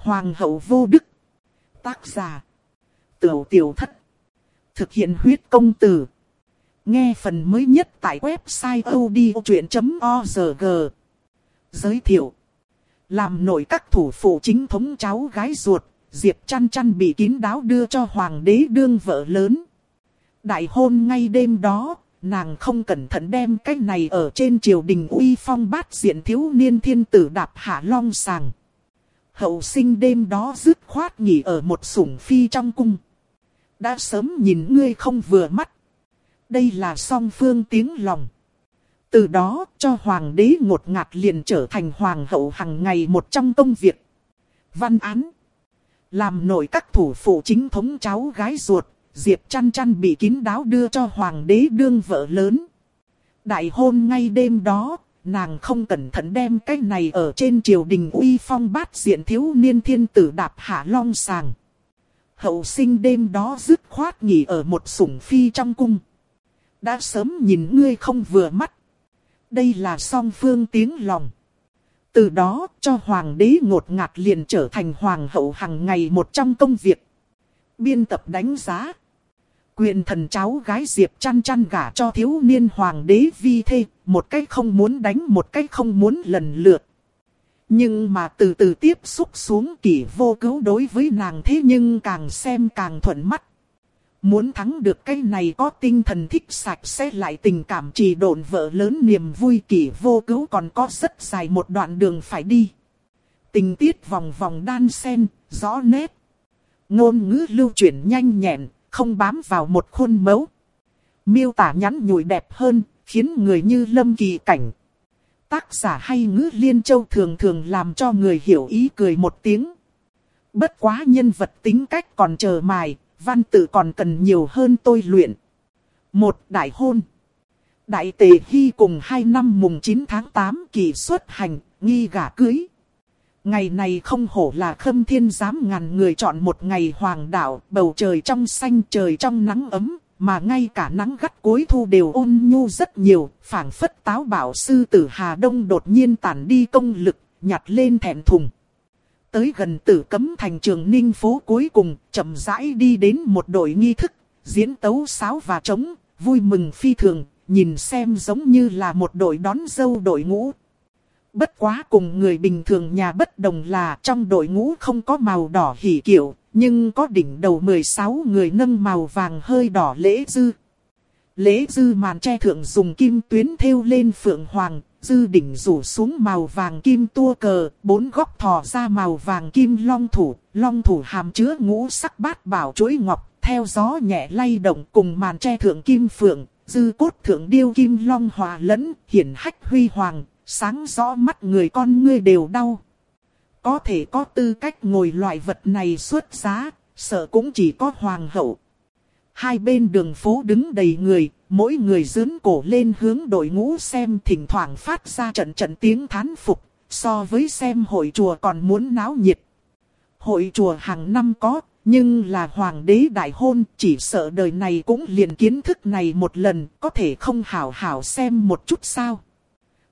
Hoàng hậu vô đức. Tác giả. Tiểu tiểu thất. Thực hiện huyết công từ. Nghe phần mới nhất tại website odchuyện.org. Giới thiệu. Làm nổi các thủ phụ chính thống cháu gái ruột, Diệp chăn chăn bị kín đáo đưa cho hoàng đế đương vợ lớn. Đại hôn ngay đêm đó, nàng không cẩn thận đem cái này ở trên triều đình uy phong bát diện thiếu niên thiên tử đạp hạ long sàng. Hậu sinh đêm đó dứt khoát nghỉ ở một sủng phi trong cung. Đã sớm nhìn ngươi không vừa mắt. Đây là song phương tiếng lòng. Từ đó cho hoàng đế ngột ngạt liền trở thành hoàng hậu hàng ngày một trong công việc. Văn án. Làm nội các thủ phụ chính thống cháu gái ruột, Diệp chăn chăn bị kín đáo đưa cho hoàng đế đương vợ lớn. Đại hôn ngay đêm đó, nàng không cẩn thận đem cái này ở trên triều đình uy phong bát diện thiếu niên thiên tử đạp hạ long sàng. Hậu sinh đêm đó dứt khoát nghỉ ở một sủng phi trong cung. Đã sớm nhìn ngươi không vừa mắt. Đây là song phương tiếng lòng. Từ đó cho hoàng đế ngột ngạt liền trở thành hoàng hậu hàng ngày một trong công việc. Biên tập đánh giá. Quyền thần cháu gái Diệp chăn chăn gả cho thiếu niên hoàng đế vi thê, một cách không muốn đánh một cách không muốn lần lượt. Nhưng mà từ từ tiếp xúc xuống kỷ vô cứu đối với nàng thế nhưng càng xem càng thuận mắt. Muốn thắng được cái này có tinh thần thích sạch sẽ lại tình cảm trì độn vợ lớn niềm vui kỷ vô cứu còn có rất dài một đoạn đường phải đi. Tình tiết vòng vòng đan sen, rõ nét. Ngôn ngữ lưu chuyển nhanh nhẹn, không bám vào một khuôn mẫu. Miêu tả nhắn nhủi đẹp hơn, khiến người như lâm kỳ cảnh. Tác giả hay ngữ liên châu thường thường làm cho người hiểu ý cười một tiếng. Bất quá nhân vật tính cách còn chờ mài, văn tự còn cần nhiều hơn tôi luyện. Một đại hôn. Đại tề hy cùng hai năm mùng 9 tháng 8 kỳ xuất hành, nghi gả cưới. Ngày này không hổ là khâm thiên giám ngàn người chọn một ngày hoàng đạo, bầu trời trong xanh trời trong nắng ấm, mà ngay cả nắng gắt cuối thu đều ôn nhu rất nhiều, phảng phất táo bảo sư tử Hà Đông đột nhiên tản đi công lực, nhặt lên thẹn thùng. Tới gần tử cấm thành trường ninh phố cuối cùng, chậm rãi đi đến một đội nghi thức, diễn tấu sáo và trống, vui mừng phi thường, nhìn xem giống như là một đội đón dâu đội ngũ. Bất quá cùng người bình thường nhà bất đồng là trong đội ngũ không có màu đỏ hỉ kiểu, nhưng có đỉnh đầu 16 người nâng màu vàng hơi đỏ lễ dư. Lễ dư màn che thượng dùng kim tuyến thêu lên phượng hoàng, dư đỉnh rủ xuống màu vàng kim tua cờ, bốn góc thò ra màu vàng kim long thủ, long thủ hàm chứa ngũ sắc bát bảo chuỗi ngọc, theo gió nhẹ lay động cùng màn che thượng kim phượng, dư cốt thượng điêu kim long hòa lẫn, hiển hách huy hoàng, sáng rõ mắt người con ngươi đều đau. Có thể có tư cách ngồi loại vật này xuất giá, sợ cũng chỉ có hoàng hậu. Hai bên đường phố đứng đầy người, mỗi người dướn cổ lên hướng đội ngũ xem thỉnh thoảng phát ra trận trận tiếng thán phục, so với xem hội chùa còn muốn náo nhiệt. Hội chùa hàng năm có, nhưng là hoàng đế đại hôn, chỉ sợ đời này cũng liền kiến thức này một lần, có thể không hảo hảo xem một chút sao.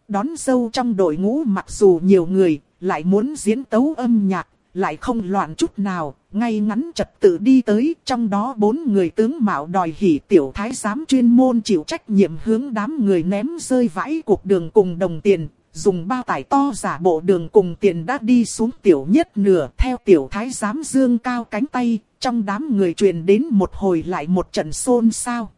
Đón dâu trong đội ngũ mặc dù nhiều người, lại muốn diễn tấu âm nhạc, lại không loạn chút nào, ngay ngắn trật tự đi tới, trong đó bốn người tướng mạo đòi hỉ tiểu thái giám chuyên môn chịu trách nhiệm hướng đám người ném rơi vãi cuộc đường cùng đồng tiền, dùng bao tải to giả bộ đường cùng tiền đã đi xuống tiểu nhất nửa, theo tiểu thái giám dương cao cánh tay, trong đám người truyền đến một hồi lại một trận xôn xao.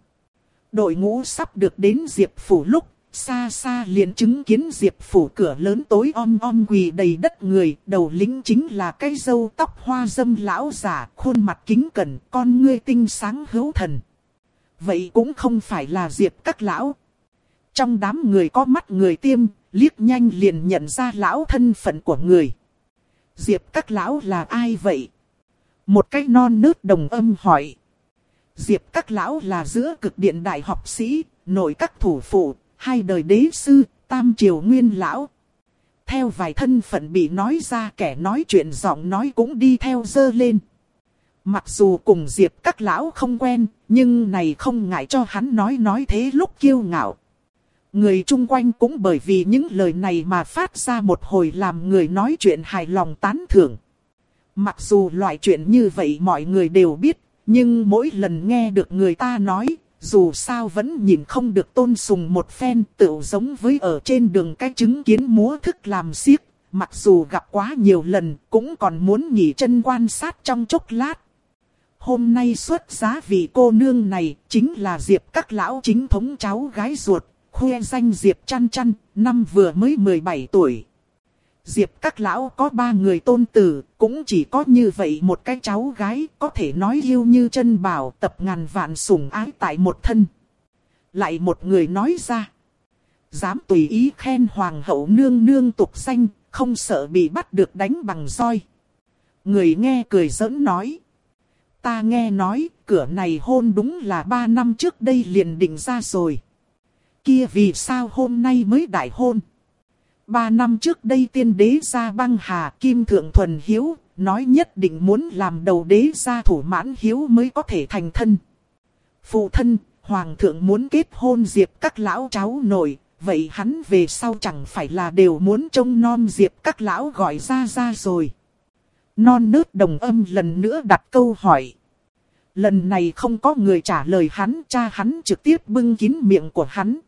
Đội ngũ sắp được đến Diệp Phủ lúc Xa xa liền chứng kiến Diệp phủ cửa lớn tối om om quỳ đầy đất người, đầu lính chính là cái dâu tóc hoa dâm lão giả, khuôn mặt kính cẩn, con ngươi tinh sáng hữu thần. Vậy cũng không phải là Diệp các lão. Trong đám người có mắt người tiêm, liếc nhanh liền nhận ra lão thân phận của người. Diệp các lão là ai vậy? Một cái non nớt đồng âm hỏi. Diệp các lão là giữa cực điện đại học sĩ, nội các thủ phụ, hai đời đế sư, tam triều nguyên lão. Theo vài thân phận bị nói ra kẻ nói chuyện giọng nói cũng đi theo dơ lên. Mặc dù cùng Diệp các lão không quen, nhưng này không ngại cho hắn nói nói thế lúc kiêu ngạo. Người chung quanh cũng bởi vì những lời này mà phát ra một hồi làm người nói chuyện hài lòng tán thưởng. Mặc dù loại chuyện như vậy mọi người đều biết, nhưng mỗi lần nghe được người ta nói, dù sao vẫn nhìn không được tôn sùng một phen tự giống với ở trên đường cái chứng kiến múa thức làm xiếc. Mặc dù gặp quá nhiều lần cũng còn muốn nghỉ chân quan sát trong chốc lát. Hôm nay xuất giá vị cô nương này chính là Diệp các lão chính thống cháu gái ruột, khoe danh Diệp chăn chăn, năm vừa mới 17 tuổi. Diệp các lão có ba người tôn tử, cũng chỉ có như vậy một cái cháu gái có thể nói yêu như chân bảo tập ngàn vạn sủng ái tại một thân. Lại một người nói ra. Dám tùy ý khen hoàng hậu nương nương tục danh, không sợ bị bắt được đánh bằng roi. Người nghe cười giỡn nói. Ta nghe nói, cửa này hôn đúng là ba năm trước đây liền định ra rồi. Kia vì sao hôm nay mới đại hôn? Ba năm trước đây tiên đế ra băng hà kim thượng thuần hiếu, nói nhất định muốn làm đầu đế gia thủ mãn hiếu mới có thể thành thân. Phụ thân, hoàng thượng muốn kết hôn diệp các lão cháu nội, vậy hắn về sau chẳng phải là đều muốn trông non diệp các lão gọi ra ra rồi. Non nớt đồng âm lần nữa đặt câu hỏi. Lần này không có người trả lời hắn, cha hắn trực tiếp bưng kín miệng của hắn.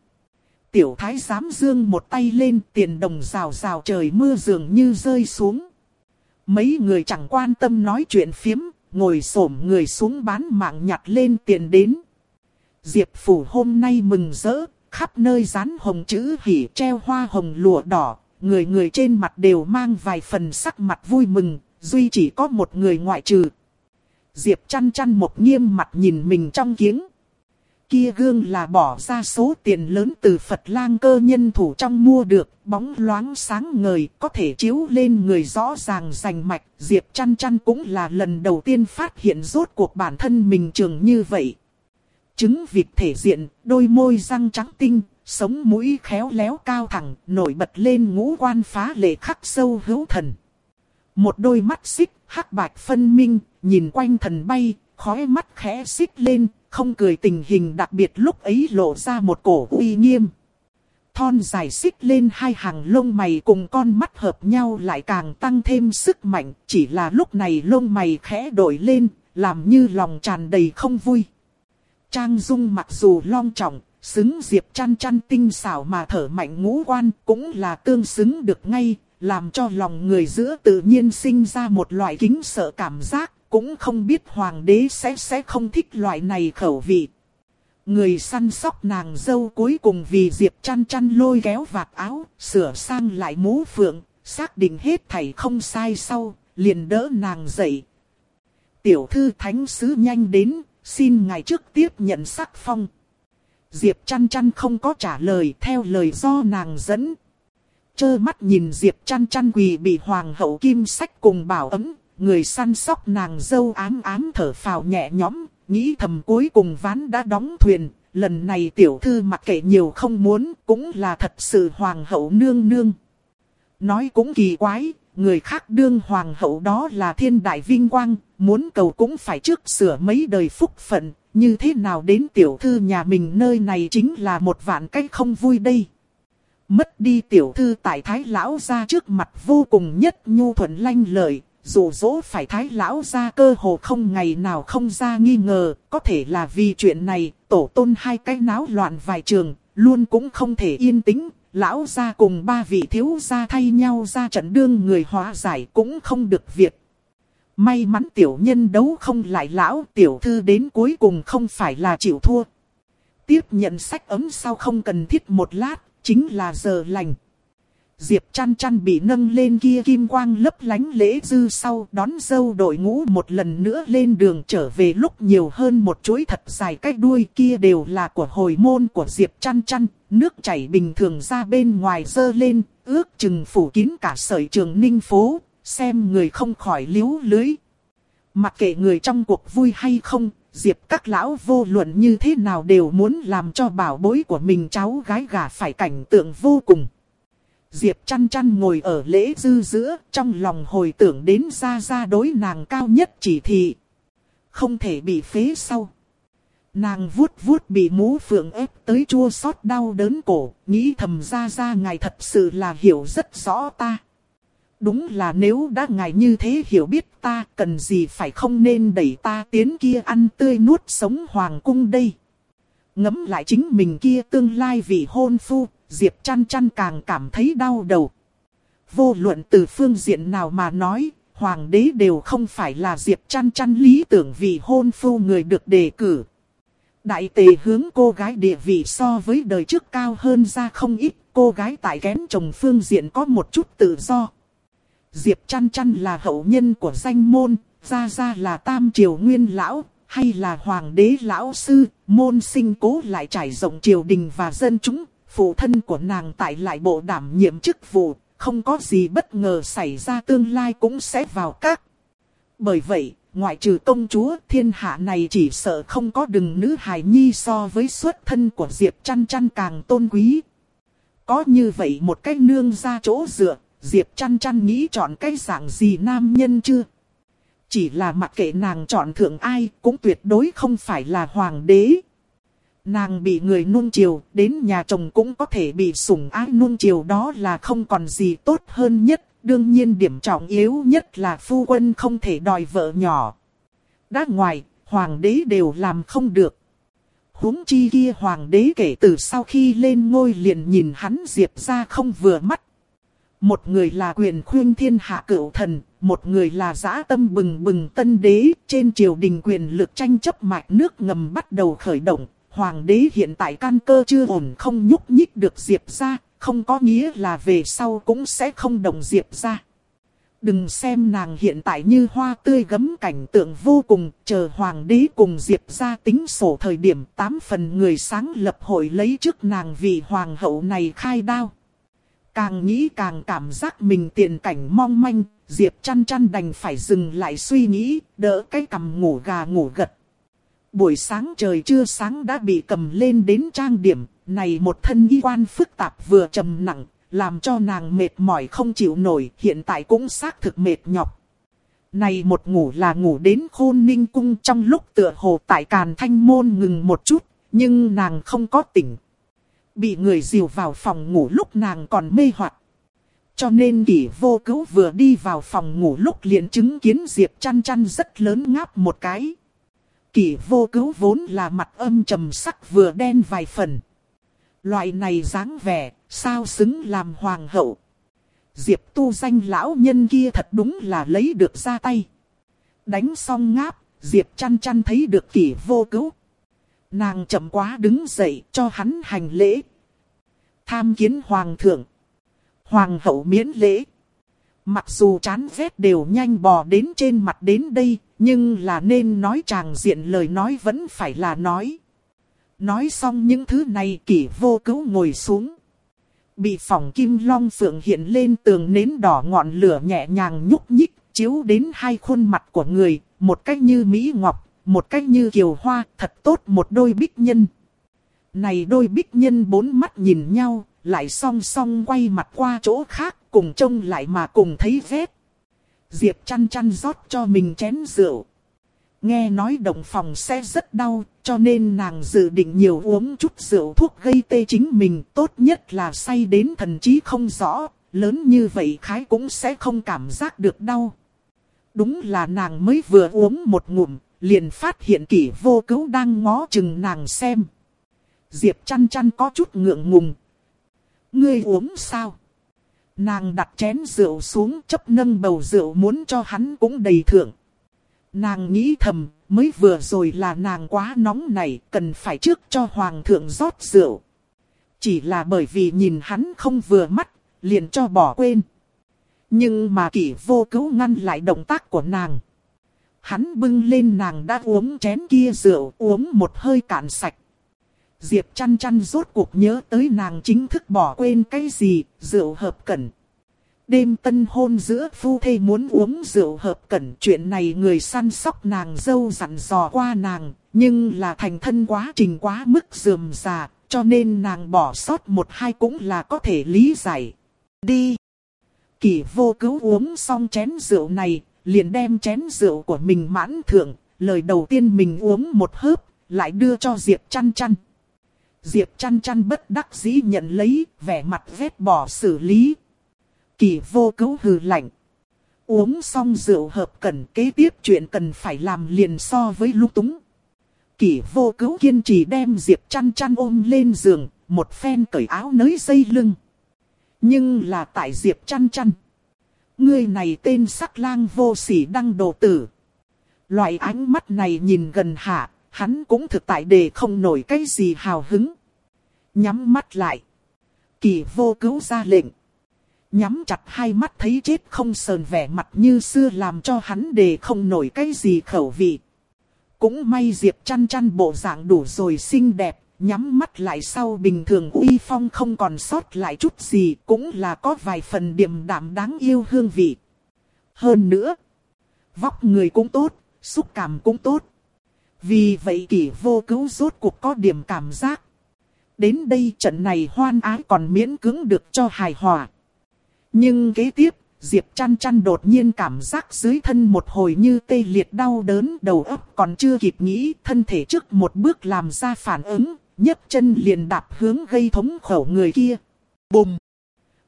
Tiểu thái giám dương một tay lên tiền đồng rào rào trời mưa dường như rơi xuống. Mấy người chẳng quan tâm nói chuyện phiếm, ngồi xổm người xuống bán mạng nhặt lên tiền đến. Diệp phủ hôm nay mừng rỡ, khắp nơi dán hồng chữ hỉ treo hoa hồng lụa đỏ, người người trên mặt đều mang vài phần sắc mặt vui mừng, duy chỉ có một người ngoại trừ. Diệp chăn chăn một nghiêm mặt nhìn mình trong kiếng. Kia gương là bỏ ra số tiền lớn từ Phật lang cơ nhân thủ trong mua được, bóng loáng sáng ngời, có thể chiếu lên người rõ ràng rành mạch. Diệp chăn chăn cũng là lần đầu tiên phát hiện rốt cuộc bản thân mình trường như vậy. chứng vịt thể diện, đôi môi răng trắng tinh, sống mũi khéo léo cao thẳng, nổi bật lên ngũ quan phá lệ khắc sâu hữu thần. Một đôi mắt xích, hắc bạch phân minh, nhìn quanh thần bay, khói mắt khẽ xích lên, không cười tình hình đặc biệt lúc ấy lộ ra một cổ uy nghiêm. Thon dài xích lên hai hàng lông mày cùng con mắt hợp nhau lại càng tăng thêm sức mạnh, chỉ là lúc này lông mày khẽ đổi lên, làm như lòng tràn đầy không vui. Trang Dung mặc dù long trọng, xứng diệp chăn chăn tinh xảo mà thở mạnh ngũ quan cũng là tương xứng được ngay, làm cho lòng người giữa tự nhiên sinh ra một loại kính sợ cảm giác, cũng không biết hoàng đế sẽ sẽ không thích loại này khẩu vị. Người săn sóc nàng dâu cuối cùng vì Diệp chăn chăn lôi kéo vạt áo, sửa sang lại mũ phượng, xác định hết thảy không sai sau, liền đỡ nàng dậy. Tiểu thư thánh sứ nhanh đến, xin ngài trước tiếp nhận sắc phong. Diệp chăn chăn không có trả lời theo lời do nàng dẫn. Chơ mắt nhìn Diệp chăn chăn quỳ bị hoàng hậu kim sách cùng bảo ấm, người săn sóc nàng dâu ám ám thở phào nhẹ nhõm, nghĩ thầm cuối cùng ván đã đóng thuyền, lần này tiểu thư mặc kệ nhiều không muốn, cũng là thật sự hoàng hậu nương nương. Nói cũng kỳ quái, người khác đương hoàng hậu đó là thiên đại vinh quang, muốn cầu cũng phải trước sửa mấy đời phúc phận, như thế nào đến tiểu thư nhà mình nơi này chính là một vạn cách không vui đây. Mất đi tiểu thư tại thái lão ra trước mặt vô cùng nhất nhu thuận lanh lợi, dù dỗ phải thái lão ra cơ hồ không ngày nào không ra nghi ngờ, có thể là vì chuyện này, tổ tôn hai cái náo loạn vài trường, luôn cũng không thể yên tĩnh, lão ra cùng ba vị thiếu gia thay nhau ra trận đương người hóa giải cũng không được việc. May mắn tiểu nhân đấu không lại lão tiểu thư đến cuối cùng không phải là chịu thua. Tiếp nhận sách ấm sau không cần thiết một lát, chính là giờ lành. Diệp chăn chăn bị nâng lên kia kim quang lấp lánh lễ dư sau đón dâu đội ngũ một lần nữa lên đường trở về lúc nhiều hơn một chuỗi thật dài cách đuôi kia đều là của hồi môn của Diệp chăn chăn, nước chảy bình thường ra bên ngoài dơ lên, ước chừng phủ kín cả sợi trường ninh phố, xem người không khỏi liếu lưới. Mặc kệ người trong cuộc vui hay không, Diệp các lão vô luận như thế nào đều muốn làm cho bảo bối của mình cháu gái gả phải cảnh tượng vô cùng. Diệp chăn chăn ngồi ở lễ dư giữa, trong lòng hồi tưởng đến ra ra đối nàng cao nhất chỉ thị. Không thể bị phế sau. Nàng vuốt vuốt bị mũ phượng ép tới chua xót đau đớn cổ, nghĩ thầm ra ra ngài thật sự là hiểu rất rõ ta. Đúng là nếu đã ngài như thế hiểu biết ta cần gì phải không nên đẩy ta tiến kia ăn tươi nuốt sống hoàng cung đây. Ngấm lại chính mình kia tương lai vị hôn phu, Diệp chăn chăn càng cảm thấy đau đầu. Vô luận từ phương diện nào mà nói, hoàng đế đều không phải là Diệp chăn chăn lý tưởng vì hôn phu người được đề cử. Đại tề hướng cô gái địa vị so với đời trước cao hơn ra không ít, cô gái tại kén chồng phương diện có một chút tự do. Diệp chăn chăn là hậu nhân của danh môn, ra ra là tam triều nguyên lão, hay là hoàng đế lão sư, môn sinh cố lại trải rộng triều đình và dân chúng, phụ thân của nàng tại lại bộ đảm nhiệm chức vụ, không có gì bất ngờ xảy ra tương lai cũng sẽ vào các. Bởi vậy, ngoại trừ công chúa thiên hạ này chỉ sợ không có đừng nữ hài nhi so với xuất thân của Diệp chăn chăn càng tôn quý. Có như vậy một cái nương ra chỗ dựa, Diệp chăn chăn nghĩ chọn cái dạng gì nam nhân chưa? Chỉ là mặc kệ nàng chọn thượng ai cũng tuyệt đối không phải là hoàng đế. Nàng bị người nuông chiều, đến nhà chồng cũng có thể bị sủng ái nuông chiều đó là không còn gì tốt hơn nhất. Đương nhiên điểm trọng yếu nhất là phu quân không thể đòi vợ nhỏ. Đã ngoài, hoàng đế đều làm không được. huống chi kia hoàng đế kể từ sau khi lên ngôi liền nhìn hắn diệp ra không vừa mắt. Một người là quyền khuyên thiên hạ cửu thần, một người là giã tâm bừng bừng tân đế, trên triều đình quyền lực tranh chấp mạch nước ngầm bắt đầu khởi động. Hoàng đế hiện tại căn cơ chưa ổn không nhúc nhích được diệp ra, không có nghĩa là về sau cũng sẽ không đồng diệp ra. Đừng xem nàng hiện tại như hoa tươi gấm cảnh tượng vô cùng, chờ hoàng đế cùng diệp ra tính sổ thời điểm tám phần người sáng lập hội lấy trước nàng vì hoàng hậu này khai đao. Càng nghĩ càng cảm giác mình tiện cảnh mong manh, Diệp chăn chăn đành phải dừng lại suy nghĩ, đỡ cái cầm ngủ gà ngủ gật. Buổi sáng trời chưa sáng đã bị cầm lên đến trang điểm, này một thân y quan phức tạp vừa trầm nặng, làm cho nàng mệt mỏi không chịu nổi, hiện tại cũng xác thực mệt nhọc. Này một ngủ là ngủ đến khôn ninh cung trong lúc tựa hồ tại càn thanh môn ngừng một chút, nhưng nàng không có tỉnh, Bị người dìu vào phòng ngủ lúc nàng còn mê hoặc Cho nên kỷ vô cứu vừa đi vào phòng ngủ lúc liền chứng kiến Diệp chăn chăn rất lớn ngáp một cái. Kỷ vô cứu vốn là mặt âm trầm sắc vừa đen vài phần. Loại này dáng vẻ, sao xứng làm hoàng hậu. Diệp tu danh lão nhân kia thật đúng là lấy được ra tay. Đánh xong ngáp, Diệp chăn chăn thấy được kỷ vô cứu. Nàng chậm quá đứng dậy cho hắn hành lễ. Tham kiến hoàng thượng. Hoàng hậu miễn lễ. Mặc dù chán ghét đều nhanh bò đến trên mặt đến đây, nhưng là nên nói chàng diện lời nói vẫn phải là nói. Nói xong những thứ này kỷ vô cứu ngồi xuống. Bị phòng kim long phượng hiện lên tường nến đỏ ngọn lửa nhẹ nhàng nhúc nhích, chiếu đến hai khuôn mặt của người, một cách như Mỹ Ngọc, một cách như kiều hoa, thật tốt một đôi bích nhân. Này đôi bích nhân bốn mắt nhìn nhau, lại song song quay mặt qua chỗ khác, cùng trông lại mà cùng thấy vết. Diệp chăn chăn rót cho mình chén rượu. Nghe nói động phòng sẽ rất đau, cho nên nàng dự định nhiều uống chút rượu thuốc gây tê chính mình. Tốt nhất là say đến thần trí không rõ, lớn như vậy khái cũng sẽ không cảm giác được đau. Đúng là nàng mới vừa uống một ngụm, liền phát hiện kỷ vô cứu đang ngó chừng nàng xem. Diệp chăn chăn có chút ngượng ngùng. Ngươi uống sao? Nàng đặt chén rượu xuống chấp nâng bầu rượu muốn cho hắn cũng đầy thượng. Nàng nghĩ thầm, mới vừa rồi là nàng quá nóng này, cần phải trước cho hoàng thượng rót rượu. Chỉ là bởi vì nhìn hắn không vừa mắt, liền cho bỏ quên. Nhưng mà kỷ vô cứu ngăn lại động tác của nàng hắn bưng lên nàng đã uống chén kia rượu uống một hơi cạn sạch. Diệp chăn chăn rốt cuộc nhớ tới nàng chính thức bỏ quên cái gì, rượu hợp cẩn. Đêm tân hôn giữa phu thê muốn uống rượu hợp cẩn chuyện này người săn sóc nàng dâu dặn dò qua nàng, nhưng là thành thân quá trình quá mức dườm già, cho nên nàng bỏ sót một hai cũng là có thể lý giải. Đi! Kỳ vô cứu uống xong chén rượu này, liền đem chén rượu của mình mãn thượng, lời đầu tiên mình uống một hớp, lại đưa cho Diệp chăn chăn. Diệp chăn chăn bất đắc dĩ nhận lấy, vẻ mặt vết bỏ xử lý. Kỳ vô cứu hừ lạnh. Uống xong rượu hợp cần kế tiếp chuyện cần phải làm liền so với lúc túng. Kỳ vô cứu kiên trì đem Diệp chăn chăn ôm lên giường, một phen cởi áo nới dây lưng. Nhưng là tại Diệp chăn chăn. Người này tên sắc lang vô sỉ đăng đồ tử. Loại ánh mắt này nhìn gần hạ, hắn cũng thực tại để không nổi cái gì hào hứng. Nhắm mắt lại. Kỳ vô cứu ra lệnh. Nhắm chặt hai mắt thấy chết không sờn vẻ mặt như xưa làm cho hắn để không nổi cái gì khẩu vị. Cũng may Diệp chăn chăn bộ dạng đủ rồi xinh đẹp, nhắm mắt lại sau bình thường uy phong không còn sót lại chút gì, cũng là có vài phần điểm đạm đáng yêu hương vị. Hơn nữa, vóc người cũng tốt, xúc cảm cũng tốt. Vì vậy kỷ vô cứu rốt cuộc có điểm cảm giác. Đến đây trận này hoan ái còn miễn cưỡng được cho hài hòa. Nhưng kế tiếp, Diệp chăn chăn đột nhiên cảm giác dưới thân một hồi như tê liệt đau đớn đầu óc còn chưa kịp nghĩ thân thể trước một bước làm ra phản ứng, nhấc chân liền đạp hướng gây thống khổ người kia. Bùm!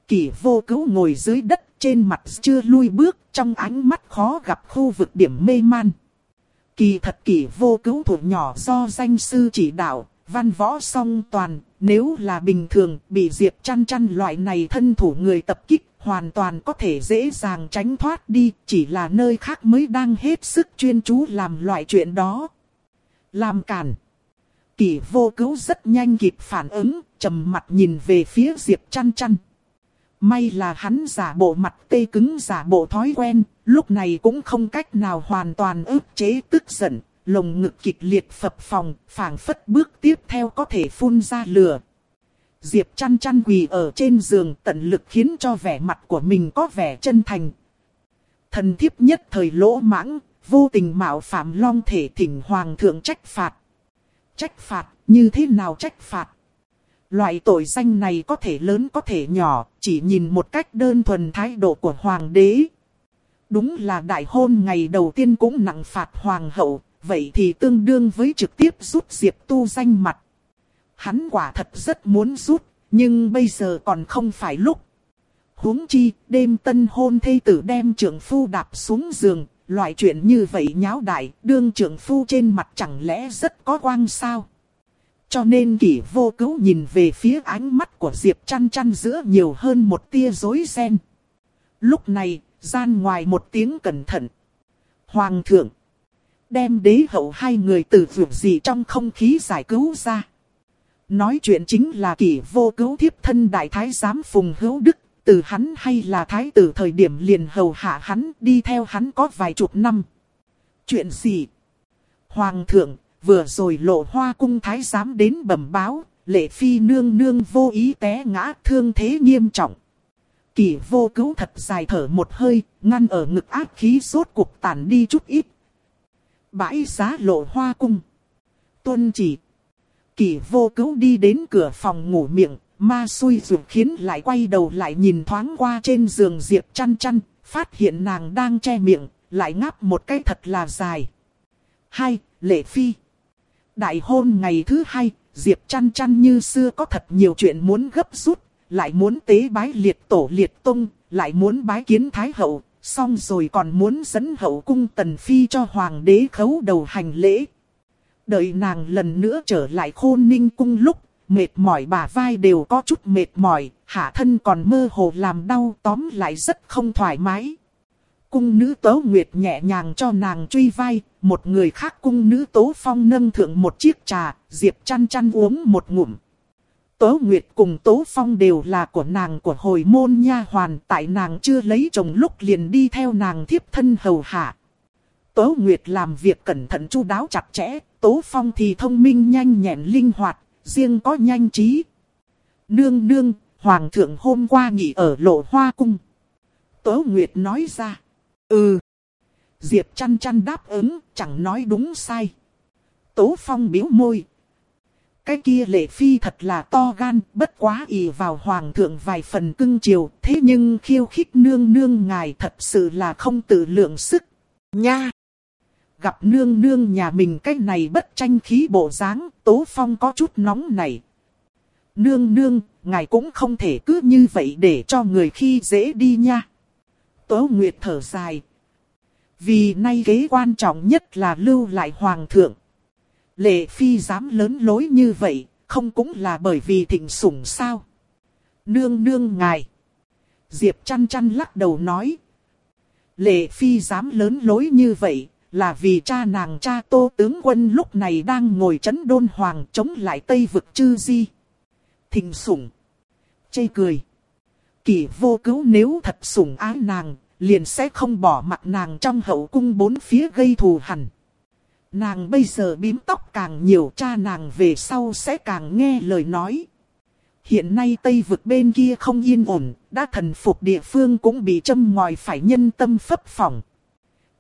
Kỷ vô cứu ngồi dưới đất trên mặt chưa lui bước trong ánh mắt khó gặp khu vực điểm mê man. Kỳ thật kỷ vô cứu thủ nhỏ do danh sư chỉ đạo, văn võ song toàn, nếu là bình thường bị diệp chăn chăn loại này thân thủ người tập kích hoàn toàn có thể dễ dàng tránh thoát đi, chỉ là nơi khác mới đang hết sức chuyên chú làm loại chuyện đó. Làm cản. Kỷ vô cứu rất nhanh kịp phản ứng, trầm mặt nhìn về phía Diệp chăn chăn. May là hắn giả bộ mặt tê cứng giả bộ thói quen, lúc này cũng không cách nào hoàn toàn ức chế tức giận, lồng ngực kịch liệt phập phòng, phảng phất bước tiếp theo có thể phun ra lửa. Diệp chăn chăn quỳ ở trên giường tận lực khiến cho vẻ mặt của mình có vẻ chân thành. Thần thiếp nhất thời lỗ mãng, vô tình mạo phạm long thể thỉnh hoàng thượng trách phạt. Trách phạt, như thế nào trách phạt? Loại tội danh này có thể lớn có thể nhỏ, chỉ nhìn một cách đơn thuần thái độ của hoàng đế. Đúng là đại hôn ngày đầu tiên cũng nặng phạt hoàng hậu, vậy thì tương đương với trực tiếp rút Diệp tu danh mặt. Hắn quả thật rất muốn rút, nhưng bây giờ còn không phải lúc. huống chi, đêm tân hôn thê tử đem trưởng phu đạp xuống giường, loại chuyện như vậy nháo đại, đương trưởng phu trên mặt chẳng lẽ rất có quang sao. Cho nên kỷ vô cứu nhìn về phía ánh mắt của Diệp chăn chăn giữa nhiều hơn một tia rối ren. Lúc này, gian ngoài một tiếng cẩn thận. Hoàng thượng, đem đế hậu hai người từ vượt gì trong không khí giải cứu ra. Nói chuyện chính là kỷ vô cứu thiếp thân đại thái giám phùng hữu đức, từ hắn hay là thái tử thời điểm liền hầu hạ hắn đi theo hắn có vài chục năm. Chuyện gì? Hoàng thượng, vừa rồi lộ hoa cung thái giám đến bẩm báo, lệ phi nương nương vô ý té ngã thương thế nghiêm trọng. Kỳ vô cứu thật dài thở một hơi, ngăn ở ngực áp khí sốt cuộc tàn đi chút ít. Bãi giá lộ hoa cung. Tuân chỉ. Kỳ vô cứu đi đến cửa phòng ngủ miệng, ma xui rụt khiến lại quay đầu lại nhìn thoáng qua trên giường diệp chăn chăn, phát hiện nàng đang che miệng, lại ngáp một cái thật là dài. Hai, Lệ Phi. Đại hôn ngày thứ hai, Diệp chăn chăn như xưa có thật nhiều chuyện muốn gấp rút, lại muốn tế bái liệt tổ liệt tung, lại muốn bái kiến thái hậu, xong rồi còn muốn dẫn hậu cung tần phi cho hoàng đế khấu đầu hành lễ. Đợi nàng lần nữa trở lại khôn ninh cung lúc, mệt mỏi bà vai đều có chút mệt mỏi, hạ thân còn mơ hồ làm đau tóm lại rất không thoải mái. Cung nữ tố nguyệt nhẹ nhàng cho nàng truy vai, một người khác cung nữ tố phong nâng thượng một chiếc trà, diệp chăn chăn uống một ngụm. Tố Nguyệt cùng Tố Phong đều là của nàng của hồi môn nha hoàn tại nàng chưa lấy chồng lúc liền đi theo nàng thiếp thân hầu hạ. Tố Nguyệt làm việc cẩn thận chu đáo chặt chẽ, Tố Phong thì thông minh nhanh nhẹn linh hoạt, riêng có nhanh trí. Nương nương, Hoàng thượng hôm qua nghỉ ở lộ hoa cung. Tố Nguyệt nói ra. Ừ. Diệp chăn chăn đáp ứng, chẳng nói đúng sai. Tố Phong biếu môi. Cái kia lệ phi thật là to gan, bất quá ỷ vào hoàng thượng vài phần cưng chiều, thế nhưng khiêu khích nương nương ngài thật sự là không tự lượng sức. Nha! Gặp nương nương nhà mình cái này bất tranh khí bộ dáng, Tố Phong có chút nóng này. Nương nương, ngài cũng không thể cứ như vậy để cho người khi dễ đi nha. Tố Nguyệt thở dài. Vì nay kế quan trọng nhất là lưu lại hoàng thượng. Lệ phi dám lớn lối như vậy, không cũng là bởi vì thịnh sủng sao. Nương nương ngài. Diệp chăn chăn lắc đầu nói. Lệ phi dám lớn lối như vậy, là vì cha nàng cha tô tướng quân lúc này đang ngồi chấn đôn hoàng chống lại Tây vực chư di. Thịnh sủng. Chê cười kỳ vô cứu nếu thật sủng ái nàng, liền sẽ không bỏ mặt nàng trong hậu cung bốn phía gây thù hằn. Nàng bây giờ bím tóc càng nhiều cha nàng về sau sẽ càng nghe lời nói. Hiện nay Tây vực bên kia không yên ổn, đã thần phục địa phương cũng bị châm ngòi phải nhân tâm phấp phỏng.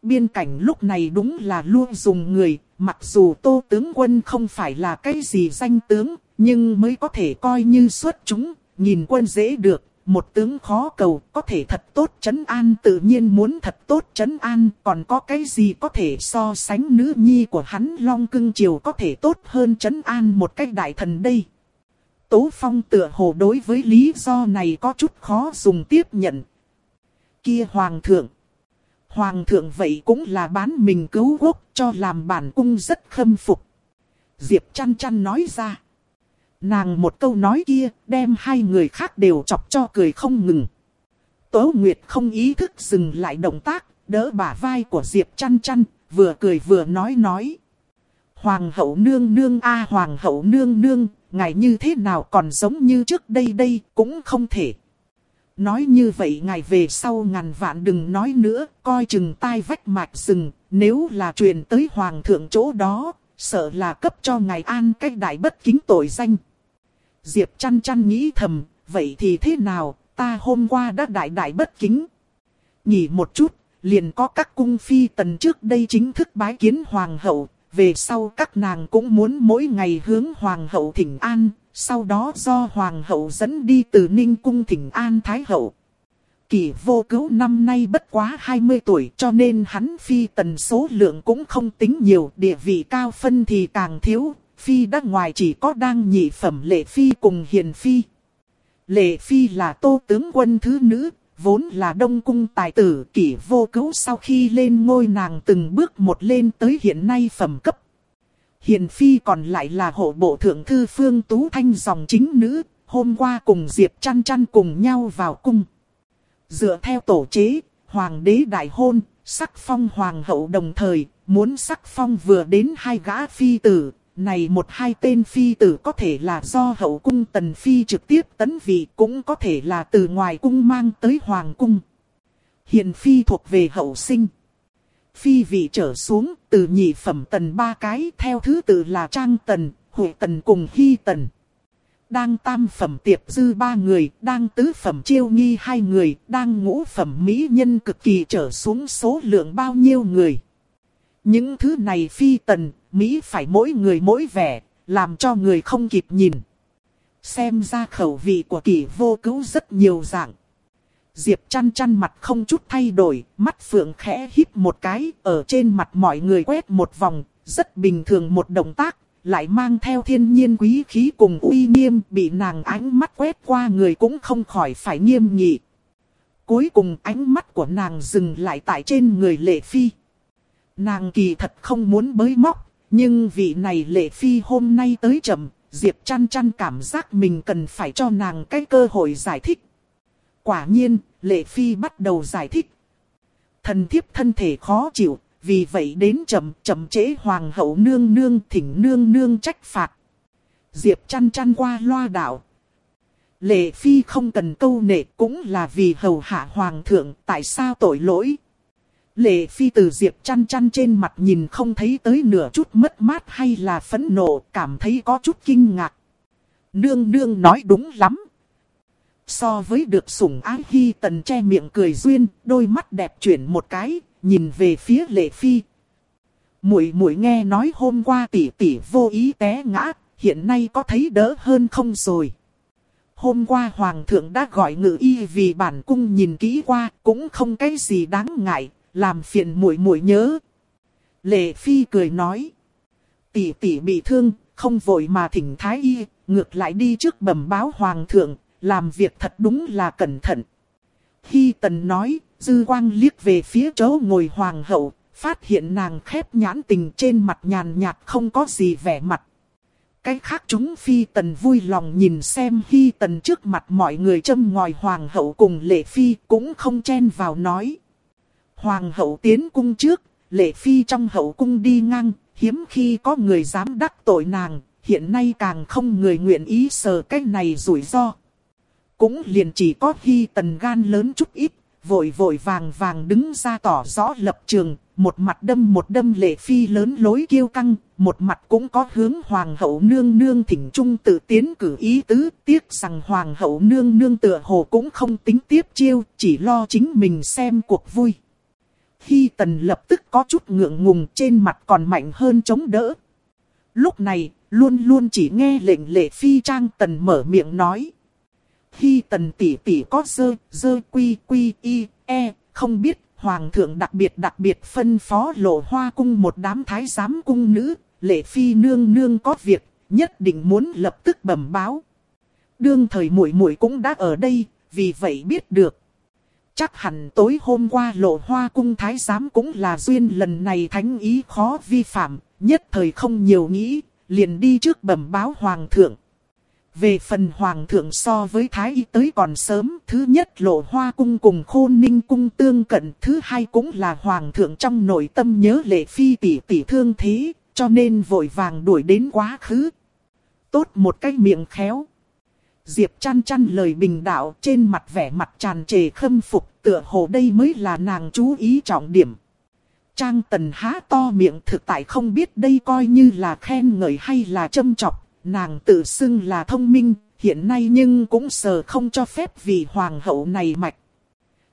Biên cảnh lúc này đúng là luôn dùng người, mặc dù tô tướng quân không phải là cái gì danh tướng, nhưng mới có thể coi như xuất chúng, nhìn quân dễ được, một tướng khó cầu, có thể thật tốt chấn an tự nhiên muốn thật tốt chấn an, còn có cái gì có thể so sánh nữ nhi của hắn Long Cưng Triều có thể tốt hơn chấn an một cách đại thần đây. Tố Phong tựa hồ đối với lý do này có chút khó dùng tiếp nhận. Kia Hoàng thượng. Hoàng thượng vậy cũng là bán mình cứu quốc cho làm bản cung rất khâm phục. Diệp chăn chăn nói ra. Nàng một câu nói kia đem hai người khác đều chọc cho cười không ngừng. Tố Nguyệt không ý thức dừng lại động tác, đỡ bả vai của Diệp chăn chăn, vừa cười vừa nói nói. Hoàng hậu nương nương a hoàng hậu nương nương, ngài như thế nào còn giống như trước đây đây cũng không thể. Nói như vậy ngài về sau ngàn vạn đừng nói nữa, coi chừng tai vách mạch rừng, nếu là truyền tới hoàng thượng chỗ đó, sợ là cấp cho ngài an cách đại bất kính tội danh. Diệp chăn chăn nghĩ thầm, vậy thì thế nào, ta hôm qua đã đại đại bất kính. Nhỉ một chút, liền có các cung phi tần trước đây chính thức bái kiến hoàng hậu, về sau các nàng cũng muốn mỗi ngày hướng hoàng hậu thỉnh an, sau đó do hoàng hậu dẫn đi từ ninh cung thỉnh an thái hậu. Kỳ vô cứu năm nay bất quá 20 tuổi cho nên hắn phi tần số lượng cũng không tính nhiều, địa vị cao phân thì càng thiếu, phi đã ngoài chỉ có đang nhị phẩm lệ phi cùng hiền phi. Lệ phi là tô tướng quân thứ nữ, vốn là đông cung tài tử kỷ vô cứu sau khi lên ngôi nàng từng bước một lên tới hiện nay phẩm cấp. Hiền phi còn lại là hộ bộ thượng thư phương tú thanh dòng chính nữ, hôm qua cùng Diệp chăn chăn cùng nhau vào cung. Dựa theo tổ chế, hoàng đế đại hôn, sắc phong hoàng hậu đồng thời, muốn sắc phong vừa đến hai gã phi tử, này một hai tên phi tử có thể là do hậu cung tần phi trực tiếp tấn vị cũng có thể là từ ngoài cung mang tới hoàng cung. Hiền phi thuộc về hậu sinh. Phi vị trở xuống từ nhị phẩm tần ba cái theo thứ tự là trang tần, huệ tần cùng hy tần. Đang tam phẩm tiệp dư ba người, đang tứ phẩm chiêu nghi hai người, đang ngũ phẩm mỹ nhân cực kỳ trở xuống số lượng bao nhiêu người. Những thứ này phi tần, Mỹ phải mỗi người mỗi vẻ, làm cho người không kịp nhìn. Xem ra khẩu vị của kỷ vô cứu rất nhiều dạng. Diệp chăn chăn mặt không chút thay đổi, mắt phượng khẽ híp một cái, ở trên mặt mọi người quét một vòng, rất bình thường một động tác, lại mang theo thiên nhiên quý khí cùng uy nghiêm, bị nàng ánh mắt quét qua người cũng không khỏi phải nghiêm nghị. Cuối cùng ánh mắt của nàng dừng lại tại trên người lệ phi. Nàng kỳ thật không muốn bới móc, nhưng vị này lệ phi hôm nay tới chậm, Diệp chăn chăn cảm giác mình cần phải cho nàng cái cơ hội giải thích. Quả nhiên, lệ phi bắt đầu giải thích. Thần thiếp thân thể khó chịu, vì vậy đến chậm chậm chế hoàng hậu nương nương thỉnh nương nương trách phạt. Diệp chăn chăn qua loa đạo. Lệ phi không cần câu nệ cũng là vì hầu hạ hoàng thượng tại sao tội lỗi. Lệ phi từ diệp chăn chăn trên mặt nhìn không thấy tới nửa chút mất mát hay là phẫn nộ, cảm thấy có chút kinh ngạc. Nương nương nói đúng lắm. So với được sủng ái hy tần che miệng cười duyên, đôi mắt đẹp chuyển một cái, nhìn về phía lệ phi. Muội muội nghe nói hôm qua tỷ tỷ vô ý té ngã, hiện nay có thấy đỡ hơn không rồi. Hôm qua hoàng thượng đã gọi ngự y vì bản cung nhìn kỹ qua, cũng không cái gì đáng ngại, làm phiền muội muội nhớ. Lệ Phi cười nói. Tỷ tỷ bị thương, không vội mà thỉnh thái y, ngược lại đi trước bẩm báo hoàng thượng, làm việc thật đúng là cẩn thận. Hy tần nói, dư quang liếc về phía chỗ ngồi hoàng hậu, phát hiện nàng khép nhãn tình trên mặt nhàn nhạt không có gì vẻ mặt. Cái khác chúng phi tần vui lòng nhìn xem hy tần trước mặt mọi người châm ngòi hoàng hậu cùng lệ phi cũng không chen vào nói. Hoàng hậu tiến cung trước, lệ phi trong hậu cung đi ngang, hiếm khi có người dám đắc tội nàng, hiện nay càng không người nguyện ý sờ cái này rủi ro. Cũng liền chỉ có khi tần gan lớn chút ít, vội vội vàng vàng đứng ra tỏ rõ lập trường, một mặt đâm một đâm lệ phi lớn lối kiêu căng, một mặt cũng có hướng hoàng hậu nương nương thỉnh trung tự tiến cử ý tứ, tiếc rằng hoàng hậu nương nương tựa hồ cũng không tính tiếp chiêu, chỉ lo chính mình xem cuộc vui. Hy tần lập tức có chút ngượng ngùng trên mặt còn mạnh hơn chống đỡ. Lúc này, luôn luôn chỉ nghe lệnh lệ phi trang tần mở miệng nói. Hy tần tỷ tỷ có dơ, dơ quy quy y, e, không biết Hoàng thượng đặc biệt đặc biệt phân phó lộ hoa cung một đám thái giám cung nữ, lệ phi nương nương có việc, nhất định muốn lập tức bẩm báo. Đương thời muội muội cũng đã ở đây, vì vậy biết được. Chắc hẳn tối hôm qua lộ hoa cung thái giám cũng là duyên lần này thánh ý khó vi phạm, nhất thời không nhiều nghĩ, liền đi trước bẩm báo hoàng thượng. Về phần hoàng thượng so với thái y tới còn sớm, thứ nhất lộ hoa cung cùng khôn ninh cung tương cận, thứ hai cũng là hoàng thượng trong nội tâm nhớ lệ phi tỷ tỷ thương thế, cho nên vội vàng đuổi đến quá khứ. Tốt một cái miệng khéo. Diệp chăn chăn lời bình đạo trên mặt vẻ mặt tràn trề khâm phục tựa hồ đây mới là nàng chú ý trọng điểm. Trang tần há to miệng thực tại không biết đây coi như là khen ngợi hay là châm chọc nàng tự xưng là thông minh, hiện nay nhưng cũng sờ không cho phép vì hoàng hậu này mạch.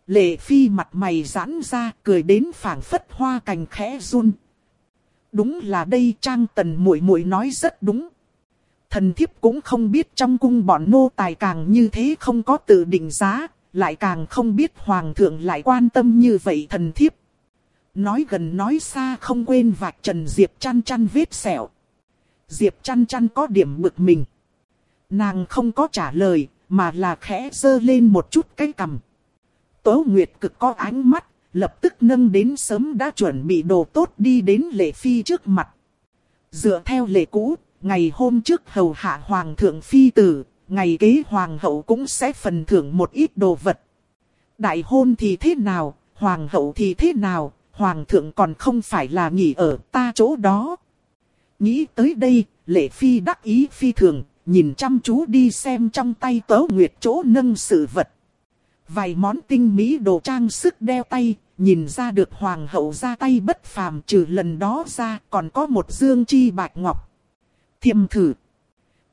Lệ phi mặt mày giãn ra, cười đến phảng phất hoa cành khẽ run. Đúng là đây trang tần muội muội nói rất đúng. Thần thiếp cũng không biết trong cung bọn nô tài càng như thế không có tự định giá, lại càng không biết hoàng thượng lại quan tâm như vậy thần thiếp. Nói gần nói xa không quên vạch trần diệp chăn chăn vết sẹo. Diệp chăn chăn có điểm bực mình. Nàng không có trả lời, mà là khẽ dơ lên một chút cái cằm. Tố Nguyệt cực có ánh mắt, lập tức nâng đến sớm đã chuẩn bị đồ tốt đi đến lệ phi trước mặt. Dựa theo lệ cũ, ngày hôm trước hầu hạ hoàng thượng phi tử, ngày kế hoàng hậu cũng sẽ phần thưởng một ít đồ vật. Đại hôn thì thế nào, hoàng hậu thì thế nào, hoàng thượng còn không phải là nghỉ ở ta chỗ đó. Nghĩ tới đây, lệ phi đắc ý phi thường, nhìn chăm chú đi xem trong tay tớ nguyệt chỗ nâng sự vật. Vài món tinh mỹ đồ trang sức đeo tay, nhìn ra được hoàng hậu ra tay bất phàm trừ lần đó ra còn có một dương chi bạch ngọc. Thiềm thử.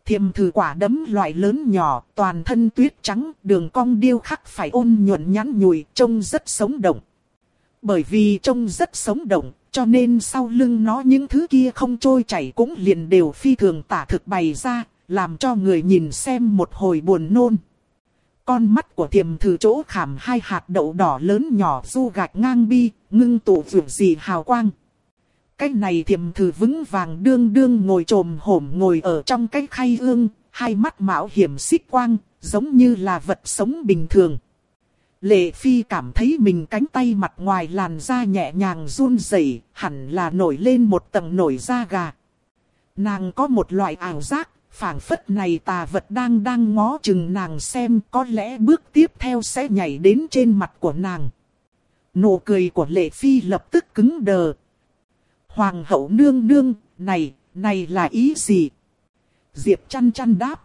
Thiềm thử quả đấm loại lớn nhỏ, toàn thân tuyết trắng, đường cong điêu khắc phải ôn nhuận nhắn nhủi, trông rất sống động. Bởi vì trông rất sống động, cho nên sau lưng nó những thứ kia không trôi chảy cũng liền đều phi thường tả thực bày ra, làm cho người nhìn xem một hồi buồn nôn. Con mắt của thiềm thử chỗ khảm hai hạt đậu đỏ lớn nhỏ du gạch ngang bi, ngưng tụ vượt gì hào quang. Cái này thiềm thử vững vàng đương đương ngồi trồm hổm ngồi ở trong cái khay ương, hai mắt mạo hiểm xích quang, giống như là vật sống bình thường. Lệ Phi cảm thấy mình cánh tay mặt ngoài làn da nhẹ nhàng run rẩy, hẳn là nổi lên một tầng nổi da gà. Nàng có một loại ảo giác, phảng phất này tà vật đang đang ngó chừng nàng xem có lẽ bước tiếp theo sẽ nhảy đến trên mặt của nàng. Nụ cười của Lệ Phi lập tức cứng đờ. Hoàng hậu nương nương, này, này là ý gì? Diệp chăn chăn đáp.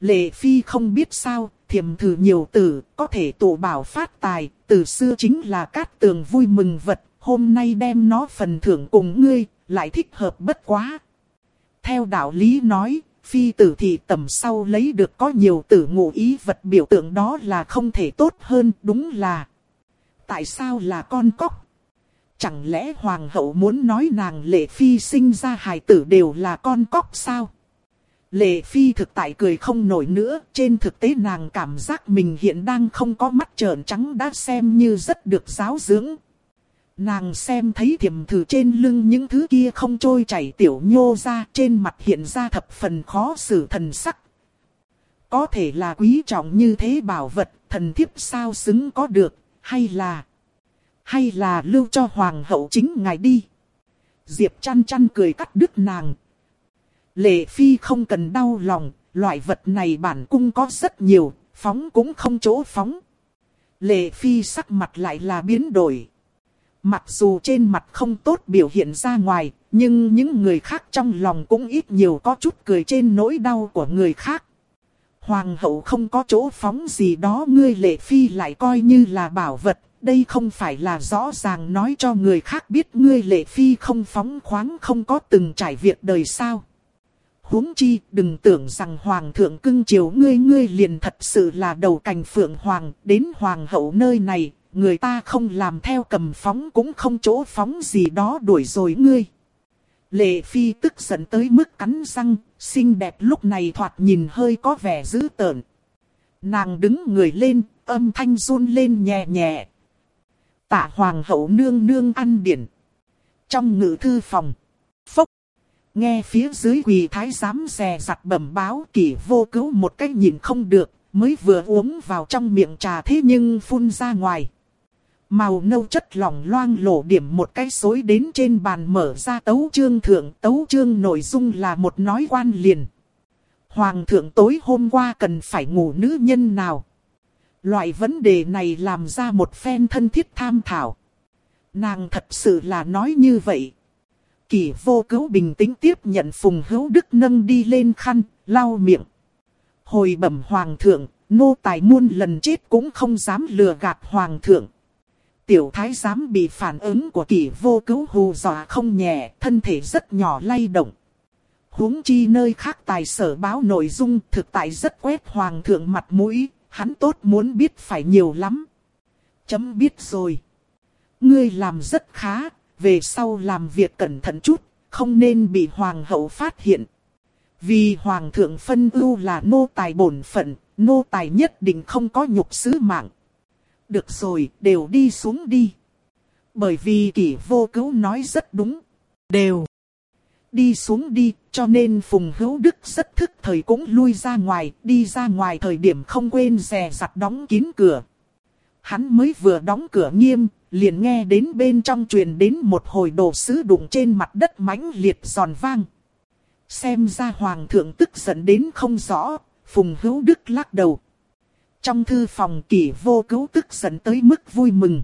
Lệ Phi không biết sao, thiềm thử nhiều tử, có thể tụ bảo phát tài, từ xưa chính là cát tường vui mừng vật, hôm nay đem nó phần thưởng cùng ngươi, lại thích hợp bất quá. Theo đạo lý nói, phi tử thì tầm sau lấy được có nhiều tử ngụ ý vật biểu tượng đó là không thể tốt hơn, đúng là. Tại sao là con cóc? Chẳng lẽ hoàng hậu muốn nói nàng lệ phi sinh ra hài tử đều là con cóc sao? Lệ Phi thực tại cười không nổi nữa, trên thực tế nàng cảm giác mình hiện đang không có mắt trợn trắng đã xem như rất được giáo dưỡng. Nàng xem thấy thiểm thử trên lưng những thứ kia không trôi chảy tiểu nhô ra trên mặt hiện ra thập phần khó xử thần sắc. Có thể là quý trọng như thế bảo vật, thần thiếp sao xứng có được, hay là... Hay là lưu cho hoàng hậu chính ngài đi. Diệp chăn chăn cười cắt đứt nàng. Lệ phi không cần đau lòng, loại vật này bản cung có rất nhiều, phóng cũng không chỗ phóng. Lệ phi sắc mặt lại là biến đổi. Mặc dù trên mặt không tốt biểu hiện ra ngoài, nhưng những người khác trong lòng cũng ít nhiều có chút cười trên nỗi đau của người khác. Hoàng hậu không có chỗ phóng gì đó ngươi lệ phi lại coi như là bảo vật, đây không phải là rõ ràng nói cho người khác biết ngươi lệ phi không phóng khoáng không có từng trải việc đời sao. huống chi, đừng tưởng rằng hoàng thượng cưng chiều ngươi ngươi liền thật sự là đầu cành phượng hoàng, đến hoàng hậu nơi này, người ta không làm theo cầm phóng cũng không chỗ phóng gì đó đuổi rồi ngươi. Lệ Phi tức giận tới mức cắn răng, xinh đẹp lúc này thoạt nhìn hơi có vẻ dữ tợn. Nàng đứng người lên, âm thanh run lên nhẹ nhẹ. Tạ hoàng hậu nương nương ăn điển. Trong ngự thư phòng. Phốc. Nghe phía dưới quỳ thái giám xè giặt bẩm báo kỷ vô cứu một cách nhìn không được, mới vừa uống vào trong miệng trà thế nhưng phun ra ngoài. Màu nâu chất lỏng loang lổ điểm một cái xối đến trên bàn mở ra tấu chương thượng. Tấu chương nội dung là một nói quan liền. Hoàng thượng tối hôm qua cần phải ngủ nữ nhân nào? Loại vấn đề này làm ra một phen thân thiết tham thảo. Nàng thật sự là nói như vậy. kỳ vô cứu bình tĩnh tiếp nhận phùng hữu đức nâng đi lên khăn, lau miệng. Hồi bẩm hoàng thượng, nô tài muôn lần chết cũng không dám lừa gạt hoàng thượng. Tiểu thái giám bị phản ứng của kỳ vô cứu hù dọa không nhẹ, thân thể rất nhỏ lay động. huống chi nơi khác tài sở báo nội dung thực tại rất quét hoàng thượng mặt mũi, hắn tốt muốn biết phải nhiều lắm. Chấm biết rồi. Ngươi làm rất khá, về sau làm việc cẩn thận chút, không nên bị hoàng hậu phát hiện. Vì hoàng thượng phân ưu là nô tài bổn phận, nô tài nhất định không có nhục sứ mạng. Được rồi, đều đi xuống đi. Bởi vì kỷ vô cứu nói rất đúng. Đều. Đi xuống đi, cho nên Phùng Hữu Đức rất thức thời cũng lui ra ngoài, đi ra ngoài thời điểm không quên rè rặt đóng kín cửa. Hắn mới vừa đóng cửa nghiêm, liền nghe đến bên trong truyền đến một hồi đồ sứ đụng trên mặt đất mãnh liệt giòn vang. Xem ra Hoàng thượng tức giận đến không rõ, Phùng Hữu Đức lắc đầu. Trong thư phòng kỷ vô cứu tức giận tới mức vui mừng.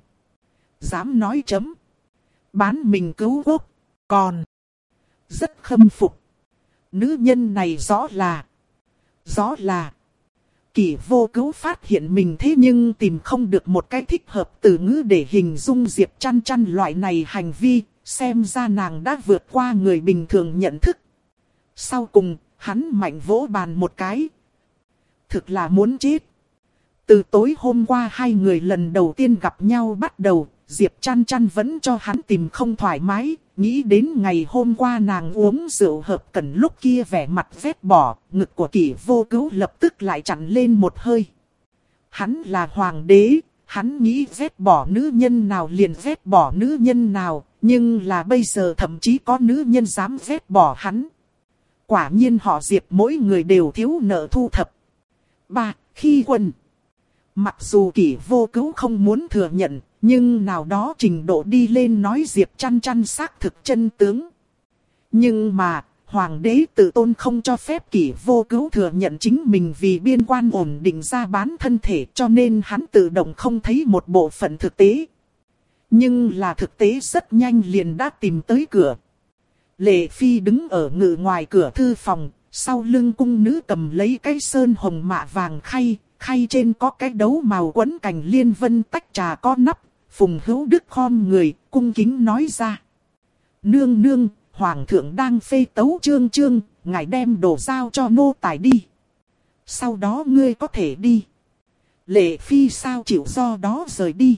Dám nói chấm. Bán mình cứu quốc. Còn. Rất khâm phục. Nữ nhân này rõ là. Rõ là. Kỷ vô cứu phát hiện mình thế nhưng tìm không được một cái thích hợp từ ngữ để hình dung Diệp chăn chăn loại này hành vi, xem ra nàng đã vượt qua người bình thường nhận thức. Sau cùng, hắn mạnh vỗ bàn một cái. Thực là muốn chết. Từ tối hôm qua hai người lần đầu tiên gặp nhau bắt đầu, Diệp chăn chăn vẫn cho hắn tìm không thoải mái, nghĩ đến ngày hôm qua nàng uống rượu hợp cần lúc kia vẻ mặt vét bỏ, ngực của kỷ vô cứu lập tức lại chặn lên một hơi. Hắn là hoàng đế, hắn nghĩ vét bỏ nữ nhân nào liền vét bỏ nữ nhân nào, nhưng là bây giờ thậm chí có nữ nhân dám vét bỏ hắn. Quả nhiên họ Diệp mỗi người đều thiếu nợ thu thập. ba Khi quân Mặc dù kỷ vô cứu không muốn thừa nhận, nhưng nào đó trình độ đi lên nói Diệp chăn chăn xác thực chân tướng. Nhưng mà, Hoàng đế tự tôn không cho phép kỷ vô cứu thừa nhận chính mình vì biên quan ổn định ra bán thân thể cho nên hắn tự động không thấy một bộ phận thực tế. Nhưng là thực tế rất nhanh liền đã tìm tới cửa. Lệ Phi đứng ở ngự ngoài cửa thư phòng, sau lưng cung nữ cầm lấy cái sơn hồng mạ vàng khay, khay trên có cái đấu màu quấn cành liên vân tách trà có nắp, phùng hữu đức khom người, cung kính nói ra. Nương nương, hoàng thượng đang phê tấu trương trương, ngài đem đồ giao cho nô tài đi. Sau đó ngươi có thể đi. Lệ phi sao chịu do đó rời đi.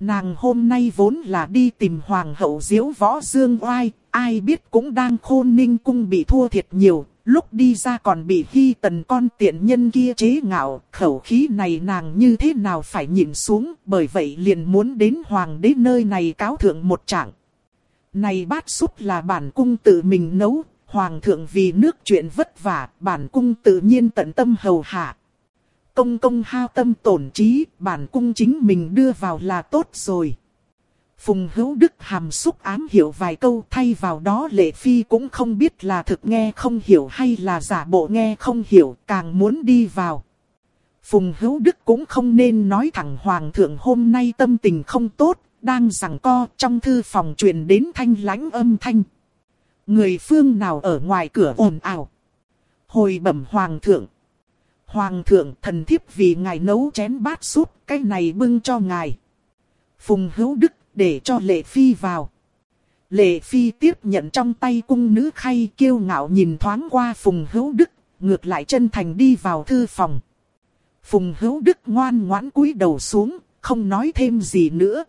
Nàng hôm nay vốn là đi tìm hoàng hậu diếu võ dương oai, ai biết cũng đang khôn ninh cung bị thua thiệt nhiều, lúc đi ra còn bị hy tần con tiện nhân kia chế ngạo, khẩu khí này nàng như thế nào phải nhìn xuống, bởi vậy liền muốn đến hoàng đế nơi này cáo thượng một trạng. Này bát súp là bản cung tự mình nấu, hoàng thượng vì nước chuyện vất vả, bản cung tự nhiên tận tâm hầu hạ. Công công hao tâm tổn trí, bản cung chính mình đưa vào là tốt rồi. Phùng hữu đức hàm xúc ám hiểu vài câu thay vào đó lệ phi cũng không biết là thực nghe không hiểu hay là giả bộ nghe không hiểu càng muốn đi vào. Phùng hữu đức cũng không nên nói thẳng hoàng thượng hôm nay tâm tình không tốt, đang rằng co trong thư phòng truyền đến thanh lãnh âm thanh. Người phương nào ở ngoài cửa ồn ào. Hồi bẩm hoàng thượng. Hoàng thượng thần thiếp vì ngài nấu chén bát súp, cái này bưng cho ngài. Phùng hữu đức để cho Lệ Phi vào. Lệ Phi tiếp nhận trong tay cung nữ khay kiêu ngạo nhìn thoáng qua Phùng Hữu Đức, ngược lại chân thành đi vào thư phòng. Phùng Hữu Đức ngoan ngoãn cúi đầu xuống, không nói thêm gì nữa.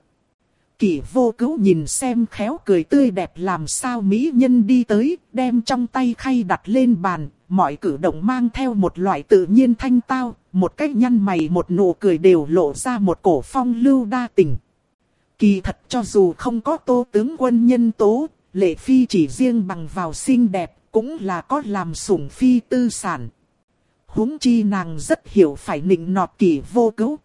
Kỷ vô cứu nhìn xem khéo cười tươi đẹp làm sao mỹ nhân đi tới, đem trong tay khay đặt lên bàn, mọi cử động mang theo một loại tự nhiên thanh tao, một cách nhăn mày một nụ cười đều lộ ra một cổ phong lưu đa tình. Kỳ thật cho dù không có tô tướng quân nhân tố, lệ phi chỉ riêng bằng vào xinh đẹp, cũng là có làm sủng phi tư sản. huống chi nàng rất hiểu phải nịnh nọt kỷ vô cứu.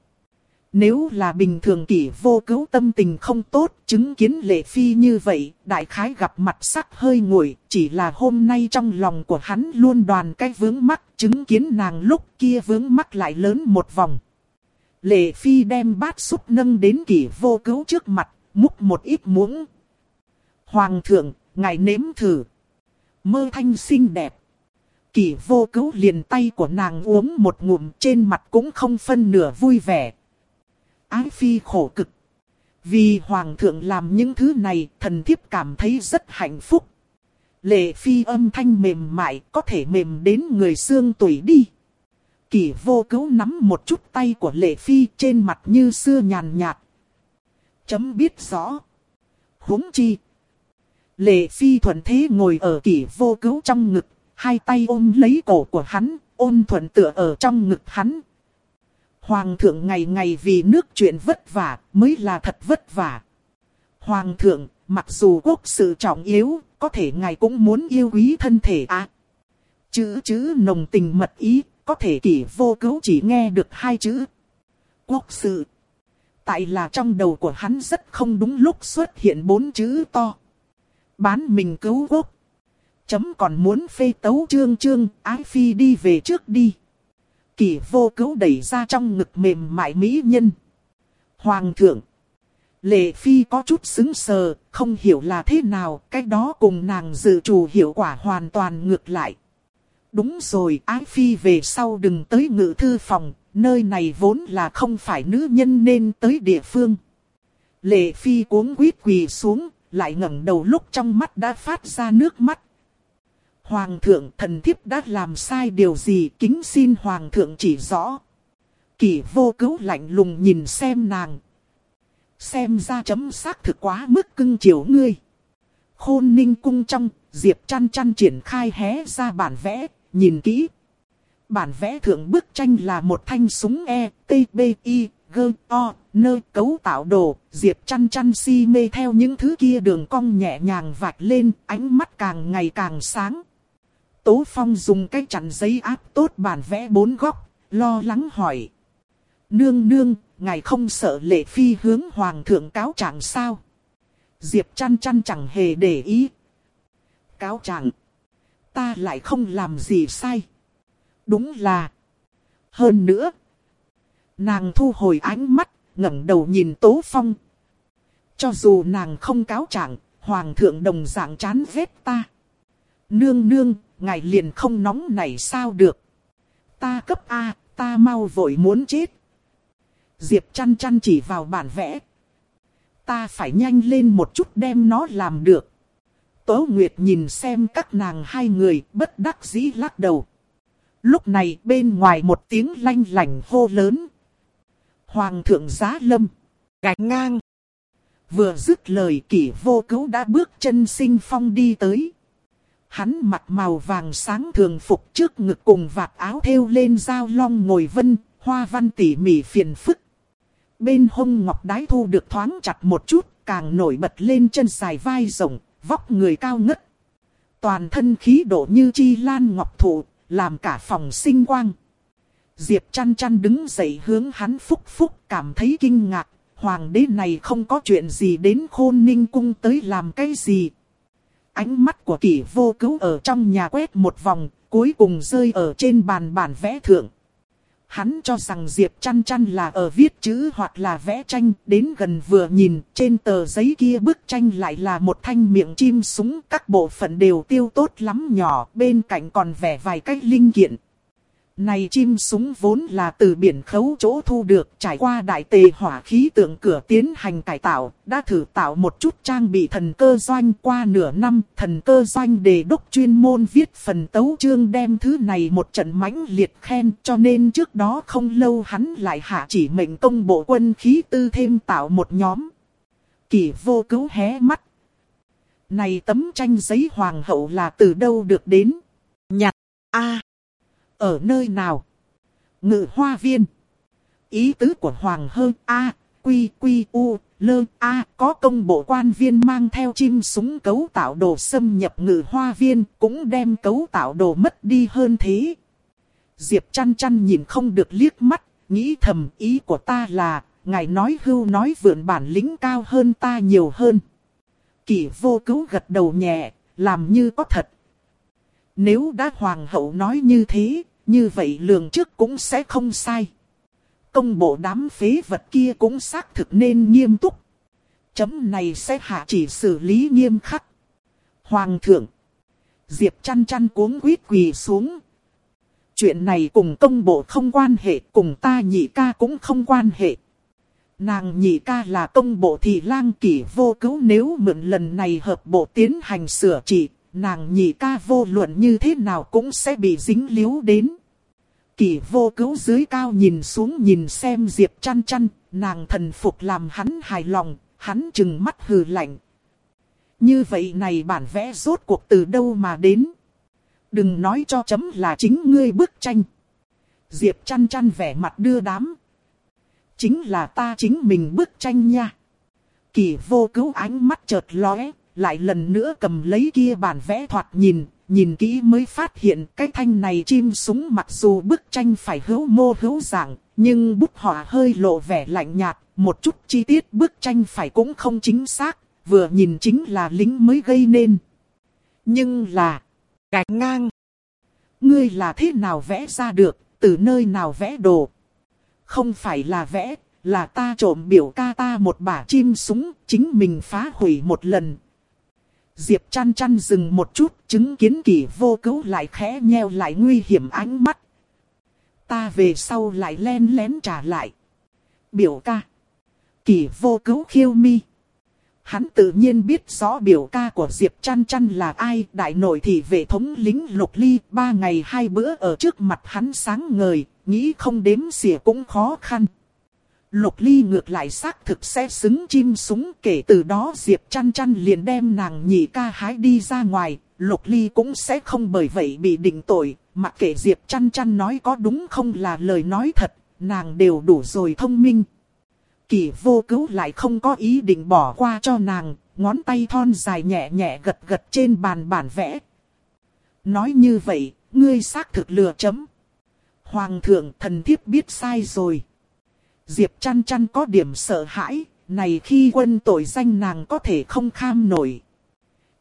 Nếu là bình thường kỷ vô cứu tâm tình không tốt, chứng kiến lệ phi như vậy, đại khái gặp mặt sắc hơi nguội, chỉ là hôm nay trong lòng của hắn luôn đoàn cái vướng mắc, chứng kiến nàng lúc kia vướng mắc lại lớn một vòng. Lệ Phi đem bát súp nâng đến kỷ vô cứu trước mặt, múc một ít muỗng. Hoàng thượng, ngài nếm thử. Mơ thanh xinh đẹp. Kỷ vô cứu liền tay của nàng uống một ngụm trên mặt cũng không phân nửa vui vẻ. Ái Phi khổ cực. Vì Hoàng thượng làm những thứ này, thần thiếp cảm thấy rất hạnh phúc. Lệ Phi âm thanh mềm mại, có thể mềm đến người xương tuổi đi. Kỳ vô cứu nắm một chút tay của Lệ Phi trên mặt như xưa nhàn nhạt. Chấm biết rõ. huống chi. Lệ Phi thuận thế ngồi ở kỳ vô cứu trong ngực, hai tay ôm lấy cổ của hắn, ôn thuận tựa ở trong ngực hắn. Hoàng thượng ngày ngày vì nước chuyện vất vả, mới là thật vất vả. Hoàng thượng, mặc dù quốc sự trọng yếu, có thể ngài cũng muốn yêu quý thân thể à. Chữ chữ nồng tình mật ý, có thể kỷ vô cứu chỉ nghe được hai chữ. Quốc sự. Tại là trong đầu của hắn rất không đúng lúc xuất hiện bốn chữ to. Bán mình cứu quốc. Chấm còn muốn phê tấu trương trương, ái phi đi về trước đi. Kỷ vô cứu đẩy ra trong ngực mềm mại mỹ nhân. Hoàng thượng. Lệ phi có chút xứng sờ, không hiểu là thế nào, cái đó cùng nàng dự trù hiệu quả hoàn toàn ngược lại. Đúng rồi, ái phi về sau đừng tới ngự thư phòng, nơi này vốn là không phải nữ nhân nên tới địa phương. Lệ phi cuống quýt quỳ xuống, lại ngẩng đầu lúc trong mắt đã phát ra nước mắt. Hoàng thượng thần thiếp đã làm sai điều gì kính xin hoàng thượng chỉ rõ. Kỷ vô cứu lạnh lùng nhìn xem nàng. Xem ra chấm xác thực quá mức cưng chiều ngươi. Khôn ninh cung trong, Diệp chăn chăn triển khai hé ra bản vẽ, nhìn kỹ. Bản vẽ thượng bức tranh là một thanh súng E, T, B, I, G, O, nơi cấu tạo đồ, Diệp chăn chăn si mê theo những thứ kia đường cong nhẹ nhàng vạch lên, ánh mắt càng ngày càng sáng. Tố Phong dùng cái chặn giấy áp tốt bản vẽ bốn góc, lo lắng hỏi. Nương nương, ngài không sợ lệ phi hướng hoàng thượng cáo trạng sao? Diệp chăn chăn chẳng hề để ý. Cáo trạng ta lại không làm gì sai. Đúng là. Hơn nữa. Nàng thu hồi ánh mắt, ngẩng đầu nhìn Tố Phong. Cho dù nàng không cáo trạng, Hoàng thượng đồng dạng chán ghét ta. Nương nương, ngài liền không nóng này sao được. Ta cấp A, ta mau vội muốn chết. Diệp chăn chăn chỉ vào bản vẽ. Ta phải nhanh lên một chút đem nó làm được. Tố Nguyệt nhìn xem các nàng hai người bất đắc dĩ lắc đầu. Lúc này bên ngoài một tiếng lanh lảnh hô lớn. Hoàng thượng giá lâm, gạch ngang. Vừa dứt lời kỷ vô cứu đã bước chân sinh phong đi tới. Hắn mặc màu vàng sáng thường phục trước ngực cùng vạt áo thêu lên dao long ngồi vân, hoa văn tỉ mỉ phiền phức. Bên hông ngọc đái thu được thoáng chặt một chút, càng nổi bật lên chân dài vai rộng, vóc người cao ngất. Toàn thân khí độ như chi lan ngọc thụ, làm cả phòng sinh quang. Diệp chăn chăn đứng dậy hướng hắn phúc phúc cảm thấy kinh ngạc. Hoàng đế này không có chuyện gì đến khôn ninh cung tới làm cái gì. Ánh mắt của kỷ vô cứu ở trong nhà quét một vòng, cuối cùng rơi ở trên bàn bản vẽ thượng. Hắn cho rằng Diệp chăn chăn là ở viết chữ hoặc là vẽ tranh, đến gần vừa nhìn, trên tờ giấy kia bức tranh lại là một thanh miệng chim súng, các bộ phận đều tiêu tốt lắm nhỏ, bên cạnh còn vẽ vài cái linh kiện. Này chim súng vốn là từ biển khấu chỗ thu được trải qua đại tề hỏa khí tượng cửa tiến hành cải tạo, đã thử tạo một chút trang bị thần cơ doanh qua nửa năm. Thần cơ doanh đề đốc chuyên môn viết phần tấu chương đem thứ này một trận mãnh liệt khen cho nên trước đó không lâu hắn lại hạ chỉ mệnh công bộ quân khí tư thêm tạo một nhóm. Kỳ vô cứu hé mắt. Này tấm tranh giấy hoàng hậu là từ đâu được đến? Nhặt. a ở nơi nào? Ngự hoa viên. Ý tứ của Hoàng hơn A, Quy Quy U, Lơ A có công bộ quan viên mang theo chim súng cấu tạo đồ xâm nhập ngự hoa viên cũng đem cấu tạo đồ mất đi hơn thế. Diệp chăn chăn nhìn không được liếc mắt, nghĩ thầm ý của ta là, ngài nói hưu nói vượn bản lĩnh cao hơn ta nhiều hơn. Kỷ vô cứu gật đầu nhẹ, làm như có thật. Nếu đã hoàng hậu nói như thế, như vậy lường trước cũng sẽ không sai. Công bộ đám phế vật kia cũng xác thực nên nghiêm túc. Chấm này sẽ hạ chỉ xử lý nghiêm khắc. Hoàng thượng. Diệp chăn chăn cuống quýt quỳ xuống. Chuyện này cùng công bộ không quan hệ, cùng ta nhị ca cũng không quan hệ. Nàng nhị ca là công bộ thì lang kỷ vô cứu nếu mượn lần này hợp bộ tiến hành sửa trị, nàng nhị ca vô luận như thế nào cũng sẽ bị dính líu đến. Kỷ vô cứu dưới cao nhìn xuống nhìn xem Diệp chăn chăn, nàng thần phục làm hắn hài lòng, hắn chừng mắt hừ lạnh. Như vậy này bản vẽ rốt cuộc từ đâu mà đến? Đừng nói cho chấm là chính ngươi bức tranh. Diệp chăn chăn vẻ mặt đưa đám. Chính là ta chính mình bức tranh nha. Kỳ vô cứu ánh mắt chợt lóe, lại lần nữa cầm lấy kia bản vẽ thoạt nhìn, nhìn kỹ mới phát hiện cái thanh này chim súng mặc dù bức tranh phải hữu mô hữu dạng, nhưng bút họa hơi lộ vẻ lạnh nhạt, một chút chi tiết bức tranh phải cũng không chính xác, vừa nhìn chính là lính mới gây nên. Nhưng là, gạch ngang. Ngươi là thế nào vẽ ra được, từ nơi nào vẽ đồ? Không phải là vẽ, là ta trộm biểu ca ta một bả chim súng, chính mình phá hủy một lần, Diệp chăn chăn dừng một chút, chứng kiến kỷ vô cứu lại khẽ nheo lại nguy hiểm ánh mắt. Ta về sau lại len lén trả lại. Biểu ca. Kỷ vô cứu khiêu mi. Hắn tự nhiên biết rõ biểu ca của Diệp chăn chăn là ai. Đại nội thì vệ thống lính lục ly ba ngày hai bữa ở trước mặt hắn sáng ngời. Nghĩ không đếm xỉa cũng khó khăn. Lục ly ngược lại xác thực sẽ xứng chim súng kể từ đó Diệp chăn chăn liền đem nàng nhị ca hái đi ra ngoài, lục ly cũng sẽ không bởi vậy bị định tội, mặc kệ Diệp chăn chăn nói có đúng không là lời nói thật, nàng đều đủ rồi thông minh. Kỳ vô cứu lại không có ý định bỏ qua cho nàng, ngón tay thon dài nhẹ nhẹ gật gật trên bàn bản vẽ. Nói như vậy, ngươi xác thực lừa chấm. Hoàng thượng thần thiếp biết sai rồi. Diệp chăn chăn có điểm sợ hãi, này khi quân tội danh nàng có thể không kham nổi.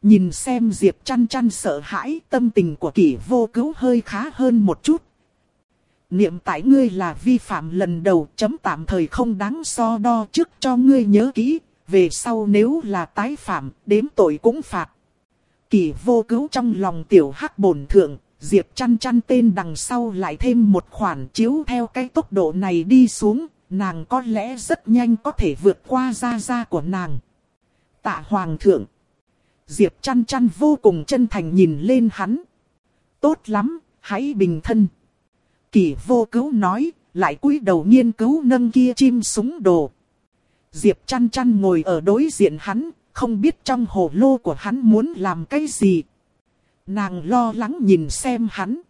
Nhìn xem Diệp chăn chăn sợ hãi, tâm tình của kỷ vô cứu hơi khá hơn một chút. Niệm tại ngươi là vi phạm lần đầu chấm tạm thời không đáng so đo trước cho ngươi nhớ kỹ, về sau nếu là tái phạm, đếm tội cũng phạt. Kỷ vô cứu trong lòng tiểu hắc bổn thượng, Diệp chăn chăn tên đằng sau lại thêm một khoản chiếu theo cái tốc độ này đi xuống, nàng có lẽ rất nhanh có thể vượt qua gia gia của nàng. Tạ Hoàng thượng. Diệp chăn chăn vô cùng chân thành nhìn lên hắn. Tốt lắm, hãy bình thân. Kỳ vô cứu nói, lại cúi đầu nghiên cứu nâng kia chim súng đồ. Diệp chăn chăn ngồi ở đối diện hắn, không biết trong hồ lô của hắn muốn làm cái gì. Nàng lo lắng nhìn xem hắn.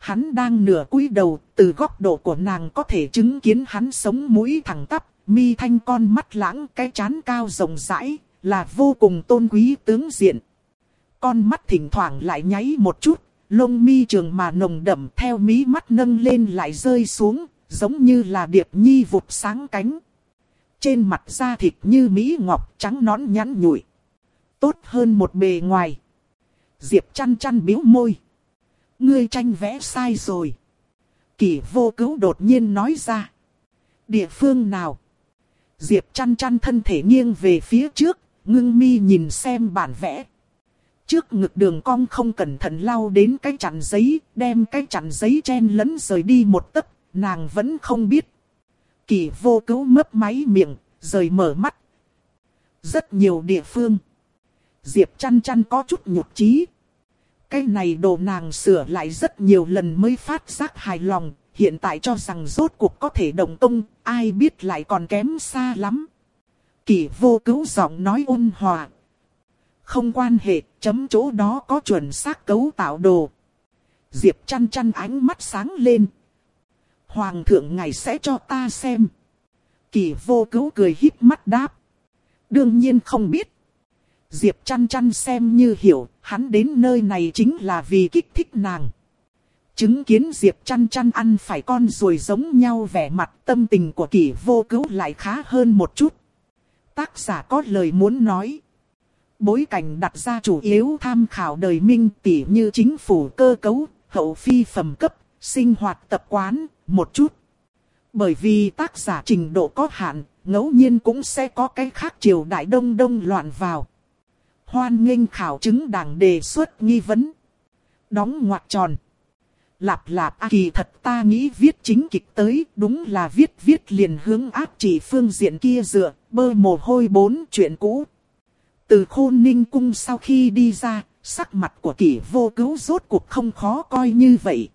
Hắn đang nửa cúi đầu, từ góc độ của nàng có thể chứng kiến hắn sống mũi thẳng tắp, mi thanh con mắt lãng, cái chán cao rộng rãi, là vô cùng tôn quý tướng diện. Con mắt thỉnh thoảng lại nháy một chút, lông mi trường mà nồng đậm theo mí mắt nâng lên lại rơi xuống, giống như là điệp nhi vụt sáng cánh. Trên mặt da thịt như mỹ ngọc trắng nón nhắn nhụi. Tốt hơn một bề ngoài. Diệp chăn chăn biếu môi. Ngươi tranh vẽ sai rồi. Kỷ vô cứu đột nhiên nói ra. Địa phương nào? Diệp chăn chăn thân thể nghiêng về phía trước, ngưng mi nhìn xem bản vẽ. Trước ngực đường cong không cẩn thận lau đến cái chặn giấy, đem cái chặn giấy chen lẫn rời đi một tấc, nàng vẫn không biết. Kỳ vô cứu mấp máy miệng, rời mở mắt. Rất nhiều địa phương. Diệp chăn chăn có chút nhục trí. Cái này đồ nàng sửa lại rất nhiều lần mới phát giác hài lòng, hiện tại cho rằng rốt cuộc có thể động công, ai biết lại còn kém xa lắm. Kỷ vô cứu giọng nói ôn hòa. Không quan hệ, chấm chỗ đó có chuẩn xác cấu tạo đồ. Diệp chăn chăn ánh mắt sáng lên. Hoàng thượng ngài sẽ cho ta xem. Kỳ vô cứu cười híp mắt đáp. Đương nhiên không biết. Diệp chăn chăn xem như hiểu, hắn đến nơi này chính là vì kích thích nàng. Chứng kiến Diệp chăn chăn ăn phải con ruồi giống nhau vẻ mặt tâm tình của kỷ vô cứu lại khá hơn một chút. Tác giả có lời muốn nói. Bối cảnh đặt ra chủ yếu tham khảo đời minh tỉ như chính phủ cơ cấu, hậu phi phẩm cấp, sinh hoạt tập quán, một chút. Bởi vì tác giả trình độ có hạn, ngẫu nhiên cũng sẽ có cái khác triều đại đông đông loạn vào. Hoan nghênh khảo chứng đảng đề xuất nghi vấn. Đóng ngoặc tròn. Lạp lạp a kỳ thật ta nghĩ viết chính kịch tới, đúng là viết viết liền hướng áp chỉ phương diện kia dựa, bơ mồ hôi bốn chuyện cũ. Từ khôn ninh cung sau khi đi ra, sắc mặt của kỷ vô cứu rốt cuộc không khó coi như vậy.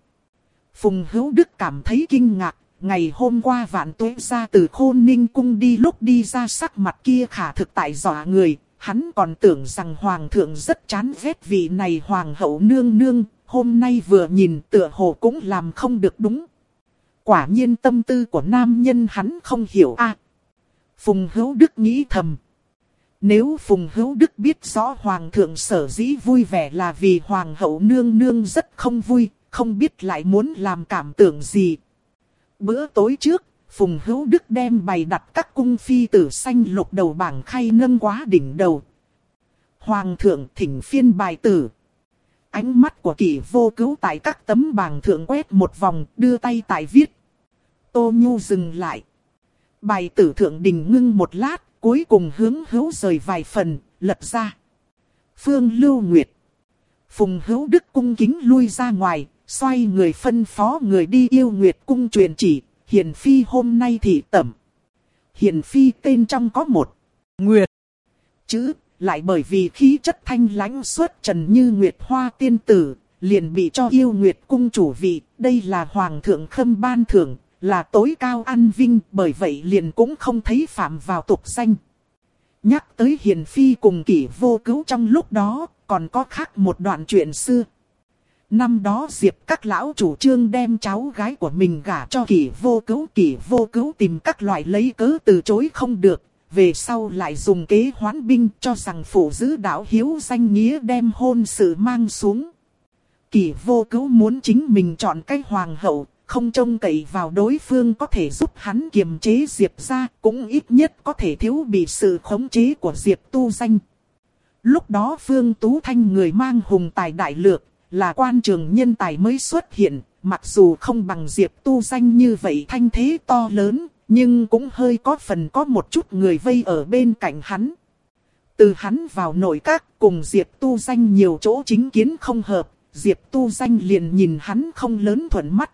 Phùng hữu đức cảm thấy kinh ngạc, ngày hôm qua vạn tuế ra từ khôn ninh cung đi lúc đi ra sắc mặt kia khả thực tại dọa người, hắn còn tưởng rằng hoàng thượng rất chán ghét vị này hoàng hậu nương nương, hôm nay vừa nhìn tựa hồ cũng làm không được đúng. Quả nhiên tâm tư của nam nhân hắn không hiểu a. Phùng hữu đức nghĩ thầm. Nếu Phùng Hữu Đức biết rõ Hoàng thượng sở dĩ vui vẻ là vì Hoàng hậu nương nương rất không vui, không biết lại muốn làm cảm tưởng gì. Bữa tối trước, Phùng Hữu Đức đem bày đặt các cung phi tử xanh lục đầu bảng khay nâng quá đỉnh đầu. Hoàng thượng thỉnh phiên bài tử. Ánh mắt của kỷ vô cứu tại các tấm bảng thượng quét một vòng, đưa tay tại viết. Tô Nhu dừng lại. Bài tử thượng đình ngưng một lát, cuối cùng hướng hữu rời vài phần, lật ra. Phương Lưu Nguyệt. Phùng hữu đức cung kính lui ra ngoài, xoay người phân phó người đi yêu Nguyệt cung truyền chỉ, hiền phi hôm nay thị tẩm. Hiền phi tên trong có một, Nguyệt. Chữ, lại bởi vì khí chất thanh lãnh xuất trần như Nguyệt Hoa tiên tử, liền bị cho yêu Nguyệt cung chủ vị, đây là hoàng thượng khâm ban thưởng, là tối cao an vinh, bởi vậy liền cũng không thấy phạm vào tục danh. Nhắc tới hiền phi cùng kỷ vô cứu trong lúc đó, còn có khác một đoạn chuyện xưa. Năm đó Diệp các lão chủ trương đem cháu gái của mình gả cho kỷ vô cứu. Kỷ vô cứu tìm các loại lấy cớ từ chối không được. Về sau lại dùng kế hoán binh cho rằng phụ giữ đạo hiếu danh nghĩa đem hôn sự mang xuống. Kỷ vô cứu muốn chính mình chọn cách hoàng hậu, không trông cậy vào đối phương có thể giúp hắn kiềm chế Diệp ra, cũng ít nhất có thể thiếu bị sự khống chế của Diệp tu danh. Lúc đó Phương Tú Thanh người mang hùng tài đại lược, là quan trường nhân tài mới xuất hiện, mặc dù không bằng Diệp tu danh như vậy thanh thế to lớn, nhưng cũng hơi có phần có một chút người vây ở bên cạnh hắn. Từ hắn vào nội các cùng Diệp tu danh nhiều chỗ chính kiến không hợp, Diệp tu danh liền nhìn hắn không lớn thuận mắt.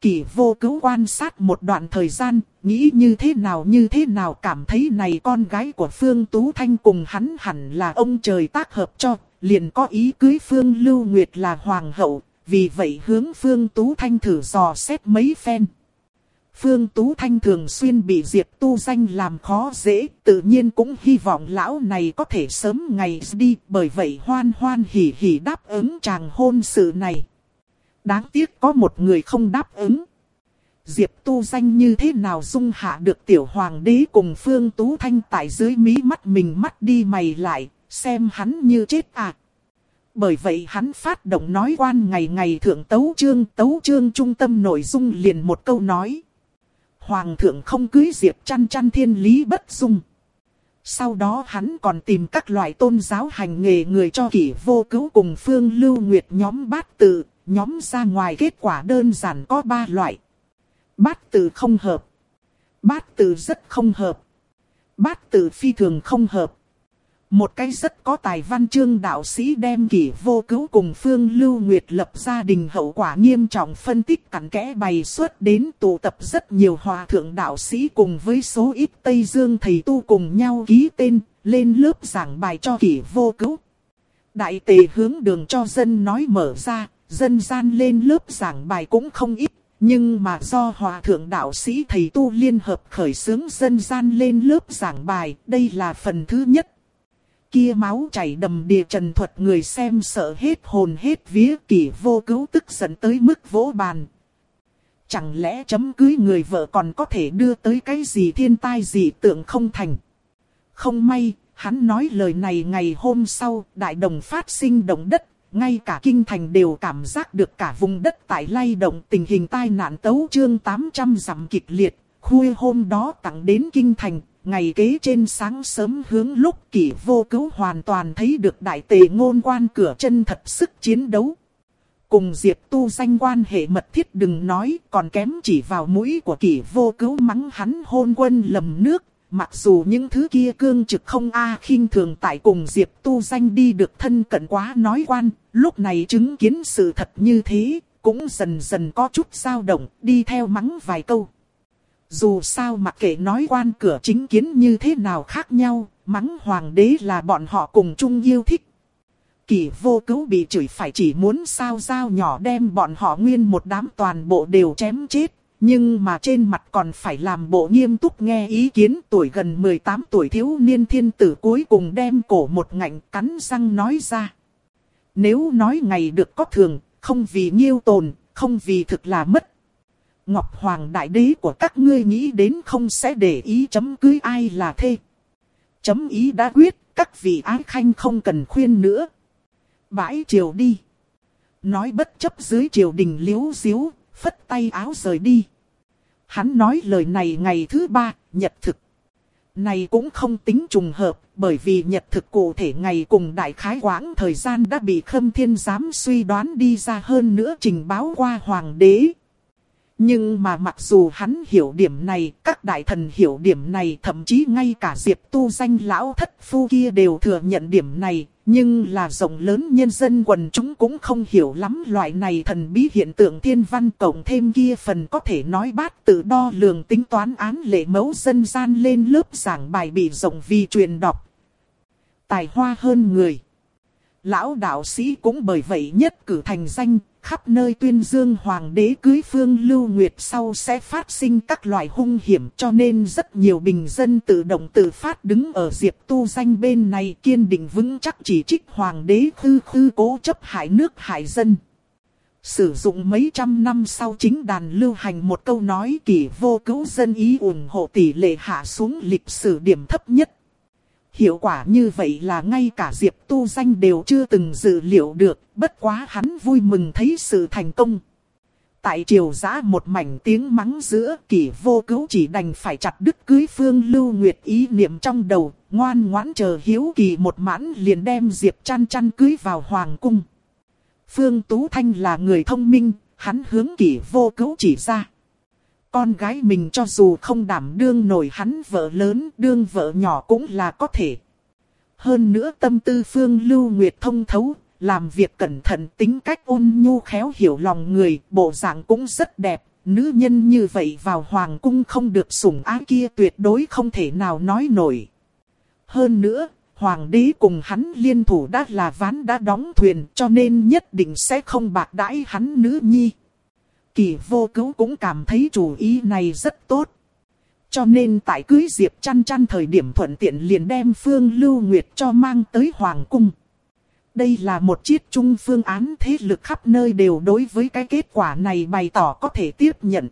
Kỳ vô cứu quan sát một đoạn thời gian, nghĩ như thế nào như thế nào cảm thấy này con gái của Phương Tú Thanh cùng hắn hẳn là ông trời tác hợp cho, liền có ý cưới Phương Lưu Nguyệt là hoàng hậu, vì vậy hướng Phương Tú Thanh thử dò xét mấy phen. Phương Tú Thanh thường xuyên bị Diệp Tu Danh làm khó dễ, tự nhiên cũng hy vọng lão này có thể sớm ngày đi, bởi vậy hoan hoan hỉ hỉ đáp ứng chàng hôn sự này. Đáng tiếc có một người không đáp ứng. Diệp Tu Danh như thế nào dung hạ được tiểu hoàng đế cùng Phương Tú Thanh tại dưới mí mắt mình mắt đi mày lại, xem hắn như chết à. Bởi vậy hắn phát động nói quan ngày ngày thượng tấu trương tấu trương trung tâm nội dung liền một câu nói. Hoàng thượng không cưới Diệp chăn chăn thiên lý bất dung. Sau đó hắn còn tìm các loại tôn giáo hành nghề người cho kỷ vô cứu cùng phương lưu nguyệt nhóm bát tự, nhóm ra ngoài kết quả đơn giản có ba loại. Bát tự không hợp. Bát tự rất không hợp. Bát tự phi thường không hợp. Một cái rất có tài văn chương đạo sĩ đem kỷ vô cứu cùng Phương Lưu Nguyệt lập gia đình hậu quả nghiêm trọng phân tích cặn kẽ bày xuất đến tụ tập rất nhiều hòa thượng đạo sĩ cùng với số ít Tây Dương thầy tu cùng nhau ký tên, lên lớp giảng bài cho kỷ vô cứu. Đại tề hướng đường cho dân nói mở ra, dân gian lên lớp giảng bài cũng không ít, nhưng mà do hòa thượng đạo sĩ thầy tu liên hợp khởi xướng dân gian lên lớp giảng bài, đây là phần thứ nhất kia máu chảy đầm đìa trần thuật người xem sợ hết hồn hết vía kỷ vô cứu tức giận tới mức vỗ bàn. Chẳng lẽ chấm cưới người vợ còn có thể đưa tới cái gì thiên tai gì tượng không thành. Không may, hắn nói lời này ngày hôm sau, đại đồng phát sinh động đất, ngay cả kinh thành đều cảm giác được cả vùng đất tại lay động tình hình tai nạn tấu chương 800 giảm kịch liệt, khuya hôm đó tặng đến kinh thành, ngày kế trên sáng sớm hướng lúc kỷ vô cứu hoàn toàn thấy được đại tề ngôn quan cửa chân thật sức chiến đấu. Cùng Diệp tu danh quan hệ mật thiết đừng nói còn kém chỉ vào mũi của kỷ vô cứu mắng hắn hôn quân lầm nước. Mặc dù những thứ kia cương trực không a khinh thường tại cùng Diệp tu danh đi được thân cận quá nói quan, lúc này chứng kiến sự thật như thế, cũng dần dần có chút dao động, đi theo mắng vài câu. Dù sao mặc kệ nói quan cửa chính kiến như thế nào khác nhau, mắng hoàng đế là bọn họ cùng chung yêu thích. Kỳ vô cứu bị chửi phải chỉ muốn sao dao nhỏ đem bọn họ nguyên một đám toàn bộ đều chém chết. Nhưng mà trên mặt còn phải làm bộ nghiêm túc nghe ý kiến tuổi gần 18 tuổi thiếu niên thiên tử cuối cùng đem cổ một ngạnh cắn răng nói ra. Nếu nói ngày được có thường, không vì nghiêu tồn, không vì thực là mất, Ngọc Hoàng Đại Đế của các ngươi nghĩ đến không sẽ để ý chấm cưới ai là thê. Chấm ý đã quyết, các vị ái khanh không cần khuyên nữa. Bãi triều đi. Nói bất chấp dưới triều đình liếu diếu, phất tay áo rời đi. Hắn nói lời này ngày thứ ba, nhật thực. Này cũng không tính trùng hợp, bởi vì nhật thực cụ thể ngày cùng đại khái quãng thời gian đã bị khâm thiên giám suy đoán đi ra hơn nữa trình báo qua hoàng đế. Nhưng mà mặc dù hắn hiểu điểm này, các đại thần hiểu điểm này, thậm chí ngay cả Diệp tu danh lão thất phu kia đều thừa nhận điểm này, nhưng là rộng lớn nhân dân quần chúng cũng không hiểu lắm loại này thần bí hiện tượng thiên văn cộng thêm kia phần có thể nói bát tự đo lường tính toán án lệ mẫu dân gian lên lớp giảng bài bị rộng vì truyền đọc. Tài hoa hơn người. Lão đạo sĩ cũng bởi vậy nhất cử thành danh, khắp nơi tuyên dương hoàng đế cưới phương lưu nguyệt sau sẽ phát sinh các loại hung hiểm cho nên rất nhiều bình dân tự động tự phát đứng ở diệp tu danh bên này kiên định vững chắc chỉ trích hoàng đế khư khư cố chấp hại nước hại dân. Sử dụng mấy trăm năm sau chính đàn lưu hành một câu nói kỳ vô cứu dân ý ủng hộ tỷ lệ hạ xuống lịch sử điểm thấp nhất. Hiệu quả như vậy là ngay cả Diệp Tu Danh đều chưa từng dự liệu được, bất quá hắn vui mừng thấy sự thành công. Tại triều giã một mảnh tiếng mắng giữa kỷ vô cứu chỉ đành phải chặt đứt cưới phương lưu nguyệt ý niệm trong đầu, ngoan ngoãn chờ hiếu kỳ một mãn liền đem Diệp chăn chăn cưới vào hoàng cung. Phương Tú Thanh là người thông minh, hắn hướng kỷ vô cứu chỉ ra. Con gái mình cho dù không đảm đương nổi hắn vợ lớn, đương vợ nhỏ cũng là có thể. Hơn nữa tâm tư phương lưu nguyệt thông thấu, làm việc cẩn thận tính cách ôn nhu khéo hiểu lòng người, bộ dạng cũng rất đẹp. Nữ nhân như vậy vào hoàng cung không được sủng ái kia tuyệt đối không thể nào nói nổi. Hơn nữa, hoàng đế cùng hắn liên thủ đã là ván đã đóng thuyền cho nên nhất định sẽ không bạc đãi hắn nữ nhi. Kỳ vô cứu cũng cảm thấy chủ ý này rất tốt. Cho nên tại cưới Diệp chăn chăn thời điểm thuận tiện liền đem Phương Lưu Nguyệt cho mang tới Hoàng Cung. Đây là một chiếc chung phương án thế lực khắp nơi đều đối với cái kết quả này bày tỏ có thể tiếp nhận.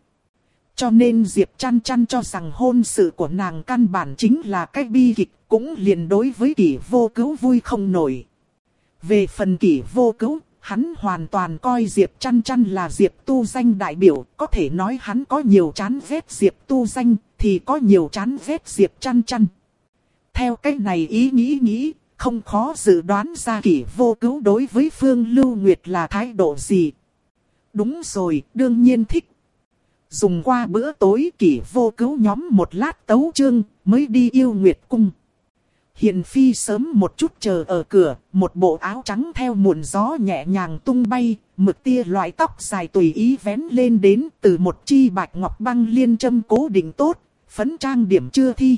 Cho nên Diệp chăn chăn cho rằng hôn sự của nàng căn bản chính là cái bi kịch cũng liền đối với kỷ vô cứu vui không nổi. Về phần kỷ vô cứu, hắn hoàn toàn coi Diệp chăn chăn là Diệp tu danh đại biểu, có thể nói hắn có nhiều chán ghét Diệp tu danh, thì có nhiều chán ghét Diệp chăn chăn. Theo cách này ý nghĩ nghĩ, không khó dự đoán ra kỷ vô cứu đối với Phương Lưu Nguyệt là thái độ gì. Đúng rồi, đương nhiên thích. Dùng qua bữa tối kỷ vô cứu nhóm một lát tấu chương, mới đi yêu Nguyệt Cung. Hiền Phi sớm một chút chờ ở cửa, một bộ áo trắng theo muộn gió nhẹ nhàng tung bay, mực tia loại tóc dài tùy ý vén lên đến từ một chi bạch ngọc băng liên châm cố định tốt, phấn trang điểm chưa thi.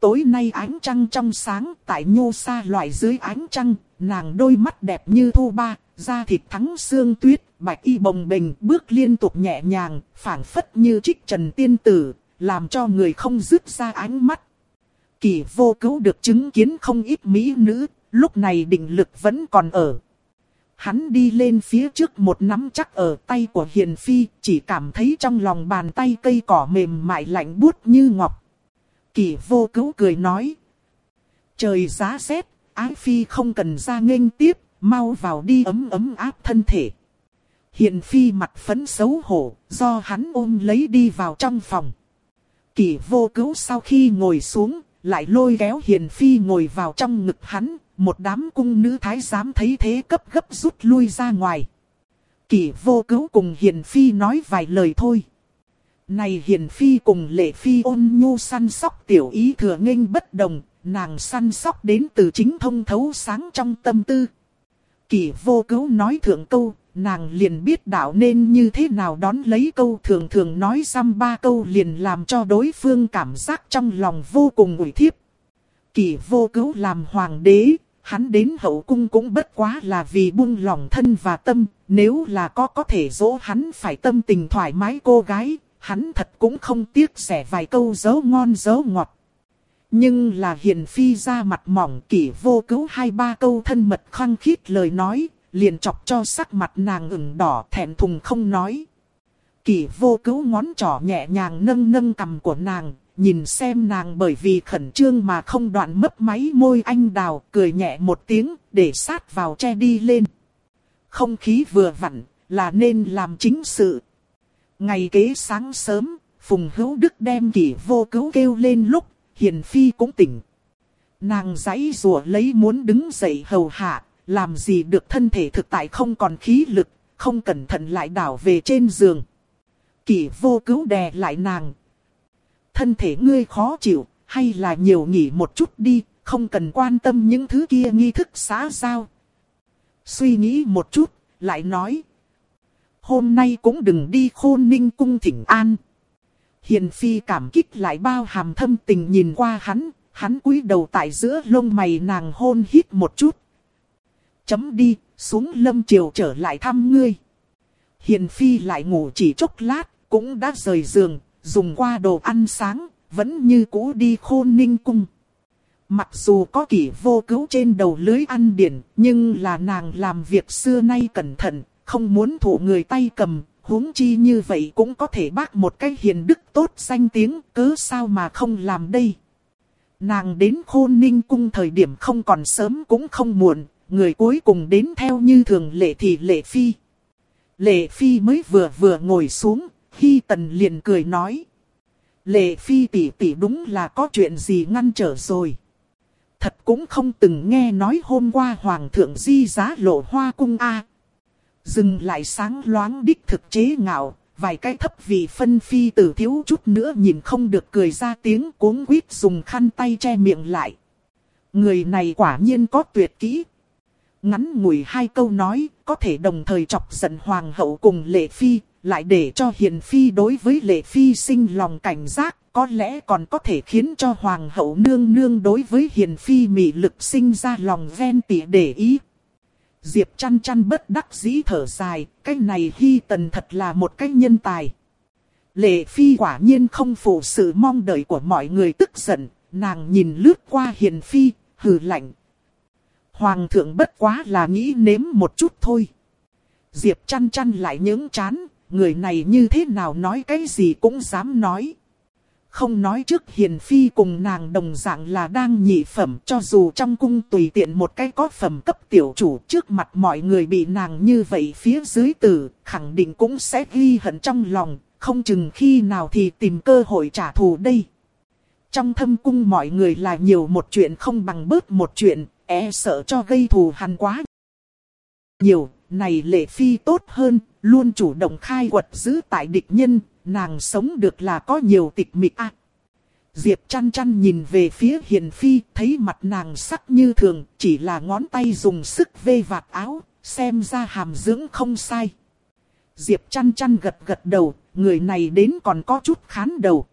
Tối nay ánh trăng trong sáng, tại nhô xa loại dưới ánh trăng, nàng đôi mắt đẹp như thu ba, da thịt thắng xương tuyết, bạch y bồng bềnh, bước liên tục nhẹ nhàng, phảng phất như trích trần tiên tử, làm cho người không dứt ra ánh mắt. Kỳ vô cứu được chứng kiến không ít mỹ nữ, lúc này định lực vẫn còn ở. Hắn đi lên phía trước một nắm chắc ở tay của Hiền Phi, chỉ cảm thấy trong lòng bàn tay cây cỏ mềm mại lạnh buốt như ngọc. Kỳ vô cứu cười nói. Trời giá rét, Ái Phi không cần ra nghênh tiếp, mau vào đi ấm ấm áp thân thể. Hiền Phi mặt phấn xấu hổ, do hắn ôm lấy đi vào trong phòng. Kỳ vô cứu sau khi ngồi xuống, lại lôi kéo Hiền Phi ngồi vào trong ngực hắn, một đám cung nữ thái giám thấy thế cấp gấp rút lui ra ngoài. kỷ vô cứu cùng Hiền Phi nói vài lời thôi. Này Hiền Phi cùng Lệ Phi ôn nhu săn sóc tiểu ý thừa nghênh bất đồng, nàng săn sóc đến từ chính thông thấu sáng trong tâm tư. kỷ vô cứu nói thượng câu, nàng liền biết đạo nên như thế nào đón lấy câu thường thường nói xăm ba câu liền làm cho đối phương cảm giác trong lòng vô cùng ủy thiếp. Kỳ vô cứu làm hoàng đế, hắn đến hậu cung cũng bất quá là vì buông lòng thân và tâm, nếu là có có thể dỗ hắn phải tâm tình thoải mái cô gái, hắn thật cũng không tiếc rẻ vài câu dấu ngon dấu ngọt. Nhưng là hiền phi ra mặt mỏng kỷ vô cứu hai ba câu thân mật khăng khít lời nói, liền chọc cho sắc mặt nàng ửng đỏ thẹn thùng không nói. Kỷ vô cứu ngón trỏ nhẹ nhàng nâng nâng cầm của nàng, nhìn xem nàng bởi vì khẩn trương mà không đoạn mấp máy môi anh đào, cười nhẹ một tiếng, để sát vào che đi lên. Không khí vừa vặn, là nên làm chính sự. Ngày kế sáng sớm, Phùng Hữu Đức đem kỷ vô cứu kêu lên lúc, Hiền Phi cũng tỉnh. Nàng giãy rùa lấy muốn đứng dậy hầu hạ, làm gì được thân thể thực tại không còn khí lực, không cẩn thận lại đảo về trên giường. Kỷ vô cứu đè lại nàng. Thân thể ngươi khó chịu, hay là nhiều nghỉ một chút đi, không cần quan tâm những thứ kia nghi thức xã giao. Suy nghĩ một chút, lại nói. Hôm nay cũng đừng đi khôn ninh cung thỉnh an. Hiền phi cảm kích lại bao hàm thâm tình nhìn qua hắn, hắn cúi đầu tại giữa lông mày nàng hôn hít một chút. Chấm đi, xuống lâm triều trở lại thăm ngươi. Hiền phi lại ngủ chỉ chốc lát, cũng đã rời giường, dùng qua đồ ăn sáng, vẫn như cũ đi khôn ninh cung. Mặc dù có kỷ vô cứu trên đầu lưới ăn điển, nhưng là nàng làm việc xưa nay cẩn thận, không muốn thủ người tay cầm, huống chi như vậy cũng có thể bác một cái hiền đức tốt danh tiếng, cớ sao mà không làm đây. Nàng đến khôn ninh cung thời điểm không còn sớm cũng không muộn, người cuối cùng đến theo như thường lệ thì lệ phi. Lệ phi mới vừa vừa ngồi xuống, khi tần liền cười nói. Lệ phi tỷ tỷ đúng là có chuyện gì ngăn trở rồi. Thật cũng không từng nghe nói hôm qua hoàng thượng di giá lộ hoa cung a Dừng lại sáng loáng đích thực chế ngạo, vài cái thấp vị phân phi tử thiếu chút nữa nhìn không được cười ra tiếng cuống quýt dùng khăn tay che miệng lại. Người này quả nhiên có tuyệt kỹ. Ngắn ngủi hai câu nói, có thể đồng thời chọc giận hoàng hậu cùng lệ phi, lại để cho hiền phi đối với lệ phi sinh lòng cảnh giác, có lẽ còn có thể khiến cho hoàng hậu nương nương đối với hiền phi mị lực sinh ra lòng ven tỉ để ý. Diệp chăn chăn bất đắc dĩ thở dài, cái này Hy Tần thật là một cái nhân tài. Lệ Phi quả nhiên không phụ sự mong đợi của mọi người tức giận, nàng nhìn lướt qua Hiền Phi, hừ lạnh. Hoàng thượng bất quá là nghĩ nếm một chút thôi. Diệp chăn chăn lại những chán, người này như thế nào nói cái gì cũng dám nói. Không nói trước hiền phi cùng nàng đồng dạng là đang nhị phẩm cho dù trong cung tùy tiện một cái có phẩm cấp tiểu chủ trước mặt mọi người bị nàng như vậy phía dưới tử, khẳng định cũng sẽ ghi hận trong lòng, không chừng khi nào thì tìm cơ hội trả thù đây. Trong thâm cung mọi người là nhiều một chuyện không bằng bớt một chuyện, e sợ cho gây thù hằn quá. Nhiều, này lệ phi tốt hơn, luôn chủ động khai quật giữ tại địch nhân, nàng sống được là có nhiều tịch mịch a. Diệp chăn chăn nhìn về phía hiền phi, thấy mặt nàng sắc như thường, chỉ là ngón tay dùng sức vê vạt áo, xem ra hàm dưỡng không sai. Diệp chăn chăn gật gật đầu, người này đến còn có chút khán đầu.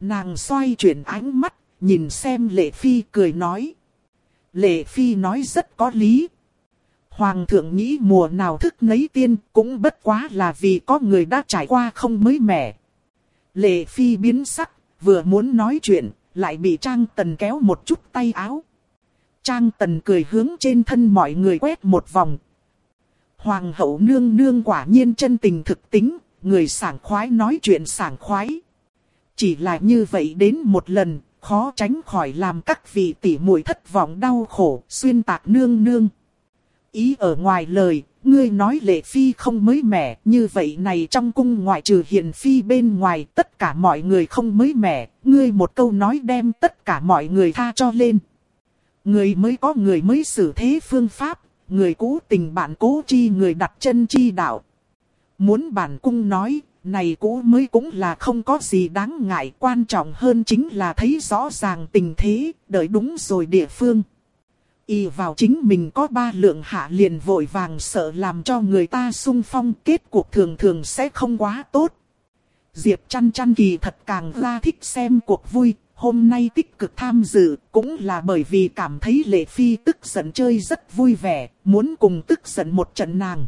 Nàng xoay chuyển ánh mắt, nhìn xem Lệ Phi cười nói. Lệ Phi nói rất có lý. Hoàng thượng nghĩ mùa nào thức nấy tiên cũng bất quá là vì có người đã trải qua không mới mẻ. Lệ Phi biến sắc, vừa muốn nói chuyện, lại bị Trang Tần kéo một chút tay áo. Trang Tần cười hướng trên thân mọi người quét một vòng. Hoàng hậu nương nương quả nhiên chân tình thực tính, người sảng khoái nói chuyện sảng khoái. Chỉ là như vậy đến một lần, khó tránh khỏi làm các vị tỷ muội thất vọng đau khổ, xuyên tạc nương nương. Ý ở ngoài lời, ngươi nói lệ phi không mới mẻ, như vậy này trong cung ngoại trừ hiền phi bên ngoài tất cả mọi người không mới mẻ, ngươi một câu nói đem tất cả mọi người tha cho lên. Người mới có người mới xử thế phương pháp, người cũ tình bạn cố chi người đặt chân chi đạo. Muốn bản cung nói, này cũ mới cũng là không có gì đáng ngại, quan trọng hơn chính là thấy rõ ràng tình thế, đợi đúng rồi địa phương. Y vào chính mình có ba lượng hạ liền vội vàng sợ làm cho người ta sung phong, kết cuộc thường thường sẽ không quá tốt. Diệp chăn chăn kỳ thật càng ra thích xem cuộc vui, hôm nay tích cực tham dự, cũng là bởi vì cảm thấy Lệ Phi tức giận chơi rất vui vẻ, muốn cùng tức giận một trận nàng.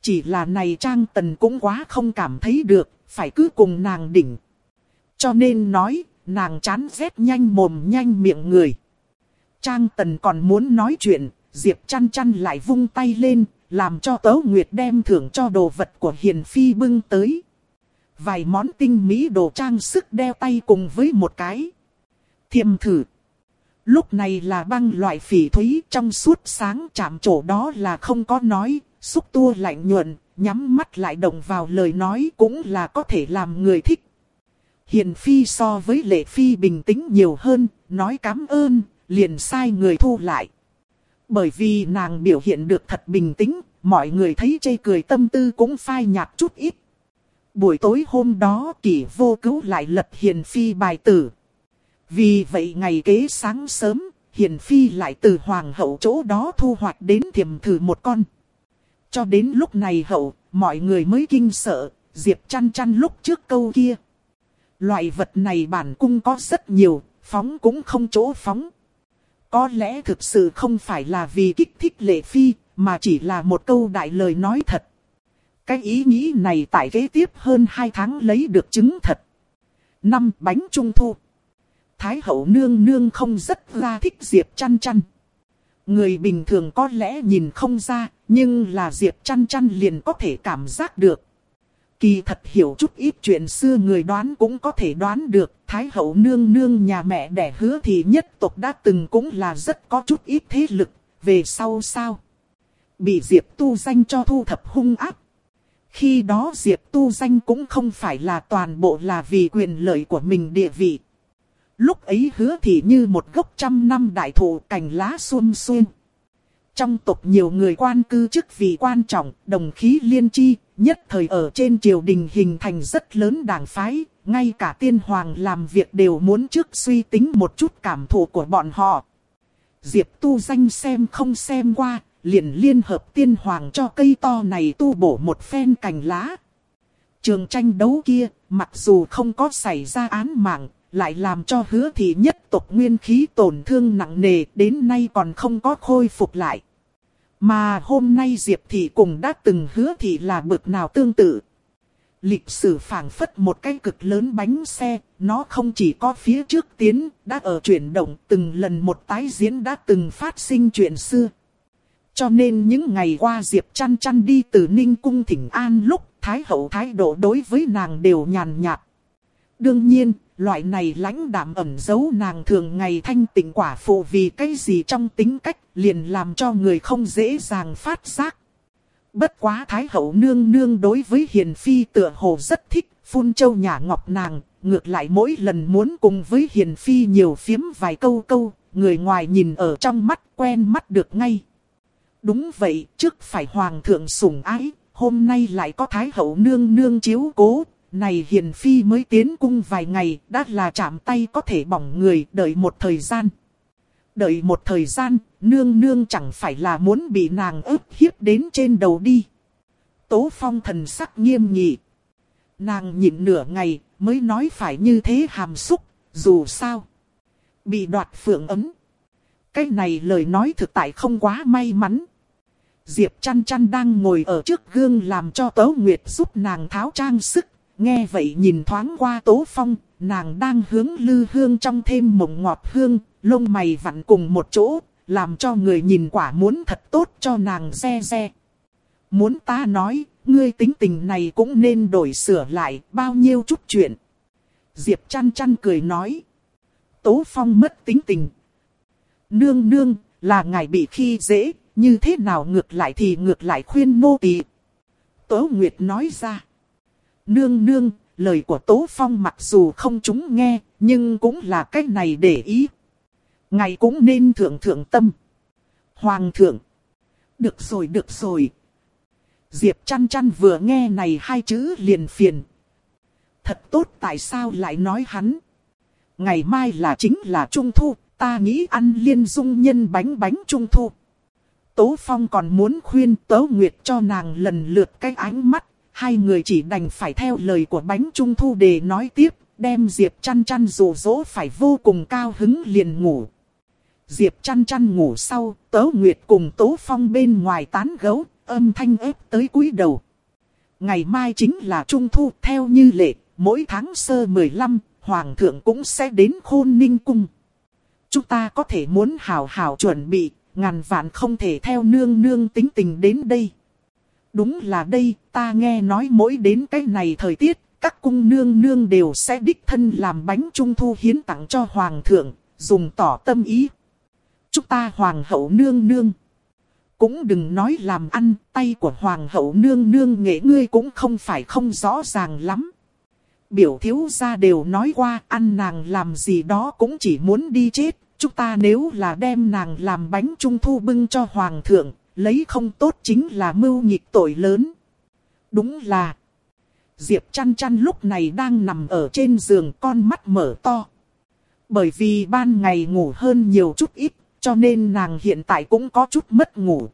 Chỉ là này Trang Tần cũng quá không cảm thấy được, phải cứ cùng nàng đỉnh. Cho nên nói, nàng chán rét nhanh mồm nhanh miệng người. Trang Tần còn muốn nói chuyện, Diệp chăn chăn lại vung tay lên, làm cho Tấu Nguyệt đem thưởng cho đồ vật của Hiền Phi bưng tới. Vài món tinh mỹ đồ trang sức đeo tay cùng với một cái. Thiềm thử. Lúc này là băng loại phỉ thúy trong suốt sáng chạm chỗ đó là không có nói, xúc tua lạnh nhuận, nhắm mắt lại động vào lời nói cũng là có thể làm người thích. Hiền Phi so với Lệ Phi bình tĩnh nhiều hơn, nói cảm ơn, liền sai người thu lại. Bởi vì nàng biểu hiện được thật bình tĩnh, mọi người thấy chê cười tâm tư cũng phai nhạt chút ít. Buổi tối hôm đó kỷ vô cứu lại lật hiền phi bài tử. Vì vậy ngày kế sáng sớm, hiền phi lại từ hoàng hậu chỗ đó thu hoạch đến thiềm thử một con. Cho đến lúc này hậu, mọi người mới kinh sợ, diệp chăn chăn lúc trước câu kia. Loại vật này bản cung có rất nhiều, phóng cũng không chỗ phóng. Có lẽ thực sự không phải là vì kích thích lệ phi, mà chỉ là một câu đại lời nói thật. Cái ý nghĩ này tại kế tiếp hơn 2 tháng lấy được chứng thật. Năm bánh trung thu. Thái hậu nương nương không rất ra thích Diệp chăn chăn. Người bình thường có lẽ nhìn không ra, nhưng là Diệp chăn chăn liền có thể cảm giác được. Kỳ thật hiểu chút ít chuyện xưa người đoán cũng có thể đoán được, Thái hậu nương nương nhà mẹ đẻ hứa thì nhất tộc đã từng cũng là rất có chút ít thế lực, về sau sao? Bị Diệp tu danh cho thu thập hung áp. Khi đó Diệp tu danh cũng không phải là toàn bộ là vì quyền lợi của mình địa vị. Lúc ấy hứa thì như một gốc trăm năm đại thụ cành lá xuân xuân. Trong tộc nhiều người quan cư chức vị quan trọng, đồng khí liên chi, nhất thời ở trên triều đình hình thành rất lớn đảng phái, ngay cả tiên hoàng làm việc đều muốn trước suy tính một chút cảm thụ của bọn họ. Diệp tu danh xem không xem qua, liền liên hợp tiên hoàng cho cây to này tu bổ một phen cành lá. Trường tranh đấu kia, mặc dù không có xảy ra án mạng, lại làm cho hứa thị nhất tộc nguyên khí tổn thương nặng nề đến nay còn không có khôi phục lại. Mà hôm nay Diệp Thị cùng đã từng hứa Thị là bực nào tương tự. Lịch sử phảng phất một cái cực lớn bánh xe, nó không chỉ có phía trước tiến, đã ở chuyển động từng lần một tái diễn đã từng phát sinh chuyện xưa. Cho nên những ngày qua Diệp chăn chăn đi từ Ninh Cung Thỉnh An lúc Thái Hậu thái độ đối với nàng đều nhàn nhạt. Đương nhiên, loại này lãnh đạm ẩn giấu nàng thường ngày thanh tịnh quả phụ vì cái gì trong tính cách liền làm cho người không dễ dàng phát giác. Bất quá Thái Hậu nương nương đối với Hiền Phi tựa hồ rất thích, phun châu nhà ngọc nàng, ngược lại mỗi lần muốn cùng với Hiền Phi nhiều phiếm vài câu câu, người ngoài nhìn ở trong mắt quen mắt được ngay. Đúng vậy, trước phải Hoàng thượng sủng ái, hôm nay lại có Thái Hậu nương nương chiếu cố, này Hiền Phi mới tiến cung vài ngày, đã là chạm tay có thể bỏng người, đợi một thời gian. Đợi một thời gian, nương nương chẳng phải là muốn bị nàng ức hiếp đến trên đầu đi. Tố phong thần sắc nghiêm nghị. Nàng nhịn nửa ngày, mới nói phải như thế hàm xúc, dù sao. Bị đoạt phượng ấm. Cái này lời nói thực tại không quá may mắn. Diệp chăn chăn đang ngồi ở trước gương làm cho Tố Nguyệt giúp nàng tháo trang sức. Nghe vậy nhìn thoáng qua Tố Phong, nàng đang hướng lư hương trong thêm mộng ngọt hương, lông mày vặn cùng một chỗ, làm cho người nhìn quả muốn thật tốt cho nàng xe xe. Muốn ta nói, ngươi tính tình này cũng nên đổi sửa lại bao nhiêu chút chuyện. Diệp chăn chăn cười nói. Tố Phong mất tính tình. Nương nương, là ngài bị khi dễ, như thế nào ngược lại thì ngược lại khuyên nô tỳ. Tố Nguyệt nói ra. Nương nương, lời của Tố Phong mặc dù không chúng nghe, nhưng cũng là cách này để ý. Ngài cũng nên thượng thượng tâm. Hoàng thượng. Được rồi, được rồi. Diệp chăn chăn vừa nghe này hai chữ liền phiền. Thật tốt tại sao lại nói hắn. Ngày mai là chính là Trung Thu, ta nghĩ ăn liên dung nhân bánh bánh Trung Thu. Tố Phong còn muốn khuyên Tố Nguyệt cho nàng lần lượt cái ánh mắt, hai người chỉ đành phải theo lời của bánh trung thu để nói tiếp, đem Diệp chăn chăn rủ rỗ phải vô cùng cao hứng liền ngủ. Diệp chăn chăn ngủ sau, Tố Nguyệt cùng Tố Phong bên ngoài tán gấu, âm thanh ép tới cúi đầu. Ngày mai chính là trung thu theo như lệ, mỗi tháng sơ 15, Hoàng thượng cũng sẽ đến khôn ninh cung. Chúng ta có thể muốn hào hào chuẩn bị, ngàn vạn không thể theo nương nương tính tình đến đây. Đúng là đây, ta nghe nói mỗi đến cái này thời tiết, các cung nương nương đều sẽ đích thân làm bánh trung thu hiến tặng cho hoàng thượng, dùng tỏ tâm ý. Chúng ta hoàng hậu nương nương. Cũng đừng nói làm ăn, tay của hoàng hậu nương nương nghệ ngươi cũng không phải không rõ ràng lắm. Biểu thiếu gia đều nói qua ăn nàng làm gì đó cũng chỉ muốn đi chết. Chúng ta nếu là đem nàng làm bánh trung thu bưng cho hoàng thượng, lấy không tốt chính là mưu nhịp tội lớn. Đúng là, Diệp chăn chăn lúc này đang nằm ở trên giường con mắt mở to. Bởi vì ban ngày ngủ hơn nhiều chút ít, cho nên nàng hiện tại cũng có chút mất ngủ.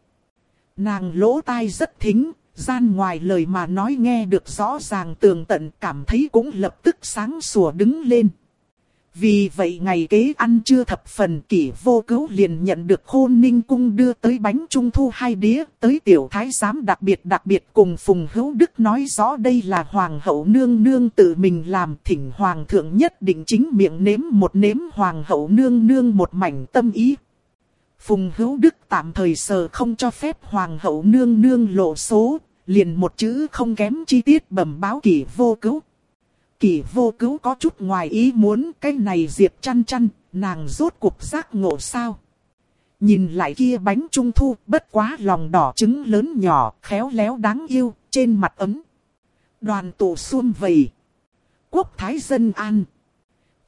Nàng lỗ tai rất thính, gian ngoài lời mà nói nghe được rõ ràng tường tận cảm thấy cũng lập tức sáng sủa đứng lên. Vì vậy ngày kế ăn chưa thập phần kỷ vô cứu liền nhận được khôn ninh cung đưa tới bánh trung thu hai đĩa tới tiểu thái giám đặc biệt đặc biệt cùng Phùng Hữu Đức nói rõ đây là hoàng hậu nương nương tự mình làm thỉnh hoàng thượng nhất định chính miệng nếm một nếm hoàng hậu nương nương một mảnh tâm ý. Phùng Hữu Đức tạm thời sờ không cho phép hoàng hậu nương nương lộ số, liền một chữ không kém chi tiết bẩm báo kỷ vô cứu kỳ vô cứu có chút ngoài ý muốn cái này diệp chăn chăn, nàng rốt cuộc giác ngộ sao. Nhìn lại kia bánh trung thu, bất quá lòng đỏ trứng lớn nhỏ, khéo léo đáng yêu, trên mặt ấm. Đoàn tụ xuân vầy. Quốc thái dân an.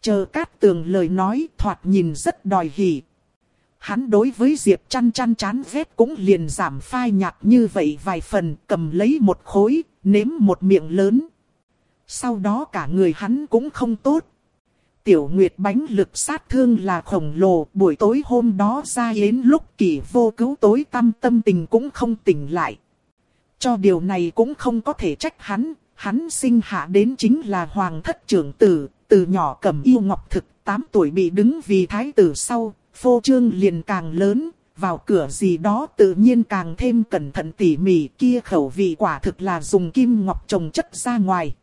Chờ cát tường lời nói thoạt nhìn rất đòi hỉ. Hắn đối với Diệp chăn chăn chán ghét cũng liền giảm phai nhạt như vậy vài phần, cầm lấy một khối, nếm một miệng lớn. Sau đó cả người hắn cũng không tốt. Tiểu Nguyệt bánh lực sát thương là khổng lồ, buổi tối hôm đó ra yến lúc kỳ vô cứu tối tâm tâm tình cũng không tỉnh lại. Cho điều này cũng không có thể trách hắn, hắn sinh hạ đến chính là hoàng thất trưởng tử, từ nhỏ cầm yêu ngọc thực, 8 tuổi bị đứng vì thái tử sau, phô trương liền càng lớn, vào cửa gì đó tự nhiên càng thêm cẩn thận tỉ mỉ kia khẩu vị quả thực là dùng kim ngọc trồng chất ra ngoài.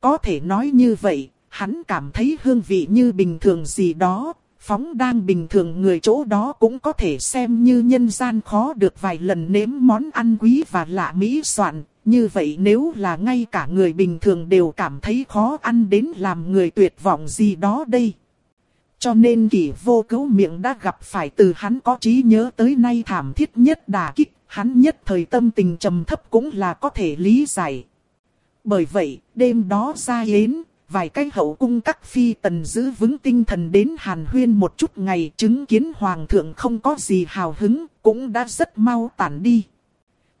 Có thể nói như vậy, hắn cảm thấy hương vị như bình thường gì đó, phóng đang bình thường người chỗ đó cũng có thể xem như nhân gian khó được vài lần nếm món ăn quý và lạ mỹ soạn. Như vậy nếu là ngay cả người bình thường đều cảm thấy khó ăn đến làm người tuyệt vọng gì đó đây. Cho nên kỷ vô cứu miệng đã gặp phải từ hắn có trí nhớ tới nay thảm thiết nhất đà kích, hắn nhất thời tâm tình trầm thấp cũng là có thể lý giải. Bởi vậy, đêm đó ra yến, vài cái hậu cung các phi tần giữ vững tinh thần đến hàn huyên một chút ngày chứng kiến hoàng thượng không có gì hào hứng, cũng đã rất mau tản đi.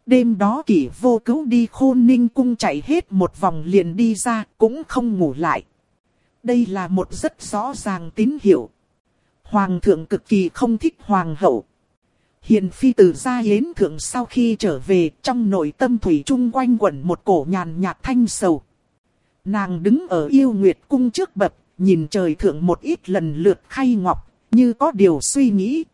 Đêm đó kỷ vô cứu đi khôn ninh cung chạy hết một vòng liền đi ra, cũng không ngủ lại. Đây là một rất rõ ràng tín hiệu. Hoàng thượng cực kỳ không thích hoàng hậu. Hiền phi từ gia yến thượng sau khi trở về trong nội tâm thủy trung quanh quẩn một cổ nhàn nhạt thanh sầu. Nàng đứng ở yêu nguyệt cung trước bập nhìn trời thượng một ít lần lượt khay ngọc, như có điều suy nghĩ.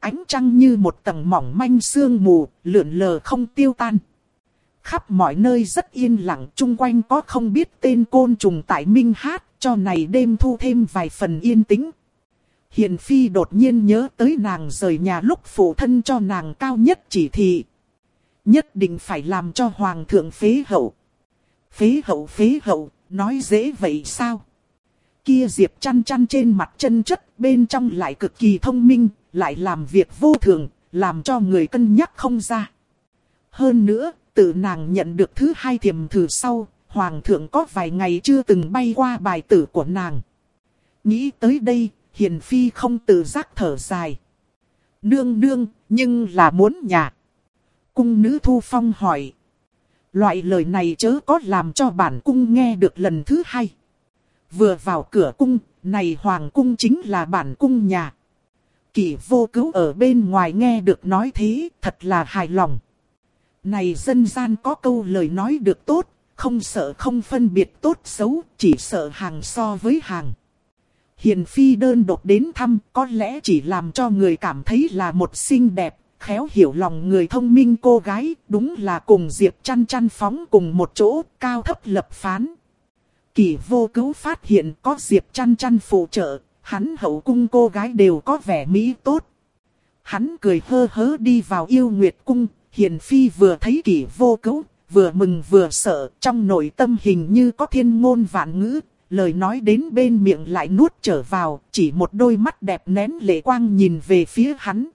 Ánh trăng như một tầng mỏng manh sương mù, lượn lờ không tiêu tan. Khắp mọi nơi rất yên lặng, chung quanh có không biết tên côn trùng tại minh hát, cho này đêm thu thêm vài phần yên tĩnh. Hiền Phi đột nhiên nhớ tới nàng rời nhà lúc phụ thân cho nàng cao nhất chỉ thị. Nhất định phải làm cho Hoàng thượng phế hậu. Phế hậu phế hậu, nói dễ vậy sao? Kia Diệp chăn chăn trên mặt chân chất, bên trong lại cực kỳ thông minh, lại làm việc vô thường, làm cho người cân nhắc không ra. Hơn nữa, tự nàng nhận được thứ hai thiềm thử sau, Hoàng thượng có vài ngày chưa từng bay qua bài tử của nàng. Nghĩ tới đây, Hiền Phi không tự giác thở dài. Nương nương, nhưng là muốn nhà. Cung nữ Thu Phong hỏi. Loại lời này chớ có làm cho bản cung nghe được lần thứ hai. Vừa vào cửa cung, này hoàng cung chính là bản cung nhà. Kỷ vô cứu ở bên ngoài nghe được nói thế, thật là hài lòng. Này dân gian có câu lời nói được tốt, không sợ không phân biệt tốt xấu, chỉ sợ hàng so với hàng. Hiền phi đơn độc đến thăm có lẽ chỉ làm cho người cảm thấy là một xinh đẹp, khéo hiểu lòng người thông minh cô gái, đúng là cùng Diệp chăn chăn phóng cùng một chỗ, cao thấp lập phán. Kỳ vô cứu phát hiện có Diệp chăn chăn phụ trợ, hắn hậu cung cô gái đều có vẻ mỹ tốt. Hắn cười hơ hớ đi vào yêu nguyệt cung, hiền phi vừa thấy kỳ vô cứu, vừa mừng vừa sợ, trong nội tâm hình như có thiên ngôn vạn ngữ, lời nói đến bên miệng lại nuốt trở vào, chỉ một đôi mắt đẹp nén lệ quang nhìn về phía hắn.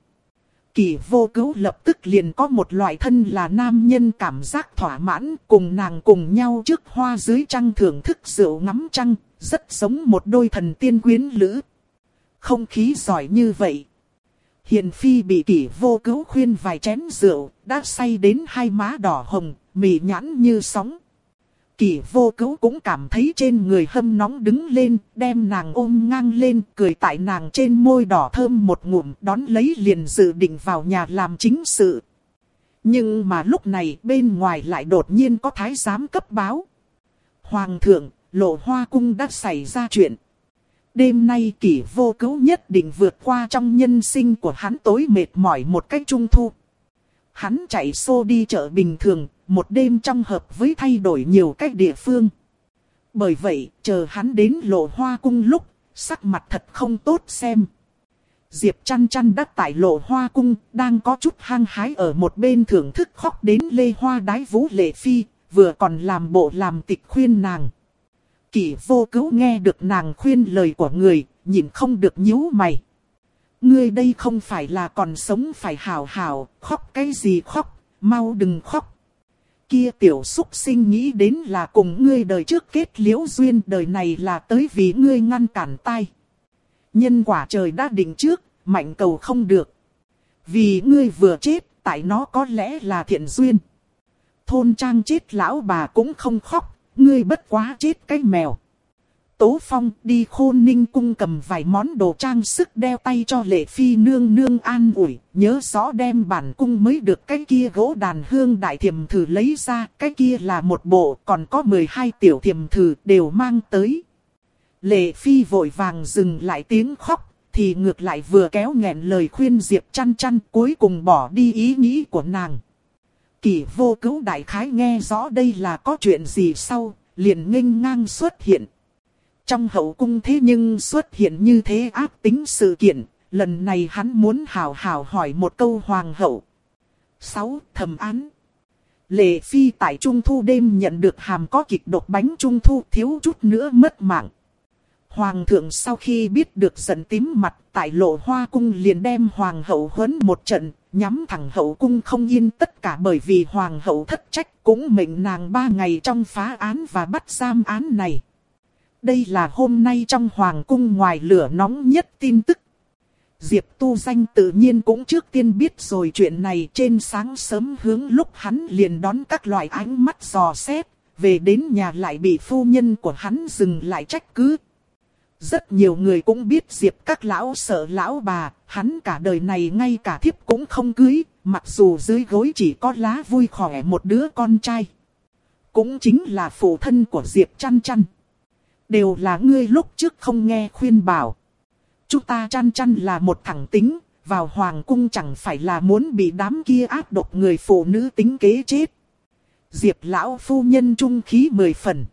Kỳ vô cứu lập tức liền có một loại thân là nam nhân cảm giác thỏa mãn, cùng nàng cùng nhau trước hoa dưới trăng thưởng thức rượu ngắm trăng, rất giống một đôi thần tiên quyến lữ. Không khí giỏi như vậy. Hiền phi bị kỷ vô cứu khuyên vài chén rượu, đã say đến hai má đỏ hồng, mị nhãn như sóng. Kỳ vô cứu cũng cảm thấy trên người hâm nóng đứng lên, đem nàng ôm ngang lên, cười tại nàng trên môi đỏ thơm một ngụm, đón lấy liền dự định vào nhà làm chính sự. Nhưng mà lúc này bên ngoài lại đột nhiên có thái giám cấp báo. Hoàng thượng, lộ hoa cung đã xảy ra chuyện. Đêm nay kỷ vô cứu nhất định vượt qua trong nhân sinh của hắn tối mệt mỏi một cách trung thu. Hắn chạy xô đi chợ bình thường, một đêm trong hợp với thay đổi nhiều cách địa phương. Bởi vậy, chờ hắn đến lộ hoa cung lúc, sắc mặt thật không tốt xem. Diệp chăn chăn đắc tại lộ hoa cung, đang có chút hang hái ở một bên thưởng thức khóc đến lê hoa đái vũ lệ phi, vừa còn làm bộ làm tịch khuyên nàng. Kỷ vô cứu nghe được nàng khuyên lời của người, nhìn không được nhíu mày. Ngươi đây không phải là còn sống phải hào hào, khóc cái gì khóc, mau đừng khóc kia tiểu xúc sinh nghĩ đến là cùng ngươi đời trước kết liễu duyên đời này là tới vì ngươi ngăn cản tai. Nhân quả trời đã định trước, mạnh cầu không được. Vì ngươi vừa chết, tại nó có lẽ là thiện duyên. Thôn trang chết lão bà cũng không khóc, ngươi bất quá chết cái mèo. Tố Phong đi khôn ninh cung cầm vài món đồ trang sức đeo tay cho lệ phi nương nương an ủi, nhớ rõ đem bản cung mới được cái kia gỗ đàn hương đại thiềm thử lấy ra, cái kia là một bộ, còn có 12 tiểu thiềm thử đều mang tới. Lệ phi vội vàng dừng lại tiếng khóc, thì ngược lại vừa kéo nghẹn lời khuyên Diệp chăn chăn cuối cùng bỏ đi ý nghĩ của nàng. Kỳ vô cứu đại khái nghe rõ đây là có chuyện gì sau, liền nghênh ngang xuất hiện. Trong hậu cung thế nhưng xuất hiện như thế ác tính sự kiện, lần này hắn muốn hào hào hỏi một câu hoàng hậu. 6. Thẩm án Lệ Phi tại Trung Thu đêm nhận được hàm có kịch độc bánh Trung Thu thiếu chút nữa mất mạng. Hoàng thượng sau khi biết được giận tím mặt tại lộ hoa cung liền đem hoàng hậu huấn một trận, nhắm thẳng hậu cung không yên tất cả bởi vì hoàng hậu thất trách cũng mệnh nàng ba ngày trong phá án và bắt giam án này. Đây là hôm nay trong hoàng cung ngoài lửa nóng nhất tin tức. Diệp tu danh tự nhiên cũng trước tiên biết rồi chuyện này trên sáng sớm hướng lúc hắn liền đón các loại ánh mắt dò xét, về đến nhà lại bị phu nhân của hắn dừng lại trách cứ. Rất nhiều người cũng biết Diệp các lão sợ lão bà, hắn cả đời này ngay cả thiếp cũng không cưới, mặc dù dưới gối chỉ có lá vui khỏe một đứa con trai. Cũng chính là phụ thân của Diệp chăn chăn. Đều là ngươi lúc trước không nghe khuyên bảo. Chúng ta chăn chăn là một thẳng tính, vào hoàng cung chẳng phải là muốn bị đám kia áp độc người phụ nữ tính kế chết. Diệp lão phu nhân trung khí mười phần.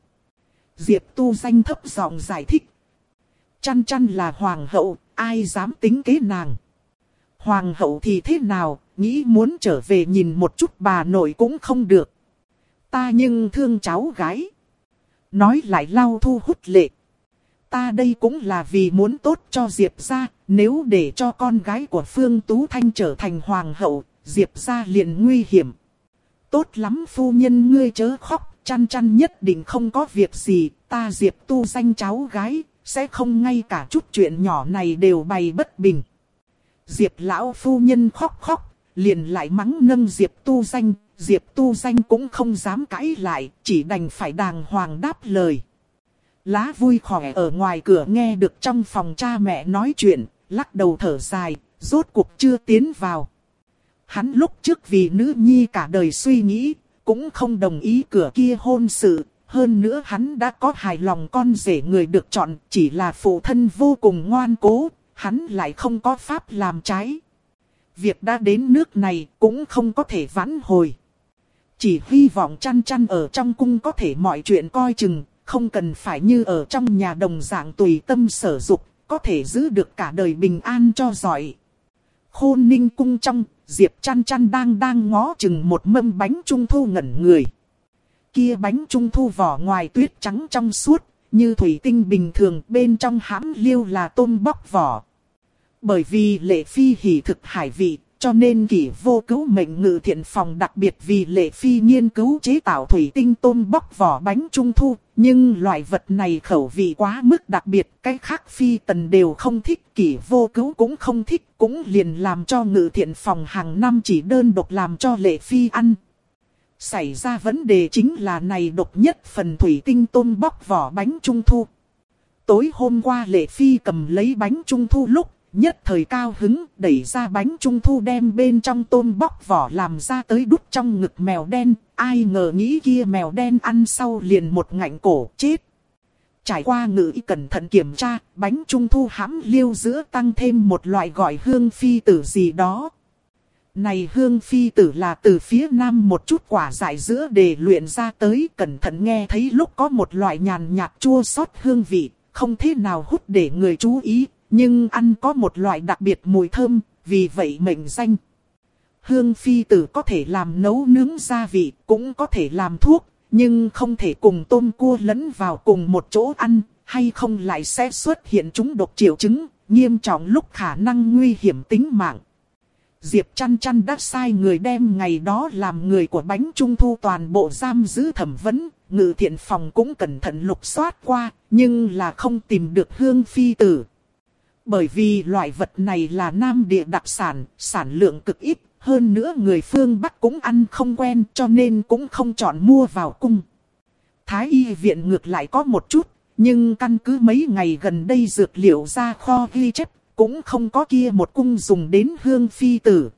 Diệp tu danh thấp giọng giải thích. Chăn chăn là hoàng hậu, ai dám tính kế nàng. Hoàng hậu thì thế nào, nghĩ muốn trở về nhìn một chút bà nội cũng không được. Ta nhưng thương cháu gái. Nói lại lau thu hút lệ. Ta đây cũng là vì muốn tốt cho Diệp ra, nếu để cho con gái của Phương Tú Thanh trở thành hoàng hậu, Diệp ra liền nguy hiểm. Tốt lắm phu nhân ngươi chớ khóc, chăn chăn nhất định không có việc gì, ta Diệp tu danh cháu gái, sẽ không ngay cả chút chuyện nhỏ này đều bày bất bình. Diệp lão phu nhân khóc khóc, liền lại mắng nâng Diệp tu danh, Diệp tu danh cũng không dám cãi lại, chỉ đành phải đàng hoàng đáp lời. Lá vui khỏe ở ngoài cửa nghe được trong phòng cha mẹ nói chuyện, lắc đầu thở dài, rốt cuộc chưa tiến vào. Hắn lúc trước vì nữ nhi cả đời suy nghĩ, cũng không đồng ý cửa kia hôn sự, hơn nữa hắn đã có hài lòng con rể người được chọn, chỉ là phụ thân vô cùng ngoan cố, hắn lại không có pháp làm trái. Việc đã đến nước này cũng không có thể vãn hồi. Chỉ hy vọng chăn chăn ở trong cung có thể mọi chuyện coi chừng, không cần phải như ở trong nhà đồng dạng tùy tâm sở dục, có thể giữ được cả đời bình an cho giỏi. Khôn ninh cung trong, Diệp chăn chăn đang đang ngó chừng một mâm bánh trung thu ngẩn người kia bánh trung thu vỏ ngoài tuyết trắng trong suốt, như thủy tinh bình thường bên trong hãm liêu là tôm bóc vỏ. Bởi vì lệ phi hỉ thực hải vị, cho nên kỷ vô cứu mệnh ngự thiện phòng đặc biệt vì lệ phi nghiên cứu chế tạo thủy tinh tôm bóc vỏ bánh trung thu. Nhưng loại vật này khẩu vị quá mức đặc biệt, cái khác phi tần đều không thích, kỷ vô cứu cũng không thích, cũng liền làm cho ngự thiện phòng hàng năm chỉ đơn độc làm cho lệ phi ăn. Xảy ra vấn đề chính là này độc nhất phần thủy tinh tôm bóc vỏ bánh trung thu. Tối hôm qua Lệ Phi cầm lấy bánh trung thu lúc, nhất thời cao hứng, đẩy ra bánh trung thu đem bên trong tôm bóc vỏ làm ra tới đút trong ngực mèo đen. Ai ngờ nghĩ kia mèo đen ăn sau liền một ngạnh cổ chết. Trải qua ngữ cẩn thận kiểm tra, bánh trung thu hãm liêu giữa tăng thêm một loại gọi hương phi tử gì đó. Này hương phi tử là từ phía nam một chút quả dại giữa để luyện ra tới cẩn thận nghe thấy lúc có một loại nhàn nhạt chua xót hương vị, không thế nào hút để người chú ý, nhưng ăn có một loại đặc biệt mùi thơm, vì vậy mệnh danh. Hương phi tử có thể làm nấu nướng gia vị, cũng có thể làm thuốc, nhưng không thể cùng tôm cua lẫn vào cùng một chỗ ăn, hay không lại sẽ xuất hiện chúng độc triệu chứng, nghiêm trọng lúc khả năng nguy hiểm tính mạng. Diệp chăn chăn đã sai người đem ngày đó làm người của bánh trung thu toàn bộ giam giữ thẩm vấn, ngự thiện phòng cũng cẩn thận lục soát qua, nhưng là không tìm được hương phi tử. Bởi vì loại vật này là nam địa đặc sản, sản lượng cực ít, hơn nữa người phương Bắc cũng ăn không quen cho nên cũng không chọn mua vào cung. Thái y viện ngược lại có một chút, nhưng căn cứ mấy ngày gần đây dược liệu ra kho ghi chép cũng không có kia một cung dùng đến hương phi tử.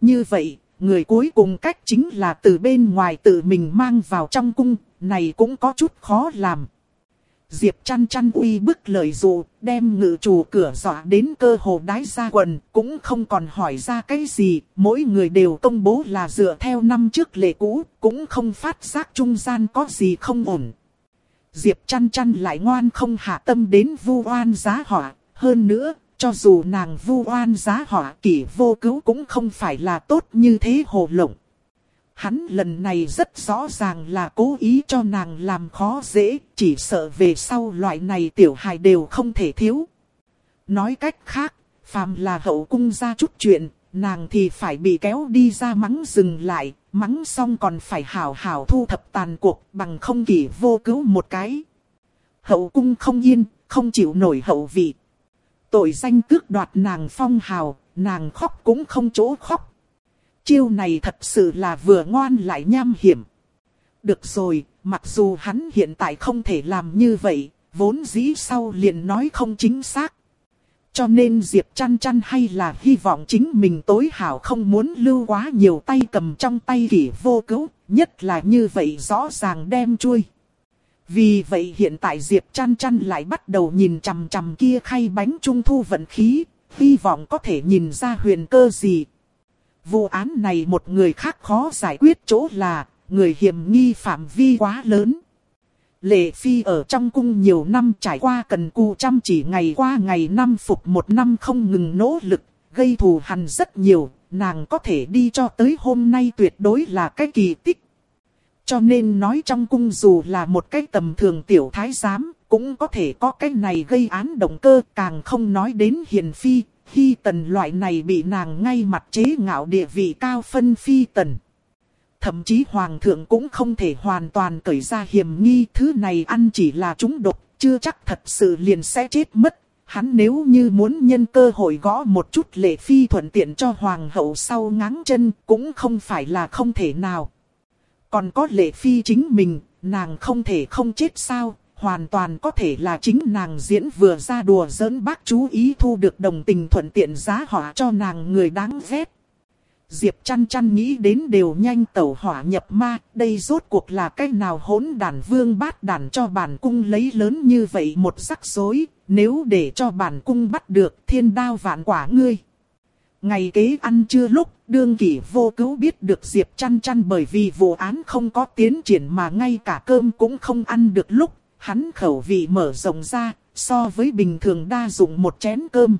Như vậy, người cuối cùng cách chính là từ bên ngoài tự mình mang vào trong cung, này cũng có chút khó làm. Diệp chăn chăn uy bức lời dụ, đem ngự chủ cửa dọa đến cơ hồ đái ra quần, cũng không còn hỏi ra cái gì, mỗi người đều công bố là dựa theo năm trước lệ cũ, cũng không phát giác trung gian có gì không ổn. Diệp chăn chăn lại ngoan không hạ tâm đến vu oan giá họa, hơn nữa, cho dù nàng vu oan giá họa kỷ vô cứu cũng không phải là tốt như thế hồ lộng. Hắn lần này rất rõ ràng là cố ý cho nàng làm khó dễ, chỉ sợ về sau loại này tiểu hài đều không thể thiếu. Nói cách khác, phàm là hậu cung ra chút chuyện, nàng thì phải bị kéo đi ra mắng dừng lại, mắng xong còn phải hảo hảo thu thập tàn cuộc bằng không kỷ vô cứu một cái. Hậu cung không yên, không chịu nổi hậu vị. Tội danh cướp đoạt nàng phong hào, nàng khóc cũng không chỗ khóc. Chiêu này thật sự là vừa ngoan lại nham hiểm. Được rồi, mặc dù hắn hiện tại không thể làm như vậy, vốn dĩ sau liền nói không chính xác. Cho nên Diệp chăn chăn hay là hy vọng chính mình tối hảo không muốn lưu quá nhiều tay cầm trong tay kỷ vô cứu, nhất là như vậy rõ ràng đem chui. Vì vậy hiện tại Diệp chăn chăn lại bắt đầu nhìn chằm chằm kia khay bánh trung thu vận khí, hy vọng có thể nhìn ra huyền cơ gì. Vụ án này một người khác khó giải quyết chỗ là, người hiểm nghi phạm vi quá lớn. Lệ Phi ở trong cung nhiều năm trải qua cần cù chăm chỉ ngày qua ngày năm phục một năm không ngừng nỗ lực, gây thù hằn rất nhiều, nàng có thể đi cho tới hôm nay tuyệt đối là cái kỳ tích. Cho nên nói trong cung dù là một cái tầm thường tiểu thái giám, cũng có thể có cái này gây án động cơ, càng không nói đến hiền phi, Hy tần loại này bị nàng ngay mặt chế ngạo địa vị cao phân phi tần. Thậm chí hoàng thượng cũng không thể hoàn toàn cởi ra hiểm nghi thứ này ăn chỉ là chúng độc, chưa chắc thật sự liền sẽ chết mất. Hắn nếu như muốn nhân cơ hội gõ một chút lệ phi thuận tiện cho hoàng hậu sau ngáng chân cũng không phải là không thể nào. Còn có lệ phi chính mình, nàng không thể không chết sao, hoàn toàn có thể là chính nàng diễn vừa ra đùa giỡn bác chú ý thu được đồng tình thuận tiện giá hỏa cho nàng người đáng ghét. Diệp chăn chăn nghĩ đến đều nhanh tẩu hỏa nhập ma, đây rốt cuộc là cách nào hỗn đàn vương bát đàn cho bản cung lấy lớn như vậy một rắc rối, nếu để cho bản cung bắt được thiên đao vạn quả ngươi. Ngày kế ăn trưa lúc, đương kỷ vô cứu biết được Diệp chăn chăn bởi vì vụ án không có tiến triển mà ngay cả cơm cũng không ăn được lúc, hắn khẩu vị mở rộng ra, so với bình thường đa dụng một chén cơm.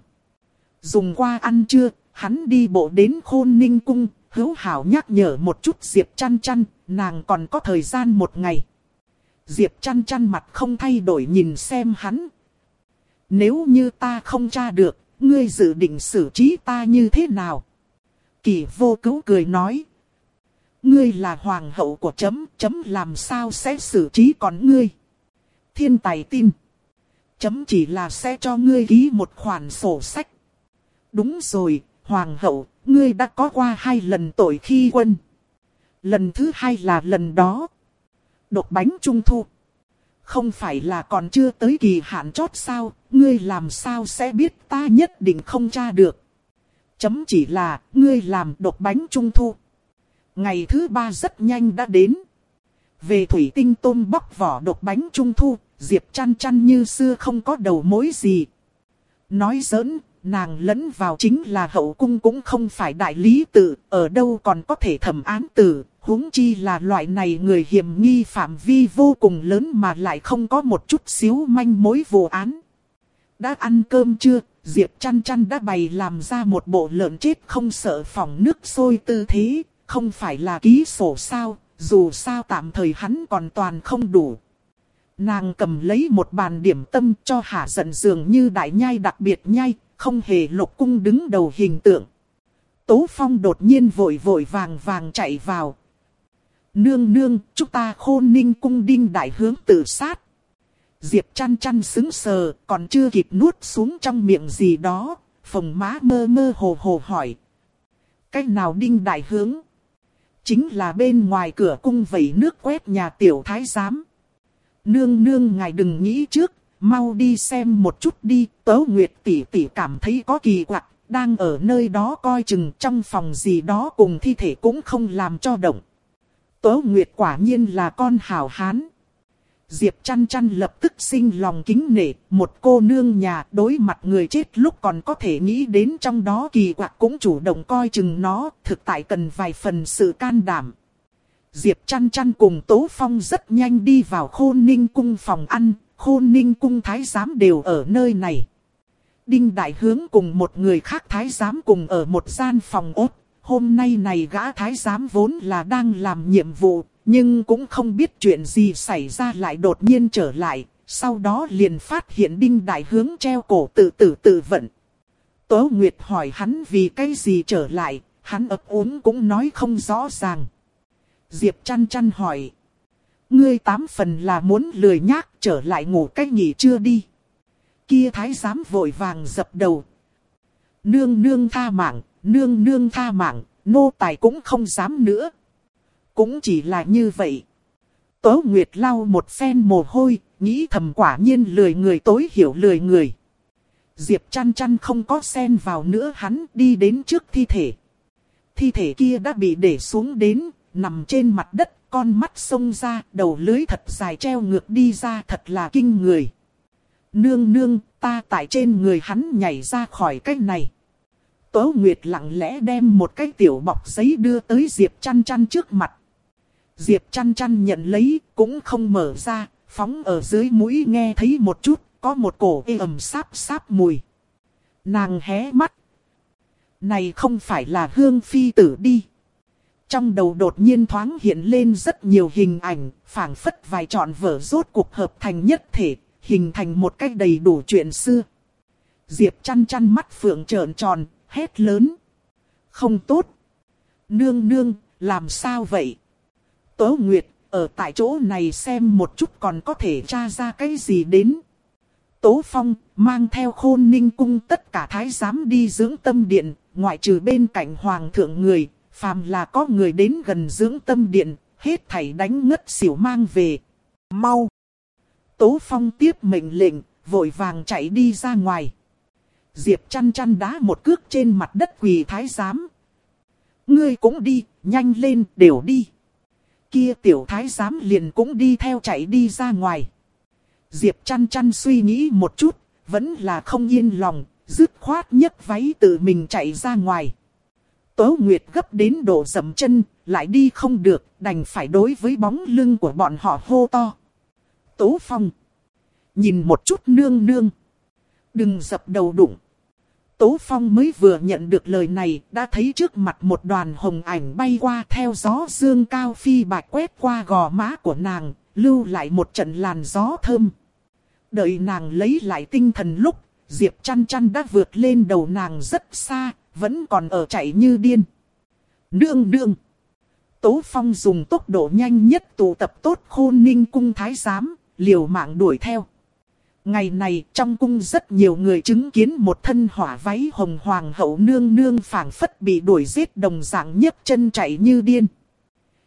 Dùng qua ăn chưa, hắn đi bộ đến khôn ninh cung, hữu hảo nhắc nhở một chút Diệp chăn chăn, nàng còn có thời gian một ngày. Diệp chăn chăn mặt không thay đổi nhìn xem hắn. Nếu như ta không tra được, ngươi dự định xử trí ta như thế nào? Kỳ vô cứu cười nói. Ngươi là hoàng hậu của chấm, chấm làm sao sẽ xử trí còn ngươi? Thiên tài tin. Chấm chỉ là sẽ cho ngươi ký một khoản sổ sách. Đúng rồi, hoàng hậu, ngươi đã có qua hai lần tội khi quân. Lần thứ hai là lần đó. Đột bánh trung thu. Không phải là còn chưa tới kỳ hạn chót sao, ngươi làm sao sẽ biết ta nhất định không tra được. Chấm chỉ là, ngươi làm đột bánh trung thu. Ngày thứ ba rất nhanh đã đến. Về thủy tinh tôm bóc vỏ đột bánh trung thu, Diệp chăn chăn như xưa không có đầu mối gì. Nói giỡn, nàng lẫn vào chính là hậu cung cũng không phải đại lý tự, ở đâu còn có thể thẩm án tử, huống chi là loại này người hiểm nghi phạm vi vô cùng lớn mà lại không có một chút xíu manh mối vụ án. Đã ăn cơm chưa? Diệp chăn chăn đã bày làm ra một bộ lợn chết không sợ phòng nước sôi tư thế, không phải là ký sổ sao, dù sao tạm thời hắn còn toàn không đủ. Nàng cầm lấy một bàn điểm tâm cho hạ giận dường như đại nhai đặc biệt nhai, không hề lục cung đứng đầu hình tượng. Tố Phong đột nhiên vội vội vàng vàng chạy vào. Nương nương, chúng ta khôn ninh cung đinh đại hướng tự sát. Diệp chăn chăn xứng sờ, còn chưa kịp nuốt xuống trong miệng gì đó. Phồng má mơ mơ hồ hồ hỏi. Cách nào đinh đại hướng? Chính là bên ngoài cửa cung vẩy nước quét nhà tiểu thái giám. Nương nương ngài đừng nghĩ trước, mau đi xem một chút đi, tớ nguyệt tỷ tỷ cảm thấy có kỳ quặc, đang ở nơi đó coi chừng trong phòng gì đó cùng thi thể cũng không làm cho động. Tớ nguyệt quả nhiên là con hảo hán. Diệp chăn chăn lập tức sinh lòng kính nể, một cô nương nhà đối mặt người chết lúc còn có thể nghĩ đến trong đó kỳ quặc cũng chủ động coi chừng nó, thực tại cần vài phần sự can đảm. Diệp chăn chăn cùng Tố Phong rất nhanh đi vào khôn ninh cung phòng ăn, khôn ninh cung thái giám đều ở nơi này. Đinh Đại Hướng cùng một người khác thái giám cùng ở một gian phòng ốt. Hôm nay này gã thái giám vốn là đang làm nhiệm vụ, nhưng cũng không biết chuyện gì xảy ra lại đột nhiên trở lại. Sau đó liền phát hiện Đinh Đại Hướng treo cổ tự tử tự vận. Tố Nguyệt hỏi hắn vì cái gì trở lại, hắn ấp úng cũng nói không rõ ràng. Diệp chăn chăn hỏi. Ngươi tám phần là muốn lười nhác trở lại ngủ cách nghỉ chưa đi. Kia thái giám vội vàng dập đầu. Nương nương tha mạng, nương nương tha mạng, nô tài cũng không dám nữa. Cũng chỉ là như vậy. Tố Nguyệt lau một phen mồ hôi, nghĩ thầm quả nhiên lười người tối hiểu lười người. Diệp chăn chăn không có xen vào nữa hắn đi đến trước thi thể. Thi thể kia đã bị để xuống đến, nằm trên mặt đất, con mắt sông ra, đầu lưới thật dài treo ngược đi ra thật là kinh người. Nương nương, ta tại trên người hắn nhảy ra khỏi cái này. Tố Nguyệt lặng lẽ đem một cái tiểu bọc giấy đưa tới Diệp chăn chăn trước mặt. Diệp chăn chăn nhận lấy, cũng không mở ra, phóng ở dưới mũi nghe thấy một chút, có một cổ ê ẩm sáp sáp mùi. Nàng hé mắt. Này không phải là hương phi tử đi. Trong đầu đột nhiên thoáng hiện lên rất nhiều hình ảnh, phảng phất vài trọn vở rốt cuộc hợp thành nhất thể, hình thành một cách đầy đủ chuyện xưa. Diệp chăn chăn mắt phượng trợn tròn, hét lớn. Không tốt. Nương nương, làm sao vậy? Tố Nguyệt, ở tại chỗ này xem một chút còn có thể tra ra cái gì đến. Tố Phong, mang theo khôn ninh cung tất cả thái giám đi dưỡng tâm điện, ngoại trừ bên cạnh hoàng thượng người, phàm là có người đến gần dưỡng tâm điện, hết thảy đánh ngất xỉu mang về. Mau! Tố Phong tiếp mệnh lệnh, vội vàng chạy đi ra ngoài. Diệp chăn chăn đá một cước trên mặt đất quỳ thái giám. Ngươi cũng đi, nhanh lên, đều đi. Kia tiểu thái giám liền cũng đi theo chạy đi ra ngoài. Diệp chăn chăn suy nghĩ một chút, vẫn là không yên lòng, dứt khoát nhấc váy tự mình chạy ra ngoài. Tố Nguyệt gấp đến độ dầm chân, lại đi không được, đành phải đối với bóng lưng của bọn họ hô to. Tố Phong. Nhìn một chút nương nương. Đừng dập đầu đụng. Tố Phong mới vừa nhận được lời này, đã thấy trước mặt một đoàn hồng ảnh bay qua theo gió dương cao phi bạch quét qua gò má của nàng, lưu lại một trận làn gió thơm. Đợi nàng lấy lại tinh thần lúc, Diệp chăn chăn đã vượt lên đầu nàng rất xa, vẫn còn ở chạy như điên. Nương nương. Tố Phong dùng tốc độ nhanh nhất tụ tập tốt khôn ninh cung thái giám, liều mạng đuổi theo. Ngày này trong cung rất nhiều người chứng kiến một thân hỏa váy hồng hoàng hậu nương nương phảng phất bị đuổi giết đồng dạng nhấc chân chạy như điên.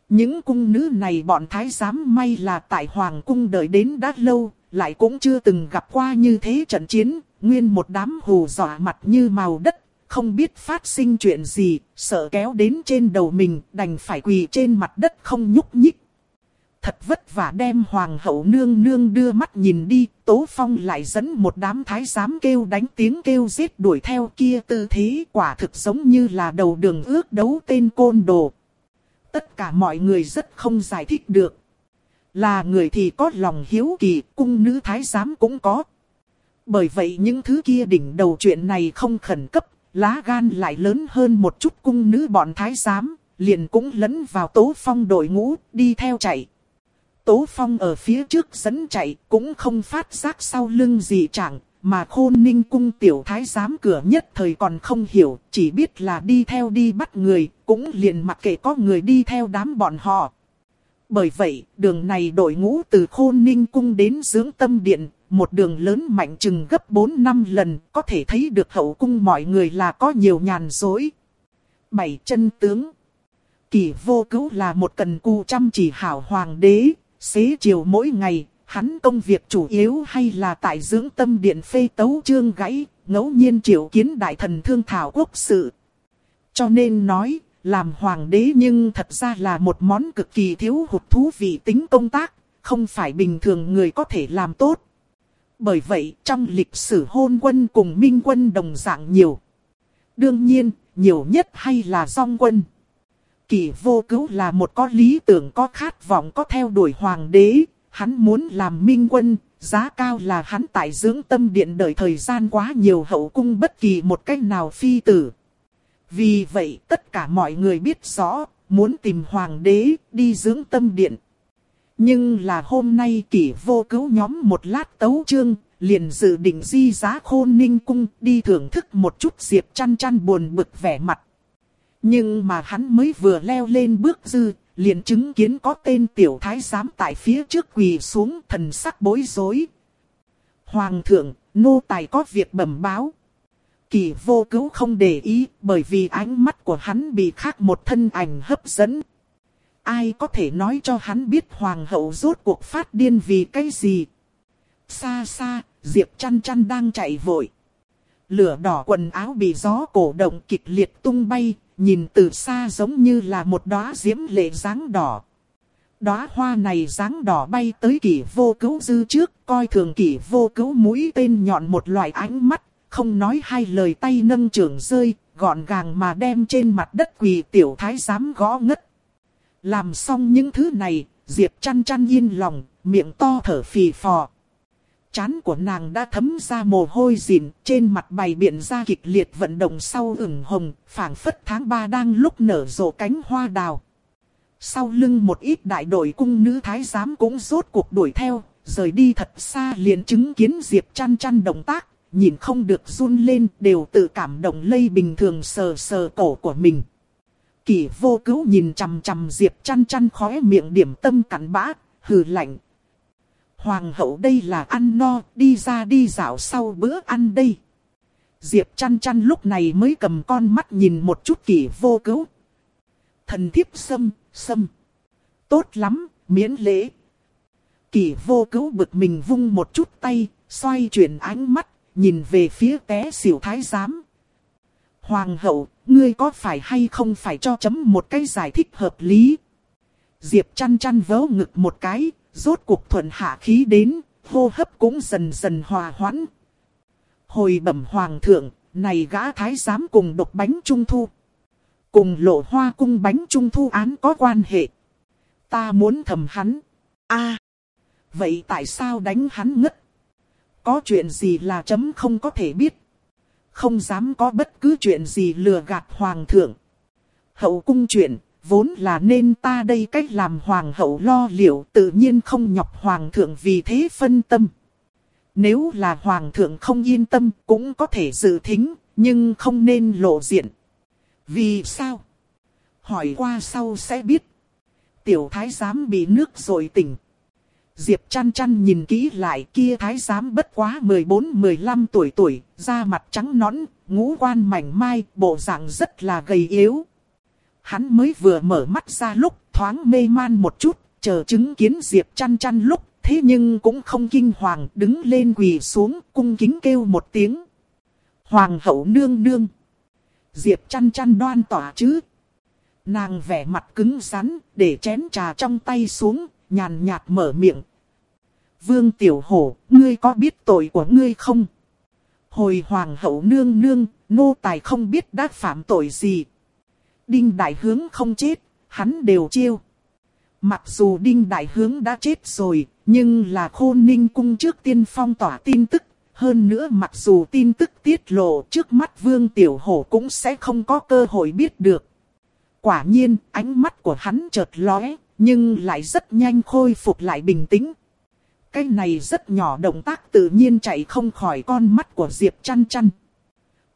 Những cung nữ này bọn thái giám may là tại hoàng cung đợi đến đã lâu, lại cũng chưa từng gặp qua như thế trận chiến, nguyên một đám hù dọa mặt như màu đất, không biết phát sinh chuyện gì, sợ kéo đến trên đầu mình, đành phải quỳ trên mặt đất không nhúc nhích. Thật vất vả đem hoàng hậu nương nương đưa mắt nhìn đi, Tố Phong lại dẫn một đám thái giám kêu đánh tiếng kêu giết đuổi theo kia tư thế quả thực giống như là đầu đường ước đấu tên côn đồ. Tất cả mọi người rất không giải thích được. Là người thì có lòng hiếu kỳ, cung nữ thái giám cũng có. Bởi vậy những thứ kia đỉnh đầu chuyện này không khẩn cấp, lá gan lại lớn hơn một chút cung nữ bọn thái giám, liền cũng lấn vào tố phong đội ngũ, đi theo chạy. Tố phong ở phía trước dẫn chạy, cũng không phát giác sau lưng gì chẳng, mà khôn ninh cung tiểu thái giám cửa nhất thời còn không hiểu, chỉ biết là đi theo đi bắt người, cũng liền mặc kệ có người đi theo đám bọn họ. Bởi vậy, đường này đội ngũ từ khôn ninh cung đến dưỡng tâm điện, một đường lớn mạnh chừng gấp 4 năm lần, có thể thấy được hậu cung mọi người là có nhiều nhàn dối. Bảy chân tướng Kỳ vô cứu là một cần cù chăm chỉ hảo hoàng đế, xế chiều mỗi ngày, hắn công việc chủ yếu hay là tại dưỡng tâm điện phê tấu chương gãy, ngẫu nhiên triệu kiến đại thần thương thảo quốc sự. Cho nên nói, làm hoàng đế nhưng thật ra là một món cực kỳ thiếu hụt thú vị tính công tác, không phải bình thường người có thể làm tốt. Bởi vậy, trong lịch sử hôn quân cùng minh quân đồng dạng nhiều. Đương nhiên, nhiều nhất hay là song quân. Kỳ vô cứu là một có lý tưởng có khát vọng có theo đuổi hoàng đế, hắn muốn làm minh quân, giá cao là hắn tại dưỡng tâm điện đợi thời gian quá nhiều hậu cung bất kỳ một cách nào phi tử. Vì vậy tất cả mọi người biết rõ, muốn tìm hoàng đế đi dưỡng tâm điện. Nhưng là hôm nay kỷ vô cứu nhóm một lát tấu chương, liền dự định di giá khôn ninh cung đi thưởng thức một chút diệp chăn chăn buồn bực vẻ mặt. Nhưng mà hắn mới vừa leo lên bước dư, liền chứng kiến có tên tiểu thái giám tại phía trước quỳ xuống thần sắc bối rối. Hoàng thượng, nô tài có việc bẩm báo. Kỳ vô cứu không để ý bởi vì ánh mắt của hắn bị khác một thân ảnh hấp dẫn. Ai có thể nói cho hắn biết hoàng hậu rốt cuộc phát điên vì cái gì? Xa xa, Diệp chăn chăn đang chạy vội. Lửa đỏ quần áo bị gió cổ động kịch liệt tung bay, nhìn từ xa giống như là một đóa diễm lệ dáng đỏ. Đóa hoa này dáng đỏ bay tới kỷ vô cứu dư trước, coi thường kỷ vô cứu mũi tên nhọn một loại ánh mắt, không nói hai lời tay nâng trưởng rơi, gọn gàng mà đem trên mặt đất quỳ tiểu thái giám gõ ngất. Làm xong những thứ này, Diệp chăn chăn yên lòng, miệng to thở phì phò. Chán của nàng đã thấm ra mồ hôi dịn, trên mặt bày biện ra kịch liệt vận động sau ửng hồng, phảng phất tháng 3 đang lúc nở rộ cánh hoa đào. Sau lưng một ít đại đội cung nữ thái giám cũng rốt cuộc đuổi theo, rời đi thật xa liền chứng kiến Diệp chăn chăn động tác, nhìn không được run lên đều tự cảm động lây bình thường sờ sờ cổ của mình. Kỷ vô cứu nhìn chằm chằm Diệp chăn chăn khóe miệng điểm tâm cắn bã, hừ lạnh, Hoàng hậu đây là ăn no, đi ra đi dạo sau bữa ăn đây. Diệp chăn chăn lúc này mới cầm con mắt nhìn một chút kỷ vô cứu. Thần thiếp sâm, sâm. Tốt lắm, miễn lễ. Kỷ vô cứu bực mình vung một chút tay, xoay chuyển ánh mắt, nhìn về phía té xỉu thái giám. Hoàng hậu, ngươi có phải hay không phải cho chấm một cái giải thích hợp lý? Diệp chăn chăn vớ ngực một cái, Rốt cuộc thuận hạ khí đến, hô hấp cũng dần dần hòa hoãn. Hồi bẩm hoàng thượng, này gã thái giám cùng độc bánh trung thu. Cùng lộ hoa cung bánh trung thu án có quan hệ. Ta muốn thầm hắn. a vậy tại sao đánh hắn ngất? Có chuyện gì là chấm không có thể biết. Không dám có bất cứ chuyện gì lừa gạt hoàng thượng. Hậu cung chuyện, vốn là nên ta đây cách làm hoàng hậu lo liệu tự nhiên không nhọc hoàng thượng vì thế phân tâm. Nếu là hoàng thượng không yên tâm cũng có thể dự thính, nhưng không nên lộ diện. Vì sao? Hỏi qua sau sẽ biết. Tiểu thái giám bị nước rồi tỉnh. Diệp chăn chăn nhìn kỹ lại kia thái giám bất quá 14-15 tuổi tuổi, da mặt trắng nõn, ngũ quan mảnh mai, bộ dạng rất là gầy yếu. Hắn mới vừa mở mắt ra lúc thoáng mê man một chút, chờ chứng kiến Diệp chăn chăn lúc, thế nhưng cũng không kinh hoàng đứng lên quỳ xuống cung kính kêu một tiếng. Hoàng hậu nương nương. Diệp chăn chăn đoan tỏa chứ. Nàng vẻ mặt cứng rắn, để chén trà trong tay xuống, nhàn nhạt mở miệng. Vương Tiểu Hổ, ngươi có biết tội của ngươi không? Hồi Hoàng hậu nương nương, nô tài không biết đã phạm tội gì, Đinh Đại Hướng không chết, hắn đều chiêu. Mặc dù Đinh Đại Hướng đã chết rồi, nhưng là khôn ninh cung trước tiên phong tỏa tin tức. Hơn nữa mặc dù tin tức tiết lộ trước mắt Vương Tiểu Hổ cũng sẽ không có cơ hội biết được. Quả nhiên, ánh mắt của hắn chợt lóe, nhưng lại rất nhanh khôi phục lại bình tĩnh. Cái này rất nhỏ động tác tự nhiên chạy không khỏi con mắt của Diệp chăn chăn.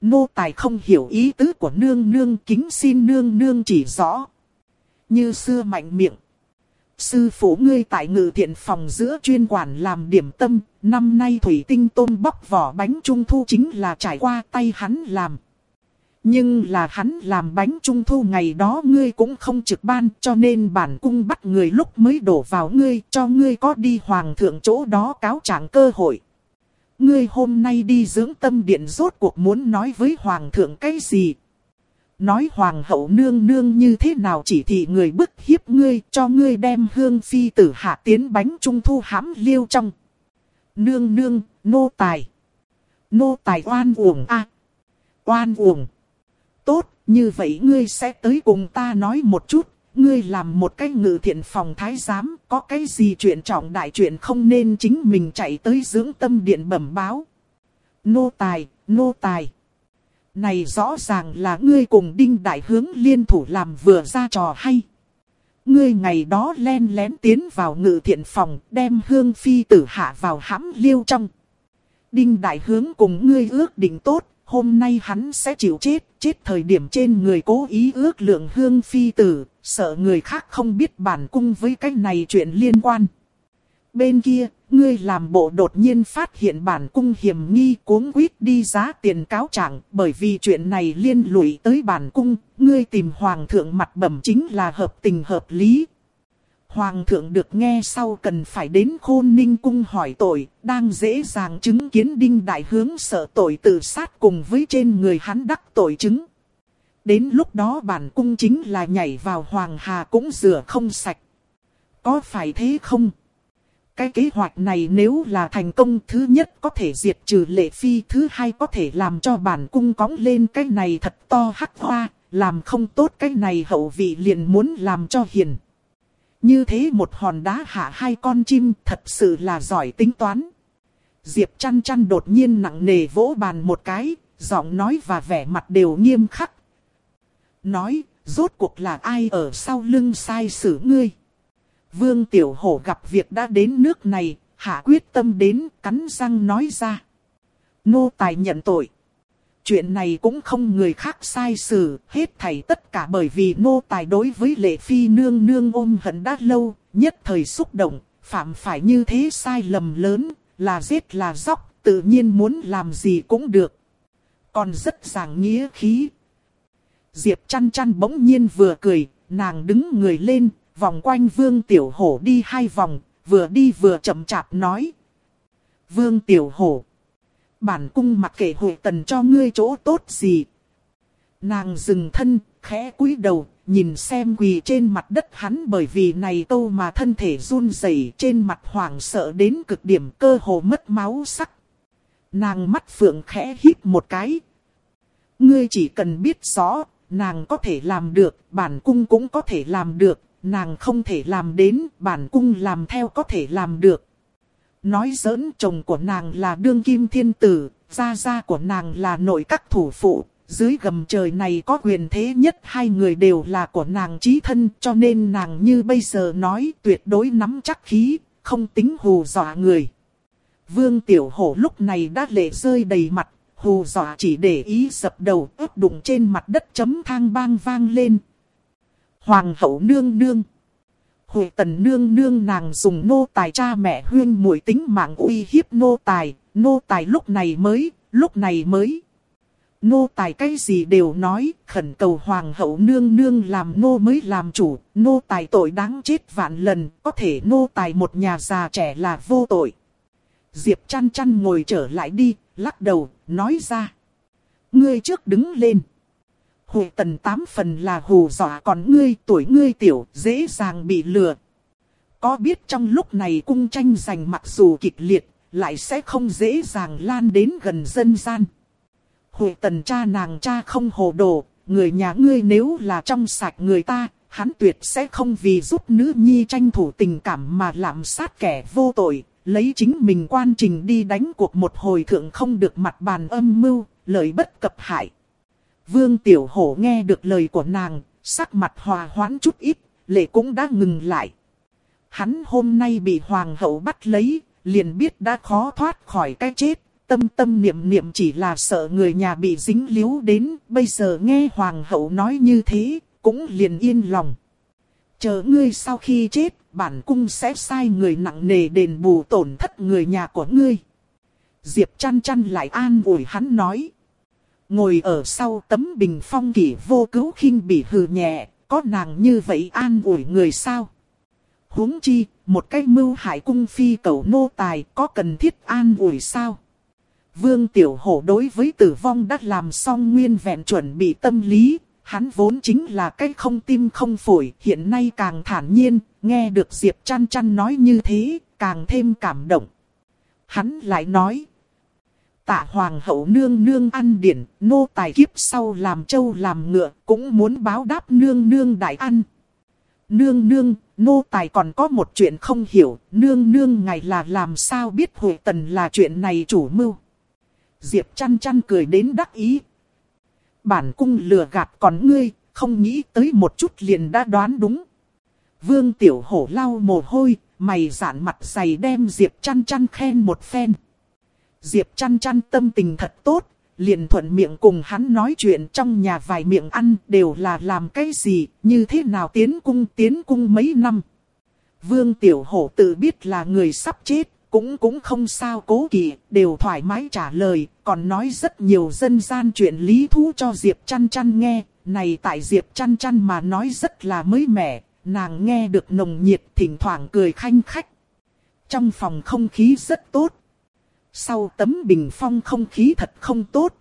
Nô tài không hiểu ý tứ của nương nương kính xin nương nương chỉ rõ. Như xưa mạnh miệng. Sư phụ ngươi tại ngự thiện phòng giữa chuyên quản làm điểm tâm, năm nay thủy tinh tôm bóc vỏ bánh trung thu chính là trải qua tay hắn làm. Nhưng là hắn làm bánh trung thu ngày đó ngươi cũng không trực ban cho nên bản cung bắt người lúc mới đổ vào ngươi cho ngươi có đi hoàng thượng chỗ đó cáo trạng cơ hội ngươi hôm nay đi dưỡng tâm điện rốt cuộc muốn nói với hoàng thượng cái gì? nói hoàng hậu nương nương như thế nào chỉ thị người bức hiếp ngươi cho ngươi đem hương phi tử hạ tiến bánh trung thu hãm liêu trong. Nương nương, nô tài. Nô tài oan uổng a Oan uổng. Tốt, như vậy ngươi sẽ tới cùng ta nói một chút. Ngươi làm một cái ngự thiện phòng thái giám, có cái gì chuyện trọng đại chuyện không nên chính mình chạy tới dưỡng tâm điện bẩm báo. Nô tài, nô tài. Này rõ ràng là ngươi cùng đinh đại hướng liên thủ làm vừa ra trò hay. Ngươi ngày đó len lén tiến vào ngự thiện phòng, đem hương phi tử hạ vào hãm liêu trong. Đinh đại hướng cùng ngươi ước định tốt, hôm nay hắn sẽ chịu chết, chết thời điểm trên người cố ý ước lượng hương phi tử, sợ người khác không biết bản cung với cái này chuyện liên quan. Bên kia, ngươi làm bộ đột nhiên phát hiện bản cung hiểm nghi cuống quýt đi giá tiền cáo trạng, bởi vì chuyện này liên lụy tới bản cung, ngươi tìm hoàng thượng mặt bẩm chính là hợp tình hợp lý. Hoàng thượng được nghe sau cần phải đến khôn ninh cung hỏi tội, đang dễ dàng chứng kiến đinh đại hướng sợ tội tự sát cùng với trên người hắn đắc tội chứng. Đến lúc đó bản cung chính là nhảy vào hoàng hà cũng rửa không sạch. Có phải thế không? Cái kế hoạch này nếu là thành công thứ nhất có thể diệt trừ lệ phi, thứ hai có thể làm cho bản cung cóng lên cái này thật to hắc hoa, làm không tốt cái này hậu vị liền muốn làm cho hiền. Như thế một hòn đá hạ hai con chim thật sự là giỏi tính toán. Diệp chăn chăn đột nhiên nặng nề vỗ bàn một cái, giọng nói và vẻ mặt đều nghiêm khắc. Nói, rốt cuộc là ai ở sau lưng sai xử ngươi. Vương Tiểu Hổ gặp việc đã đến nước này, hạ quyết tâm đến, cắn răng nói ra. Nô tài nhận tội. Chuyện này cũng không người khác sai xử, hết thảy tất cả bởi vì nô tài đối với lệ phi nương nương ôm hận đã lâu, nhất thời xúc động, phạm phải như thế sai lầm lớn, là giết là dóc, tự nhiên muốn làm gì cũng được. Còn rất giảng nghĩa khí. Diệp chăn chăn bỗng nhiên vừa cười, nàng đứng người lên, vòng quanh vương tiểu hổ đi hai vòng, vừa đi vừa chậm chạp nói. Vương tiểu hổ, bản cung mặc kệ hội tần cho ngươi chỗ tốt gì. Nàng dừng thân, khẽ cúi đầu, nhìn xem quỳ trên mặt đất hắn bởi vì này câu mà thân thể run rẩy trên mặt hoảng sợ đến cực điểm cơ hồ mất máu sắc. Nàng mắt phượng khẽ hít một cái. Ngươi chỉ cần biết rõ, nàng có thể làm được, bản cung cũng có thể làm được, nàng không thể làm đến, bản cung làm theo có thể làm được. Nói giỡn chồng của nàng là đương kim thiên tử, gia gia của nàng là nội các thủ phụ, dưới gầm trời này có quyền thế nhất hai người đều là của nàng trí thân cho nên nàng như bây giờ nói tuyệt đối nắm chắc khí, không tính hù dọa người. Vương Tiểu Hổ lúc này đã lệ rơi đầy mặt, hù dọa chỉ để ý sập đầu ướp đụng trên mặt đất chấm thang bang vang lên. Hoàng hậu nương nương. Hội tần nương nương nàng dùng nô tài cha mẹ huyên muội tính mạng uy hiếp nô tài, nô tài lúc này mới, lúc này mới. Nô tài cái gì đều nói, khẩn cầu hoàng hậu nương nương làm nô mới làm chủ, nô tài tội đáng chết vạn lần, có thể nô tài một nhà già trẻ là vô tội. Diệp chăn chăn ngồi trở lại đi, lắc đầu, nói ra. Ngươi trước đứng lên. Hù tần tám phần là hù dọa còn ngươi tuổi ngươi tiểu dễ dàng bị lừa. Có biết trong lúc này cung tranh giành mặc dù kịch liệt, lại sẽ không dễ dàng lan đến gần dân gian. Hù tần cha nàng cha không hồ đồ, người nhà ngươi nếu là trong sạch người ta, hắn tuyệt sẽ không vì giúp nữ nhi tranh thủ tình cảm mà lạm sát kẻ vô tội, lấy chính mình quan trình đi đánh cuộc một hồi thượng không được mặt bàn âm mưu, lợi bất cập hại. Vương Tiểu Hổ nghe được lời của nàng, sắc mặt hòa hoãn chút ít, lệ cũng đã ngừng lại. Hắn hôm nay bị hoàng hậu bắt lấy, liền biết đã khó thoát khỏi cái chết. Tâm tâm niệm niệm chỉ là sợ người nhà bị dính líu đến, bây giờ nghe hoàng hậu nói như thế, cũng liền yên lòng. Chờ ngươi sau khi chết, bản cung sẽ sai người nặng nề đền bù tổn thất người nhà của ngươi. Diệp chăn chăn lại an ủi hắn nói. Ngồi ở sau tấm bình phong kỷ vô cứu khinh bị hừ nhẹ, có nàng như vậy an ủi người sao? huống chi, một cái mưu hại cung phi cầu nô tài có cần thiết an ủi sao? Vương Tiểu Hổ đối với tử vong đã làm xong nguyên vẹn chuẩn bị tâm lý, hắn vốn chính là cái không tim không phổi, hiện nay càng thản nhiên, nghe được Diệp chăn chăn nói như thế, càng thêm cảm động. Hắn lại nói, tạ hoàng hậu nương nương ăn điển, nô tài kiếp sau làm trâu làm ngựa, cũng muốn báo đáp nương nương đại ăn. Nương nương, nô tài còn có một chuyện không hiểu, nương nương ngài là làm sao biết hội tần là chuyện này chủ mưu. Diệp chăn chăn cười đến đắc ý. Bản cung lừa gạt còn ngươi, không nghĩ tới một chút liền đã đoán đúng. Vương tiểu hổ lau mồ hôi, mày giản mặt dày đem Diệp chăn chăn khen một phen. Diệp chăn chăn tâm tình thật tốt, liền thuận miệng cùng hắn nói chuyện trong nhà vài miệng ăn đều là làm cái gì, như thế nào tiến cung tiến cung mấy năm. Vương Tiểu Hổ tự biết là người sắp chết, cũng cũng không sao cố kỵ, đều thoải mái trả lời, còn nói rất nhiều dân gian chuyện lý thú cho Diệp chăn chăn nghe, này tại Diệp chăn chăn mà nói rất là mới mẻ, nàng nghe được nồng nhiệt thỉnh thoảng cười khanh khách. Trong phòng không khí rất tốt, sau tấm bình phong không khí thật không tốt.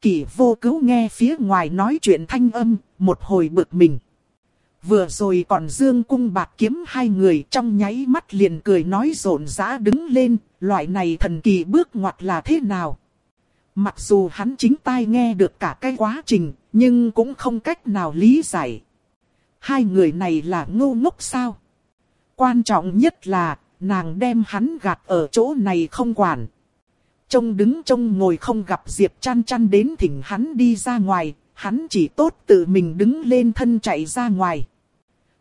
Kỳ vô cứu nghe phía ngoài nói chuyện thanh âm, một hồi bực mình. Vừa rồi còn dương cung bạc kiếm hai người trong nháy mắt liền cười nói rộn rã đứng lên, loại này thần kỳ bước ngoặt là thế nào. Mặc dù hắn chính tai nghe được cả cái quá trình, nhưng cũng không cách nào lý giải. Hai người này là ngu ngốc sao? Quan trọng nhất là, nàng đem hắn gạt ở chỗ này không quản. Trông đứng trông ngồi không gặp Diệp chăn chăn đến thỉnh hắn đi ra ngoài, hắn chỉ tốt tự mình đứng lên thân chạy ra ngoài.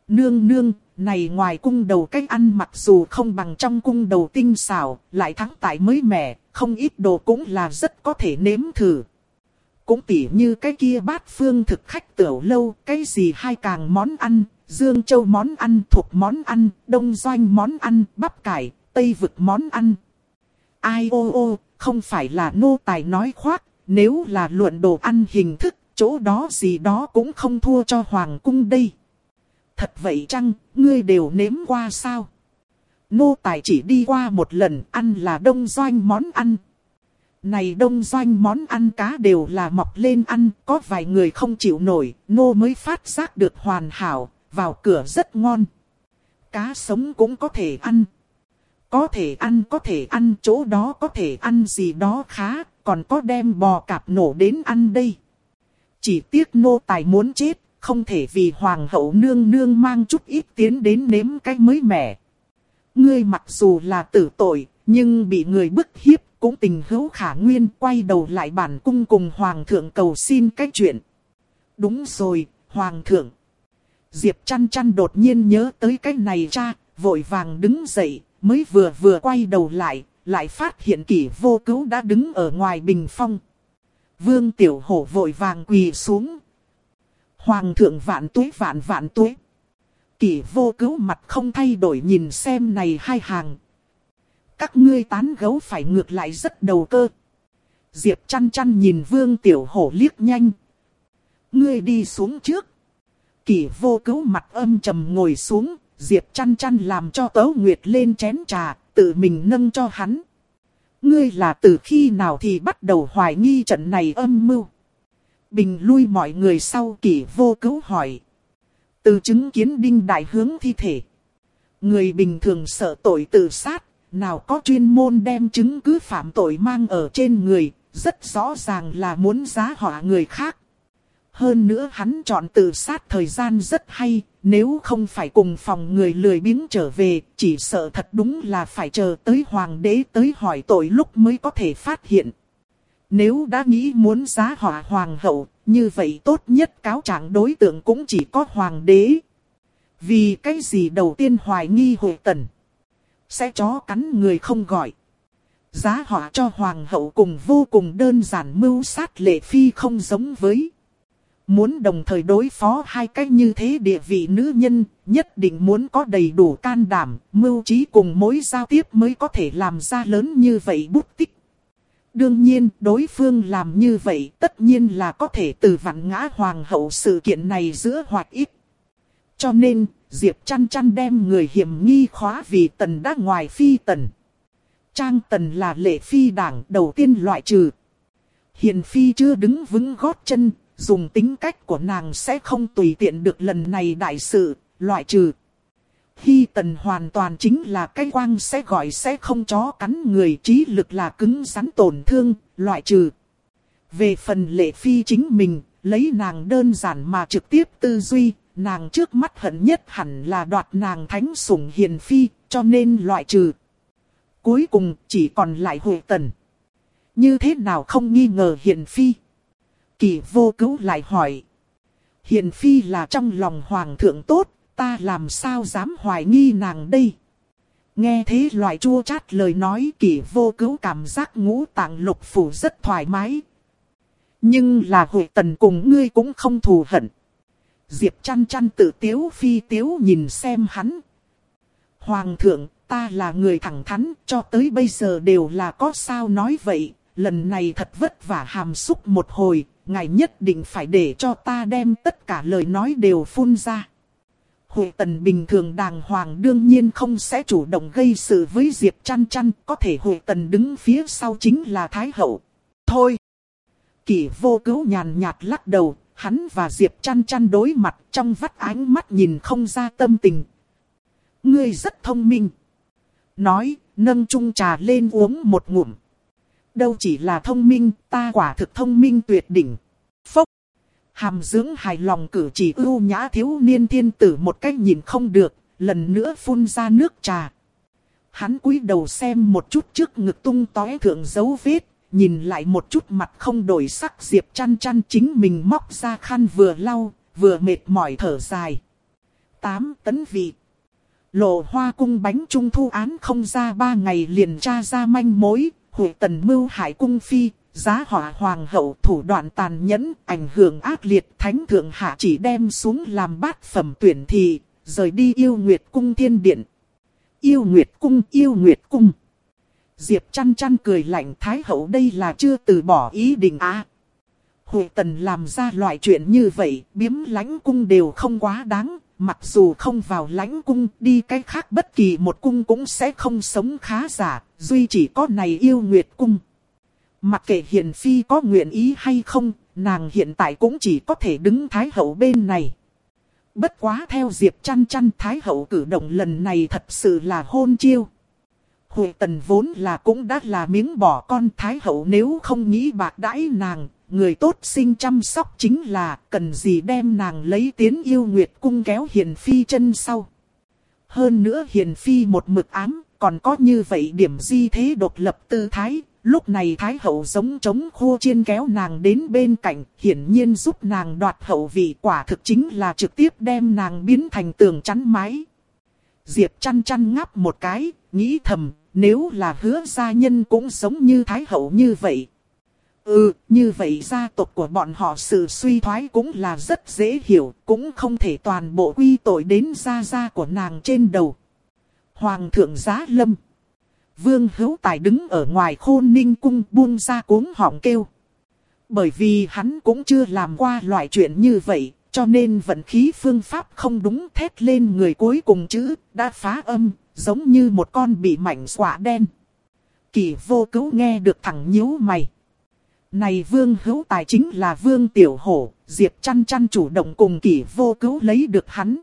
Nương nương, này ngoài cung đầu cách ăn mặc dù không bằng trong cung đầu tinh xảo, lại thắng tại mới mẻ, không ít đồ cũng là rất có thể nếm thử. Cũng tỉ như cái kia bát phương thực khách tiểu lâu, cái gì hai càng món ăn, Dương Châu món ăn thuộc món ăn, Đông Doanh món ăn, bắp cải, Tây vực món ăn. Ai ô ô, không phải là nô tài nói khoác, nếu là luận đồ ăn hình thức, chỗ đó gì đó cũng không thua cho hoàng cung đây. Thật vậy chăng, ngươi đều nếm qua sao? Nô tài chỉ đi qua một lần, ăn là đông doanh món ăn. Này đông doanh món ăn cá đều là mọc lên ăn, có vài người không chịu nổi, nô mới phát giác được hoàn hảo, vào cửa rất ngon. Cá sống cũng có thể ăn. Có thể ăn có thể ăn chỗ đó có thể ăn gì đó khá, còn có đem bò cạp nổ đến ăn đây. Chỉ tiếc nô tài muốn chết, không thể vì hoàng hậu nương nương mang chút ít tiến đến nếm cái mới mẻ. Ngươi mặc dù là tử tội, nhưng bị người bức hiếp cũng tình hữu khả nguyên quay đầu lại bản cung cùng hoàng thượng cầu xin cái chuyện. Đúng rồi, hoàng thượng. Diệp chăn chăn đột nhiên nhớ tới cái này cha, vội vàng đứng dậy, mới vừa vừa quay đầu lại, lại phát hiện kỷ vô cứu đã đứng ở ngoài bình phong. Vương Tiểu Hổ vội vàng quỳ xuống. Hoàng thượng vạn tuế vạn vạn tuế. Kỷ vô cứu mặt không thay đổi nhìn xem này hai hàng. Các ngươi tán gấu phải ngược lại rất đầu cơ. Diệp chăn chăn nhìn Vương Tiểu Hổ liếc nhanh. Ngươi đi xuống trước. Kỷ vô cứu mặt âm trầm ngồi xuống, Diệp chăn chăn làm cho tấu nguyệt lên chén trà, tự mình nâng cho hắn. Ngươi là từ khi nào thì bắt đầu hoài nghi trận này âm mưu. Bình lui mọi người sau kỷ vô cứu hỏi. Từ chứng kiến đinh đại hướng thi thể. Người bình thường sợ tội tự sát, nào có chuyên môn đem chứng cứ phạm tội mang ở trên người, rất rõ ràng là muốn giá họa người khác. Hơn nữa hắn chọn tự sát thời gian rất hay, nếu không phải cùng phòng người lười biếng trở về, chỉ sợ thật đúng là phải chờ tới hoàng đế tới hỏi tội lúc mới có thể phát hiện. Nếu đã nghĩ muốn giá họa hoàng hậu, như vậy tốt nhất cáo trạng đối tượng cũng chỉ có hoàng đế. Vì cái gì đầu tiên hoài nghi hội tần, sẽ chó cắn người không gọi. Giá họa cho hoàng hậu cùng vô cùng đơn giản mưu sát lệ phi không giống với. Muốn đồng thời đối phó hai cách như thế địa vị nữ nhân, nhất định muốn có đầy đủ can đảm, mưu trí cùng mối giao tiếp mới có thể làm ra lớn như vậy bút tích. Đương nhiên, đối phương làm như vậy tất nhiên là có thể từ vặn ngã hoàng hậu sự kiện này giữa hoặc ít. Cho nên, Diệp chăn chăn đem người hiểm nghi khóa vì tần đã ngoài phi tần. Trang tần là lệ phi đảng đầu tiên loại trừ. Hiền phi chưa đứng vững gót chân, dùng tính cách của nàng sẽ không tùy tiện được lần này đại sự, loại trừ. Hy tần hoàn toàn chính là cái quang sẽ gọi sẽ không chó cắn người trí lực là cứng rắn tổn thương, loại trừ. Về phần lệ phi chính mình, lấy nàng đơn giản mà trực tiếp tư duy, nàng trước mắt hận nhất hẳn là đoạt nàng thánh sủng hiền phi, cho nên loại trừ. Cuối cùng chỉ còn lại hội tần. Như thế nào không nghi ngờ hiền phi? Kỳ vô cứu lại hỏi. Hiền phi là trong lòng hoàng thượng tốt, ta làm sao dám hoài nghi nàng đây? Nghe thế loại chua chát lời nói kỳ vô cứu cảm giác ngũ tạng lục phủ rất thoải mái. Nhưng là hội tần cùng ngươi cũng không thù hận. Diệp chăn chăn tự tiếu phi tiếu nhìn xem hắn. Hoàng thượng, ta là người thẳng thắn, cho tới bây giờ đều là có sao nói vậy. Lần này thật vất vả hàm xúc một hồi, ngài nhất định phải để cho ta đem tất cả lời nói đều phun ra. Hội tần bình thường đàng hoàng đương nhiên không sẽ chủ động gây sự với Diệp chăn chăn, có thể hội tần đứng phía sau chính là Thái Hậu. Thôi! Kỷ vô cứu nhàn nhạt lắc đầu, hắn và Diệp chăn chăn đối mặt trong vắt ánh mắt nhìn không ra tâm tình. Ngươi rất thông minh. Nói, nâng chung trà lên uống một ngụm. Đâu chỉ là thông minh, ta quả thực thông minh tuyệt đỉnh. Phốc. Hàm dưỡng hài lòng cử chỉ ưu nhã thiếu niên thiên tử một cách nhìn không được, lần nữa phun ra nước trà. Hắn cúi đầu xem một chút trước ngực tung tóe thượng dấu vết, nhìn lại một chút mặt không đổi sắc Diệp chăn chăn chính mình móc ra khăn vừa lau, vừa mệt mỏi thở dài. Tám tấn vị. Lộ hoa cung bánh trung thu án không ra ba ngày liền tra ra manh mối, hội tần mưu hải cung phi, giá hỏa hoàng hậu thủ đoạn tàn nhẫn, ảnh hưởng ác liệt thánh thượng hạ chỉ đem xuống làm bát phẩm tuyển thị, rời đi yêu nguyệt cung thiên điện. Yêu nguyệt cung, yêu nguyệt cung. Diệp chăn chăn cười lạnh thái hậu đây là chưa từ bỏ ý định á. À, Hội tần làm ra loại chuyện như vậy, biếm lãnh cung đều không quá đáng, mặc dù không vào lãnh cung, đi cái khác bất kỳ một cung cũng sẽ không sống khá giả, duy chỉ có này yêu nguyệt cung. Mặc kệ hiền phi có nguyện ý hay không, nàng hiện tại cũng chỉ có thể đứng thái hậu bên này. Bất quá theo Diệp chăn chăn thái hậu cử động lần này thật sự là hôn chiêu. Hội tần vốn là cũng đã là miếng bỏ con thái hậu nếu không nghĩ bạc đãi nàng, người tốt sinh chăm sóc chính là cần gì đem nàng lấy tiến yêu nguyệt cung kéo hiền phi chân sau. Hơn nữa hiền phi một mực ám, còn có như vậy điểm di thế độc lập tư thái, lúc này thái hậu giống chống khô chiên kéo nàng đến bên cạnh, hiển nhiên giúp nàng đoạt hậu vị quả thực chính là trực tiếp đem nàng biến thành tường chắn mái. Diệp chăn chăn ngáp một cái, nghĩ thầm, nếu là hứa gia nhân cũng giống như thái hậu như vậy. Ừ, như vậy gia tộc của bọn họ sự suy thoái cũng là rất dễ hiểu, cũng không thể toàn bộ quy tội đến gia gia của nàng trên đầu. Hoàng thượng giá lâm. Vương hữu tài đứng ở ngoài khôn ninh cung buông ra cuống họng kêu. Bởi vì hắn cũng chưa làm qua loại chuyện như vậy, cho nên vận khí phương pháp không đúng thét lên người cuối cùng chữ, đã phá âm, giống như một con bị mảnh xỏa đen. Kỳ vô cứu nghe được thẳng nhíu mày. Này vương hữu tài chính là vương tiểu hổ, diệp chăn chăn chủ động cùng kỷ vô cứu lấy được hắn.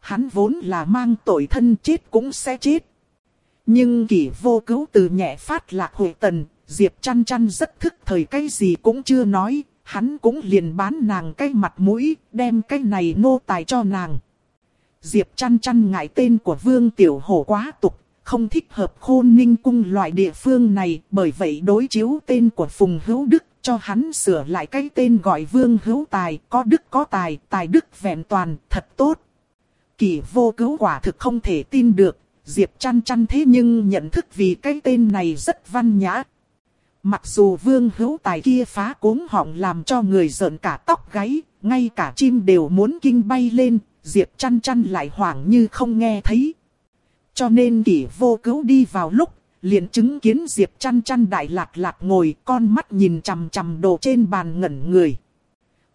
Hắn vốn là mang tội thân chết cũng sẽ chết. Nhưng kỷ vô cứu từ nhẹ phát lạc hội tần, diệp chăn chăn rất thức thời cái gì cũng chưa nói, hắn cũng liền bán nàng cái mặt mũi, đem cái này nô tài cho nàng. Diệp chăn chăn ngại tên của Vương Tiểu Hổ quá tục, không thích hợp khôn ninh cung loại địa phương này, bởi vậy đối chiếu tên của Phùng Hữu Đức, cho hắn sửa lại cái tên gọi Vương Hữu Tài, có đức có tài, tài đức vẹn toàn, thật tốt. Kỳ vô cứu quả thực không thể tin được, Diệp chăn chăn thế nhưng nhận thức vì cái tên này rất văn nhã. Mặc dù vương hữu tài kia phá cuống họng làm cho người giận cả tóc gáy, ngay cả chim đều muốn kinh bay lên, Diệp chăn chăn lại hoảng như không nghe thấy. Cho nên kỷ vô cứu đi vào lúc, liền chứng kiến Diệp chăn chăn đại lạc lạc ngồi con mắt nhìn chằm chằm đồ trên bàn ngẩn người.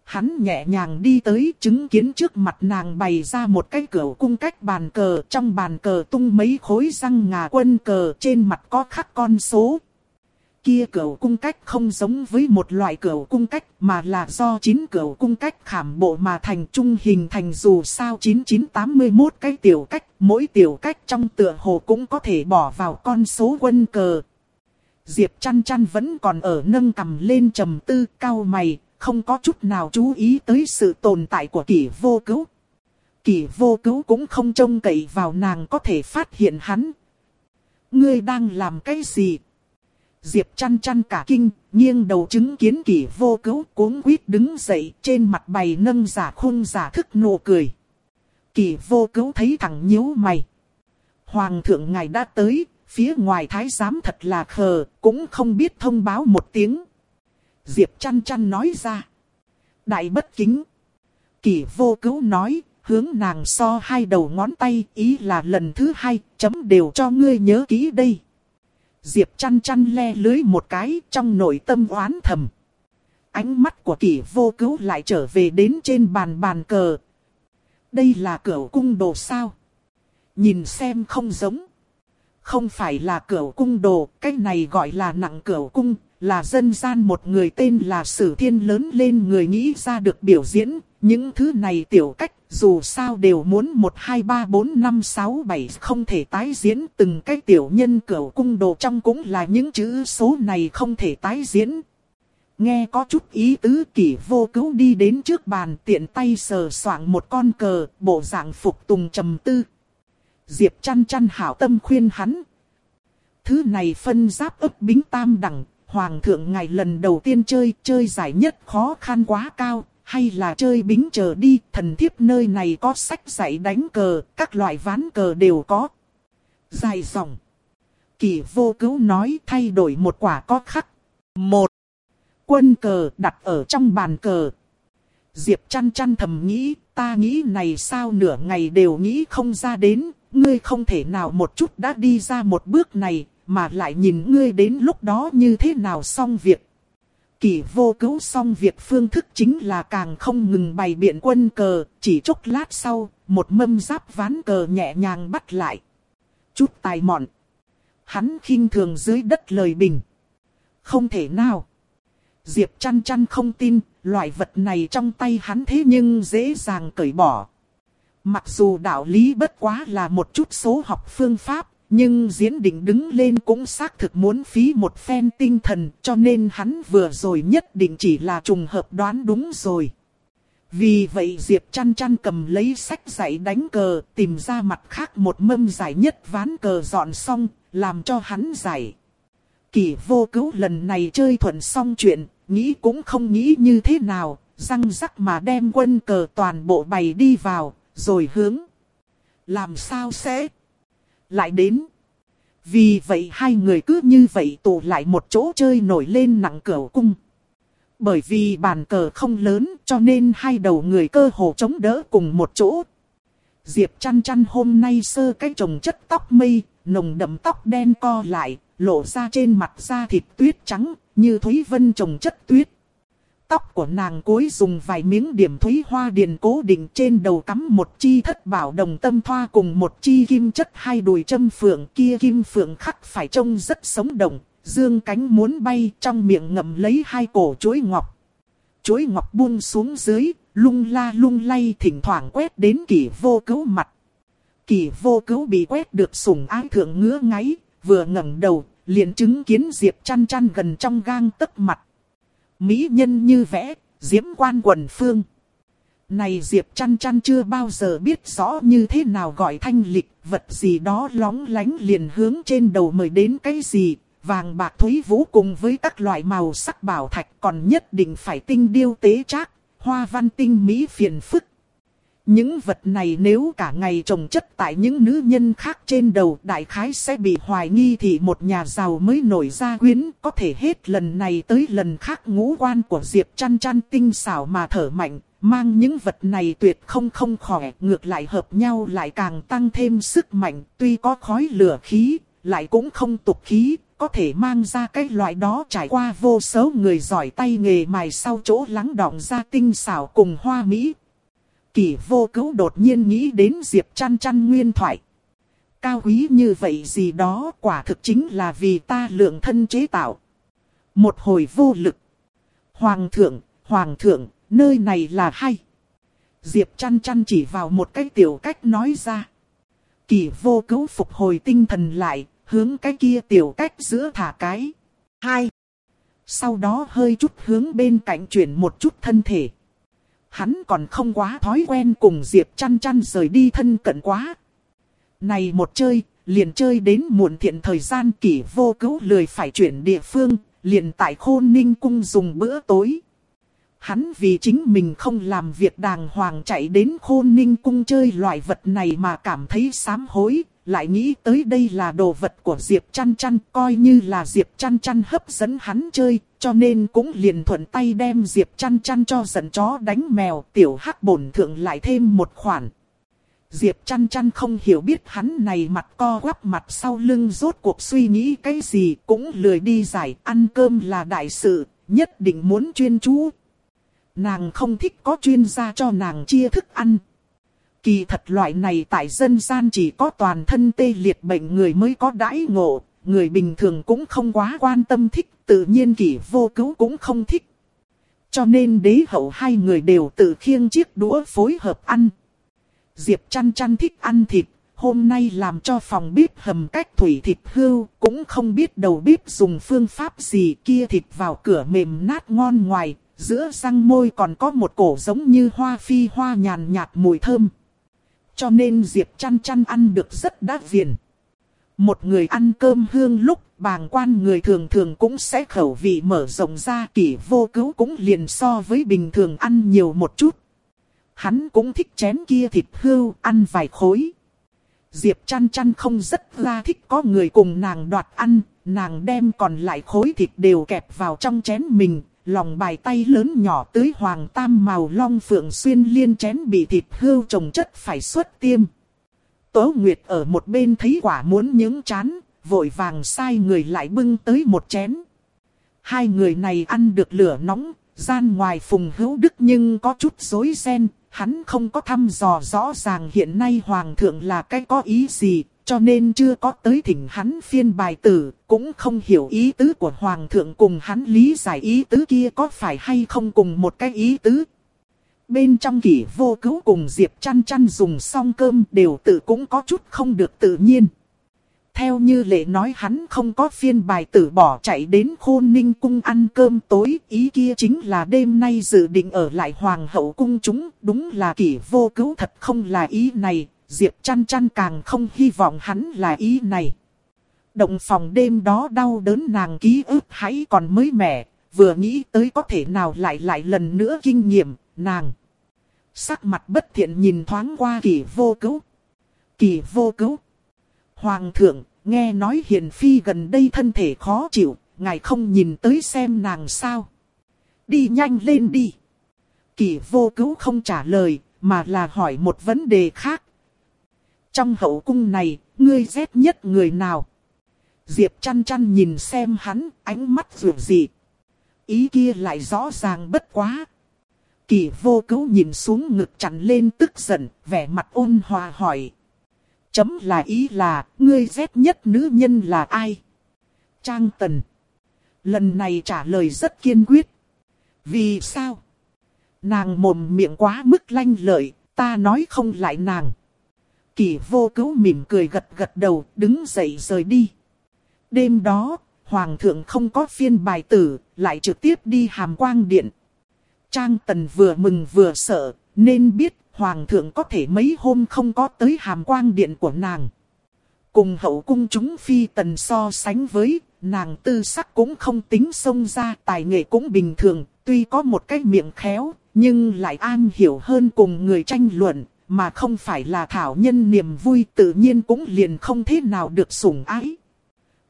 Hắn nhẹ nhàng đi tới chứng kiến trước mặt nàng bày ra một cái cửa cung cách bàn cờ. Trong bàn cờ tung mấy khối răng ngà quân cờ trên mặt có khắc con số Kia cửu cung cách không giống với một loại cửu cung cách mà là do chín cửu cung cách khảm bộ mà thành trung hình thành dù sao 9981 cái tiểu cách, mỗi tiểu cách trong tựa hồ cũng có thể bỏ vào con số quân cờ. Diệp chăn chăn vẫn còn ở nâng cầm lên trầm tư cao mày, không có chút nào chú ý tới sự tồn tại của kỷ vô cứu. Kỷ vô cứu cũng không trông cậy vào nàng có thể phát hiện hắn. Ngươi đang làm cái gì? Diệp chăn chăn cả kinh, nghiêng đầu chứng kiến kỷ vô cứu cuống quýt đứng dậy trên mặt bày nâng giả khung giả thức nụ cười. Kỷ vô cứu thấy thẳng nhíu mày. Hoàng thượng ngài đã tới, phía ngoài thái giám thật là khờ, cũng không biết thông báo một tiếng. Diệp chăn chăn nói ra. Đại bất kính. Kỷ vô cứu nói, hướng nàng so hai đầu ngón tay, ý là lần thứ hai, chấm đều cho ngươi nhớ kỹ đây. Diệp chăn chăn le lưới một cái trong nội tâm oán thầm. Ánh mắt của kỷ vô cứu lại trở về đến trên bàn bàn cờ. Đây là cửa cung đồ sao? Nhìn xem không giống. Không phải là cửa cung đồ, cái này gọi là nặng cửa cung, là dân gian một người tên là Sử Thiên lớn lên người nghĩ ra được biểu diễn. Những thứ này tiểu cách dù sao đều muốn 1, 2, 3, 4, 5, 6, 7 không thể tái diễn từng cái tiểu nhân cửu cung đồ trong cũng là những chữ số này không thể tái diễn. Nghe có chút ý tứ kỷ vô cứu đi đến trước bàn tiện tay sờ soạng một con cờ, bộ dạng phục tùng trầm tư. Diệp chăn chăn hảo tâm khuyên hắn. Thứ này phân giáp ấp bính tam đẳng, hoàng thượng ngày lần đầu tiên chơi, chơi giải nhất khó khăn quá cao, hay là chơi bính chờ đi, thần thiếp nơi này có sách dạy đánh cờ, các loại ván cờ đều có. Dài dòng. Kỳ vô cứu nói thay đổi một quả có khắc. Một. Quân cờ đặt ở trong bàn cờ. Diệp chăn chăn thầm nghĩ, ta nghĩ này sao nửa ngày đều nghĩ không ra đến, ngươi không thể nào một chút đã đi ra một bước này, mà lại nhìn ngươi đến lúc đó như thế nào xong việc. Kỳ vô cứu xong việc phương thức chính là càng không ngừng bày biện quân cờ, chỉ chốc lát sau, một mâm giáp ván cờ nhẹ nhàng bắt lại. Chút tài mọn. Hắn khinh thường dưới đất lời bình. Không thể nào. Diệp chăn chăn không tin, loại vật này trong tay hắn thế nhưng dễ dàng cởi bỏ. Mặc dù đạo lý bất quá là một chút số học phương pháp, nhưng diễn định đứng lên cũng xác thực muốn phí một phen tinh thần cho nên hắn vừa rồi nhất định chỉ là trùng hợp đoán đúng rồi. Vì vậy Diệp chăn chăn cầm lấy sách giải đánh cờ tìm ra mặt khác một mâm giải nhất ván cờ dọn xong, làm cho hắn giải. Kỳ vô cứu lần này chơi thuận xong chuyện, nghĩ cũng không nghĩ như thế nào, răng rắc mà đem quân cờ toàn bộ bày đi vào, rồi hướng. Làm sao sẽ? Lại đến. Vì vậy hai người cứ như vậy tụ lại một chỗ chơi nổi lên nặng cửa cung. Bởi vì bàn cờ không lớn cho nên hai đầu người cơ hồ chống đỡ cùng một chỗ. Diệp chăn chăn hôm nay sơ cái trồng chất tóc mây, nồng đậm tóc đen co lại, lộ ra trên mặt da thịt tuyết trắng, như Thúy Vân trồng chất tuyết. Tóc của nàng cối dùng vài miếng điểm thúy hoa điền cố định trên đầu cắm một chi thất bảo đồng tâm thoa cùng một chi kim chất hai đùi châm phượng kia kim phượng khắc phải trông rất sống động, dương cánh muốn bay trong miệng ngậm lấy hai cổ chuối ngọc. Chuối ngọc buông xuống dưới, lung la lung lay thỉnh thoảng quét đến kỷ vô cứu mặt. Kỷ vô cứu bị quét được sủng ái thượng ngứa ngáy, vừa ngẩng đầu, liền chứng kiến Diệp chăn chăn gần trong gang tấc mặt. Mỹ nhân như vẽ, diễm quan quần phương. Này Diệp chăn chăn chưa bao giờ biết rõ như thế nào gọi thanh lịch, vật gì đó lóng lánh liền hướng trên đầu mời đến cái gì, vàng bạc thúy vũ cùng với các loại màu sắc bảo thạch còn nhất định phải tinh điêu tế trác, hoa văn tinh mỹ phiền phức. Những vật này nếu cả ngày trồng chất tại những nữ nhân khác trên đầu đại khái sẽ bị hoài nghi thì một nhà giàu mới nổi ra quyến. Có thể hết lần này tới lần khác ngũ quan của Diệp chăn chăn tinh xảo mà thở mạnh, mang những vật này tuyệt không không khỏe, ngược lại hợp nhau lại càng tăng thêm sức mạnh, tuy có khói lửa khí, lại cũng không tục khí, có thể mang ra cái loại đó trải qua vô số người giỏi tay nghề mài sau chỗ lắng đọng ra tinh xảo cùng hoa mỹ, Kỳ vô cứu đột nhiên nghĩ đến Diệp chăn chăn nguyên thoại. Cao quý như vậy gì đó quả thực chính là vì ta lượng thân chế tạo. Một hồi vô lực. Hoàng thượng, hoàng thượng, nơi này là hay. Diệp chăn chăn chỉ vào một cái tiểu cách nói ra. Kỳ vô cứu phục hồi tinh thần lại, hướng cái kia tiểu cách giữa thả cái. Hai. Sau đó hơi chút hướng bên cạnh chuyển một chút thân thể. Hắn còn không quá thói quen cùng Diệp chăn chăn rời đi thân cận quá. Này một chơi, liền chơi đến muộn thiện thời gian kỷ vô cứu lười phải chuyển địa phương, liền tại khôn ninh cung dùng bữa tối. Hắn vì chính mình không làm việc đàng hoàng chạy đến khôn ninh cung chơi loại vật này mà cảm thấy sám hối, lại nghĩ tới đây là đồ vật của Diệp chăn chăn, coi như là Diệp chăn chăn hấp dẫn hắn chơi, cho nên cũng liền thuận tay đem Diệp chăn chăn cho giận chó đánh mèo, tiểu hắc bổn thượng lại thêm một khoản. Diệp chăn chăn không hiểu biết hắn này mặt co quắp mặt sau lưng rốt cuộc suy nghĩ cái gì cũng lười đi giải ăn cơm là đại sự, nhất định muốn chuyên chú. Nàng không thích có chuyên gia cho nàng chia thức ăn. Kỳ thật loại này tại dân gian chỉ có toàn thân tê liệt bệnh người mới có đãi ngộ, người bình thường cũng không quá quan tâm thích, tự nhiên kỷ vô cứu cũng không thích. Cho nên đế hậu hai người đều tự khiêng chiếc đũa phối hợp ăn. Diệp chăn chăn thích ăn thịt, hôm nay làm cho phòng bếp hầm cách thủy thịt hưu, cũng không biết đầu bếp dùng phương pháp gì kia thịt vào cửa mềm nát ngon ngoài, giữa răng môi còn có một cổ giống như hoa phi hoa nhàn nhạt mùi thơm. Cho nên Diệp chăn chăn ăn được rất đắt viền. Một người ăn cơm hương lúc bàng quan người thường thường cũng sẽ khẩu vị mở rộng ra kỷ vô cứu cũng liền so với bình thường ăn nhiều một chút. Hắn cũng thích chén kia thịt hưu ăn vài khối. Diệp chăn chăn không rất ra thích có người cùng nàng đoạt ăn, nàng đem còn lại khối thịt đều kẹp vào trong chén mình, lòng bài tay lớn nhỏ tới hoàng tam màu long phượng xuyên liên chén bị thịt hưu trồng chất phải xuất tiêm. Tố Nguyệt ở một bên thấy quả muốn những chán, vội vàng sai người lại bưng tới một chén. Hai người này ăn được lửa nóng, gian ngoài phùng hữu đức nhưng có chút rối ren, hắn không có thăm dò rõ ràng hiện nay hoàng thượng là cái có ý gì, cho nên chưa có tới thỉnh hắn phiên bài tử, cũng không hiểu ý tứ của Hoàng thượng cùng hắn lý giải ý tứ kia có phải hay không cùng một cái ý tứ. Bên trong kỷ vô cứu cùng Diệp chăn chăn dùng xong cơm đều tự cũng có chút không được tự nhiên. Theo như lệ nói hắn không có phiên bài tử bỏ chạy đến khôn ninh cung ăn cơm tối, ý kia chính là đêm nay dự định ở lại hoàng hậu cung chúng, đúng là kỷ vô cứu thật không là ý này, Diệp chăn chăn càng không hy vọng hắn là ý này. Động phòng đêm đó đau đớn nàng ký ức hãy còn mới mẻ, vừa nghĩ tới có thể nào lại lại lần nữa kinh nghiệm, nàng. Sắc mặt bất thiện nhìn thoáng qua kỳ vô cứu. Kỳ vô cứu. Hoàng thượng, nghe nói hiền phi gần đây thân thể khó chịu, ngài không nhìn tới xem nàng sao. Đi nhanh lên đi. Kỳ vô cứu không trả lời, mà là hỏi một vấn đề khác, trong hậu cung này, ngươi ghét nhất người nào? Diệp chăn chăn nhìn xem hắn, ánh mắt vượt dị. Ý kia lại rõ ràng bất quá. Kỳ vô cứu nhìn xuống ngực chặn lên tức giận, vẻ mặt ôn hòa hỏi. Chấm là ý là, ngươi ghét nhất nữ nhân là ai? Trang Tần. Lần này trả lời rất kiên quyết. Vì sao? Nàng mồm miệng quá mức lanh lợi, ta nói không lại nàng. Kỳ vô cứu mỉm cười gật gật đầu, đứng dậy rời đi. Đêm đó, Hoàng thượng không có phiên bài tử, lại trực tiếp đi hàm quang điện. Trang tần vừa mừng vừa sợ, nên biết Hoàng thượng có thể mấy hôm không có tới hàm quang điện của nàng. Cùng hậu cung chúng phi tần so sánh với, nàng tư sắc cũng không tính xông ra, tài nghệ cũng bình thường, tuy có một cái miệng khéo, nhưng lại an hiểu hơn cùng người tranh luận, mà không phải là thảo nhân niềm vui tự nhiên cũng liền không thế nào được sủng ái.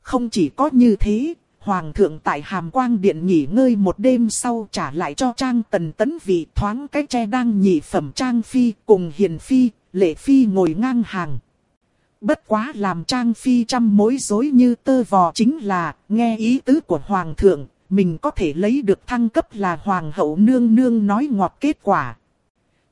Không chỉ có như thế, Hoàng thượng tại Hàm Quang Điện nghỉ ngơi một đêm sau trả lại cho Trang Tần Tấn vị thoáng cái tre đang nhị phẩm Trang Phi cùng Hiền Phi, Lệ Phi ngồi ngang hàng. Bất quá làm Trang Phi trăm mối rối như tơ vò chính là nghe ý tứ của Hoàng thượng, mình có thể lấy được thăng cấp là Hoàng hậu nương nương nói ngọt kết quả.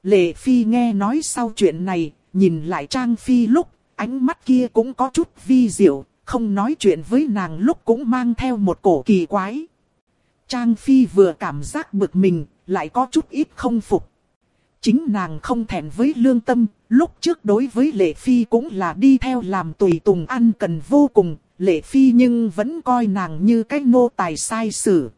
Lệ Phi nghe nói sau chuyện này, nhìn lại Trang Phi lúc, ánh mắt kia cũng có chút vi diệu, không nói chuyện với nàng lúc cũng mang theo một cổ kỳ quái. Trang Phi vừa cảm giác bực mình, lại có chút ít không phục. Chính nàng không thèm với lương tâm, lúc trước đối với Lệ Phi cũng là đi theo làm tùy tùng ăn cần vô cùng, Lệ Phi nhưng vẫn coi nàng như cái nô tài sai sử.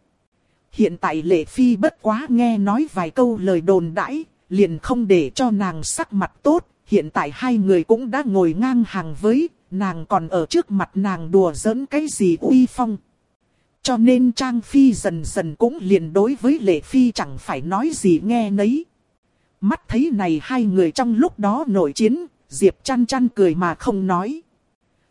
Hiện tại Lệ Phi bất quá nghe nói vài câu lời đồn đãi, liền không để cho nàng sắc mặt tốt, hiện tại hai người cũng đã ngồi ngang hàng với, nàng còn ở trước mặt nàng đùa giỡn cái gì uy phong. Cho nên Trang Phi dần dần cũng liền đối với Lệ Phi chẳng phải nói gì nghe nấy. Mắt thấy này hai người trong lúc đó nổi chiến, Diệp chăn chăn cười mà không nói.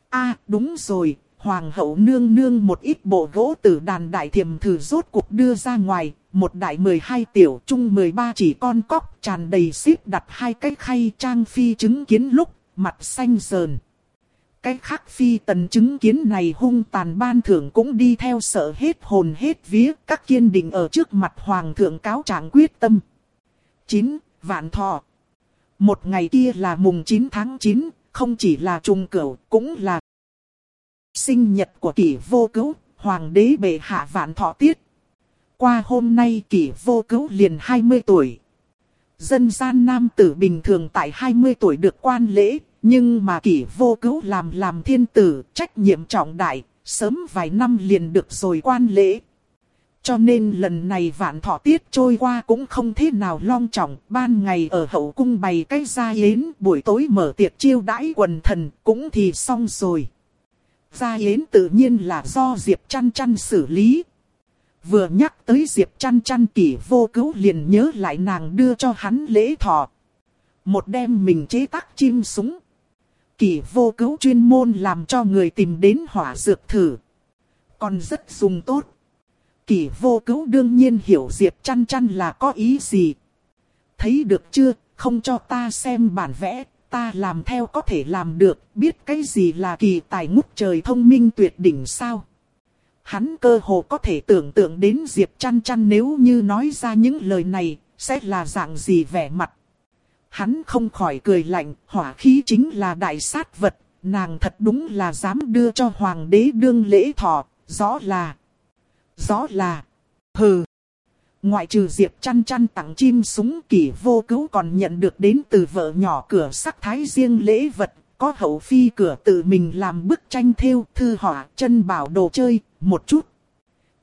a đúng rồi, Hoàng hậu nương nương một ít bộ gỗ từ đàn đại thiềm thử rốt cuộc đưa ra ngoài, một đại 12 tiểu trung 13 chỉ con cóc tràn đầy xếp đặt hai cái khay trang phi chứng kiến lúc, mặt xanh sờn. Cái khác phi tần chứng kiến này hung tàn ban thưởng cũng đi theo sợ hết hồn hết vía, các kiên định ở trước mặt hoàng thượng cáo trạng quyết tâm. 9. Vạn thọ Một ngày kia là mùng 9 tháng 9, không chỉ là trùng cửu, cũng là sinh nhật của kỷ vô cứu, hoàng đế bệ hạ vạn thọ tiết. Qua hôm nay kỷ vô cứu liền 20 tuổi. Dân gian nam tử bình thường tại 20 tuổi được quan lễ, nhưng mà kỷ vô cứu làm làm thiên tử, trách nhiệm trọng đại, sớm vài năm liền được rồi quan lễ. Cho nên lần này vạn thọ tiết trôi qua cũng không thế nào long trọng, ban ngày ở hậu cung bày cái gia yến, buổi tối mở tiệc chiêu đãi quần thần, cũng thì xong rồi. Gia yến tự nhiên là do Diệp chăn chăn xử lý. Vừa nhắc tới Diệp chăn chăn kỷ vô cứu liền nhớ lại nàng đưa cho hắn lễ thọ. Một đêm mình chế tác chim súng kỳ vô cứu chuyên môn làm cho người tìm đến hỏa dược thử. Còn rất dùng tốt. kỳ vô cứu đương nhiên hiểu Diệp chăn chăn là có ý gì. Thấy được chưa, không cho ta xem bản vẽ, ta làm theo có thể làm được, biết cái gì là kỳ tài ngút trời thông minh tuyệt đỉnh sao. Hắn cơ hồ có thể tưởng tượng đến Diệp chăn chăn nếu như nói ra những lời này, sẽ là dạng gì vẻ mặt. Hắn không khỏi cười lạnh, hỏa khí chính là đại sát vật, nàng thật đúng là dám đưa cho hoàng đế đương lễ thọ, rõ là, rõ là, hừ. Ngoại trừ Diệp chăn chăn tặng chim súng kỷ vô cứu còn nhận được đến từ vợ nhỏ cửa sắc thái riêng lễ vật, có hậu phi cửa tự mình làm bức tranh theo thư họa chân bảo đồ chơi, một chút.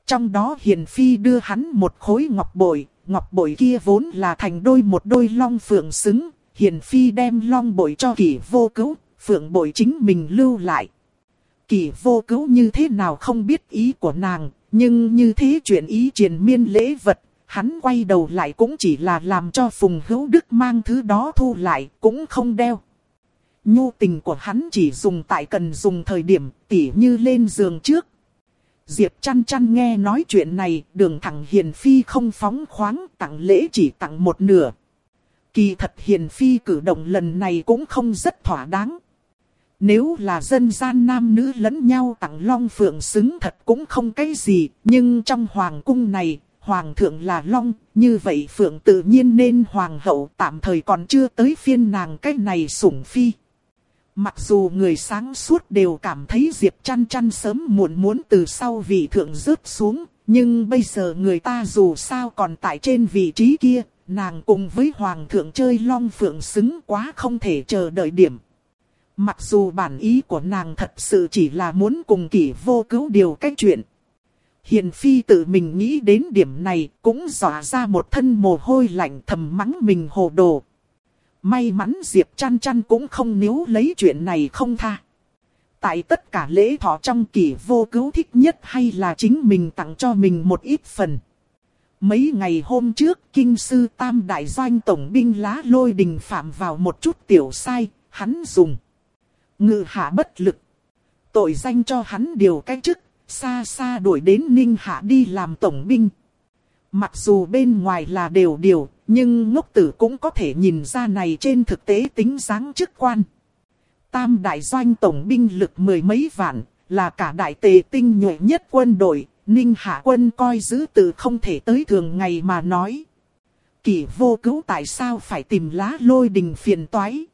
Trong đó hiền phi đưa hắn một khối ngọc bội, ngọc bội kia vốn là thành đôi một đôi long phượng xứng, hiền phi đem long bội cho kỷ vô cứu, phượng bội chính mình lưu lại. Kỷ vô cứu như thế nào không biết ý của nàng, nhưng như thế chuyện ý triền miên lễ vật, hắn quay đầu lại cũng chỉ là làm cho Phùng Hữu Đức mang thứ đó thu lại, cũng không đeo. Nhu tình của hắn chỉ dùng tại cần dùng thời điểm tỉ như lên giường trước. Diệp chăn chăn nghe nói chuyện này, đường thẳng Hiền Phi không phóng khoáng, tặng lễ chỉ tặng một nửa. Kỳ thật Hiền Phi cử động lần này cũng không rất thỏa đáng. Nếu là dân gian nam nữ lẫn nhau tặng long phượng xứng thật cũng không cái gì, nhưng trong hoàng cung này, hoàng thượng là long, như vậy phượng tự nhiên nên hoàng hậu tạm thời còn chưa tới phiên nàng cái này sủng phi. Mặc dù người sáng suốt đều cảm thấy Diệp chăn chăn sớm muộn muốn từ sau vị thượng rớt xuống, nhưng bây giờ người ta dù sao còn tại trên vị trí kia, nàng cùng với hoàng thượng chơi long phượng xứng quá không thể chờ đợi điểm. Mặc dù bản ý của nàng thật sự chỉ là muốn cùng kỷ vô cứu điều cách chuyện. Hiền Phi tự mình nghĩ đến điểm này cũng dọa ra một thân mồ hôi lạnh thầm mắng mình hồ đồ. May mắn Diệp chăn chăn cũng không níu lấy chuyện này không tha. Tại tất cả lễ thọ trong kỷ vô cứu thích nhất hay là chính mình tặng cho mình một ít phần. Mấy ngày hôm trước, kinh sư Tam Đại Doanh Tổng binh lá lôi đình phạm vào một chút tiểu sai, hắn dùng. Ngự hạ bất lực. Tội danh cho hắn điều cách chức, xa xa đuổi đến Ninh Hạ đi làm tổng binh. Mặc dù bên ngoài là đều điều, nhưng ngốc tử cũng có thể nhìn ra này trên thực tế tính dáng chức quan. Tam đại doanh tổng binh lực mười mấy vạn, là cả đại tề tinh nhuệ nhất quân đội, Ninh Hạ quân coi giữ từ không thể tới thường ngày mà nói. Kỷ vô cứu tại sao phải tìm lá lôi đình phiền toái?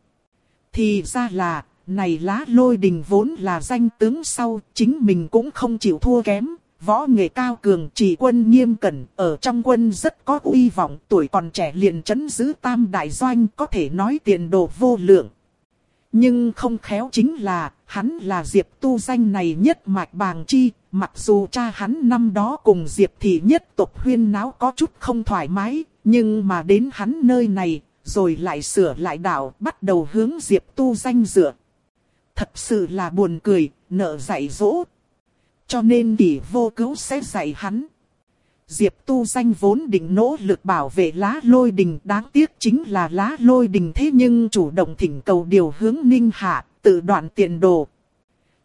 Thì ra là, này lá lôi đình vốn là danh tướng sau, chính mình cũng không chịu thua kém, võ nghệ cao cường chỉ quân nghiêm cẩn, ở trong quân rất có uy vọng, tuổi còn trẻ liền chấn giữ tam đại doanh có thể nói tiền đồ vô lượng. Nhưng không khéo chính là, hắn là Diệp tu danh này nhất mạch bàng chi, mặc dù cha hắn năm đó cùng Diệp thì nhất tộc huyên náo có chút không thoải mái, nhưng mà đến hắn nơi này, rồi lại sửa lại đạo, bắt đầu hướng Diệp tu danh dựa. Thật sự là buồn cười, nợ dạy dỗ. Cho nên kỷ vô cứu sẽ dạy hắn. Diệp tu danh vốn định nỗ lực bảo vệ lá lôi đình đáng tiếc chính là lá lôi đình thế nhưng chủ động thỉnh cầu điều hướng ninh hạ, tự đoạn tiền đồ.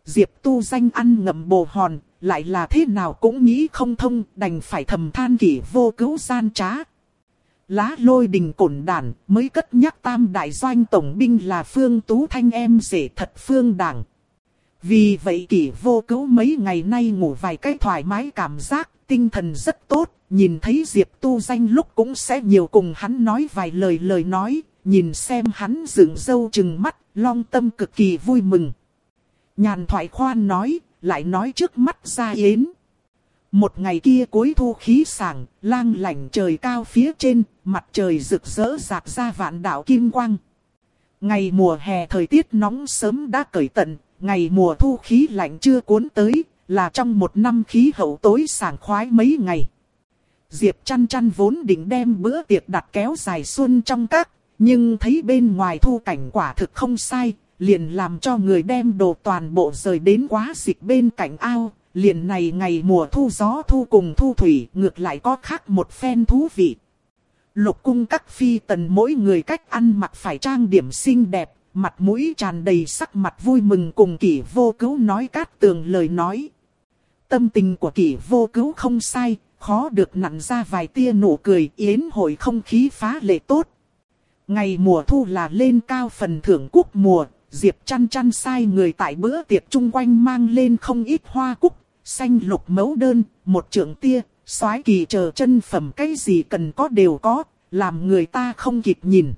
Diệp tu danh ăn ngậm bồ hòn, lại là thế nào cũng nghĩ không thông, đành phải thầm than kỷ vô cứu gian trá. Lá lôi đình cổn đản mới cất nhắc tam đại doanh tổng binh là Phương Tú Thanh em rể thật Phương Đảng. Vì vậy kỷ vô cứu mấy ngày nay ngủ vài cái thoải mái cảm giác, tinh thần rất tốt, nhìn thấy Diệp tu danh lúc cũng sẽ nhiều cùng hắn nói vài lời lời nói, nhìn xem hắn dựng dâu chừng mắt, long tâm cực kỳ vui mừng. Nhàn thoại khoan nói, lại nói trước mắt ra yến. Một ngày kia cuối thu khí sảng, lang lảnh trời cao phía trên, mặt trời rực rỡ rạc ra vạn đạo kim quang. Ngày mùa hè thời tiết nóng sớm đã cởi tận, ngày mùa thu khí lạnh chưa cuốn tới, là trong một năm khí hậu tối sảng khoái mấy ngày. Diệp chăn chăn vốn định đem bữa tiệc đặt kéo dài xuân trong các, nhưng thấy bên ngoài thu cảnh quả thực không sai, liền làm cho người đem đồ toàn bộ rời đến quá dịch bên cạnh ao. Liền này ngày mùa thu gió thu cùng thu thủy ngược lại có khác một phen thú vị. Lục cung các phi tần mỗi người cách ăn mặc phải trang điểm xinh đẹp, mặt mũi tràn đầy sắc mặt vui mừng cùng kỷ vô cứu nói cát tường lời nói. Tâm tình của kỷ vô cứu không sai, khó được nặn ra vài tia nụ cười yến hội không khí phá lệ tốt. Ngày mùa thu là lên cao phần thưởng cúc mùa, Diệp chăn chăn sai người tại bữa tiệc chung quanh mang lên không ít hoa cúc, xanh lục mẫu đơn, một trưởng tia, soái kỳ chờ chân phẩm cái gì cần có đều có, làm người ta không kịp nhìn.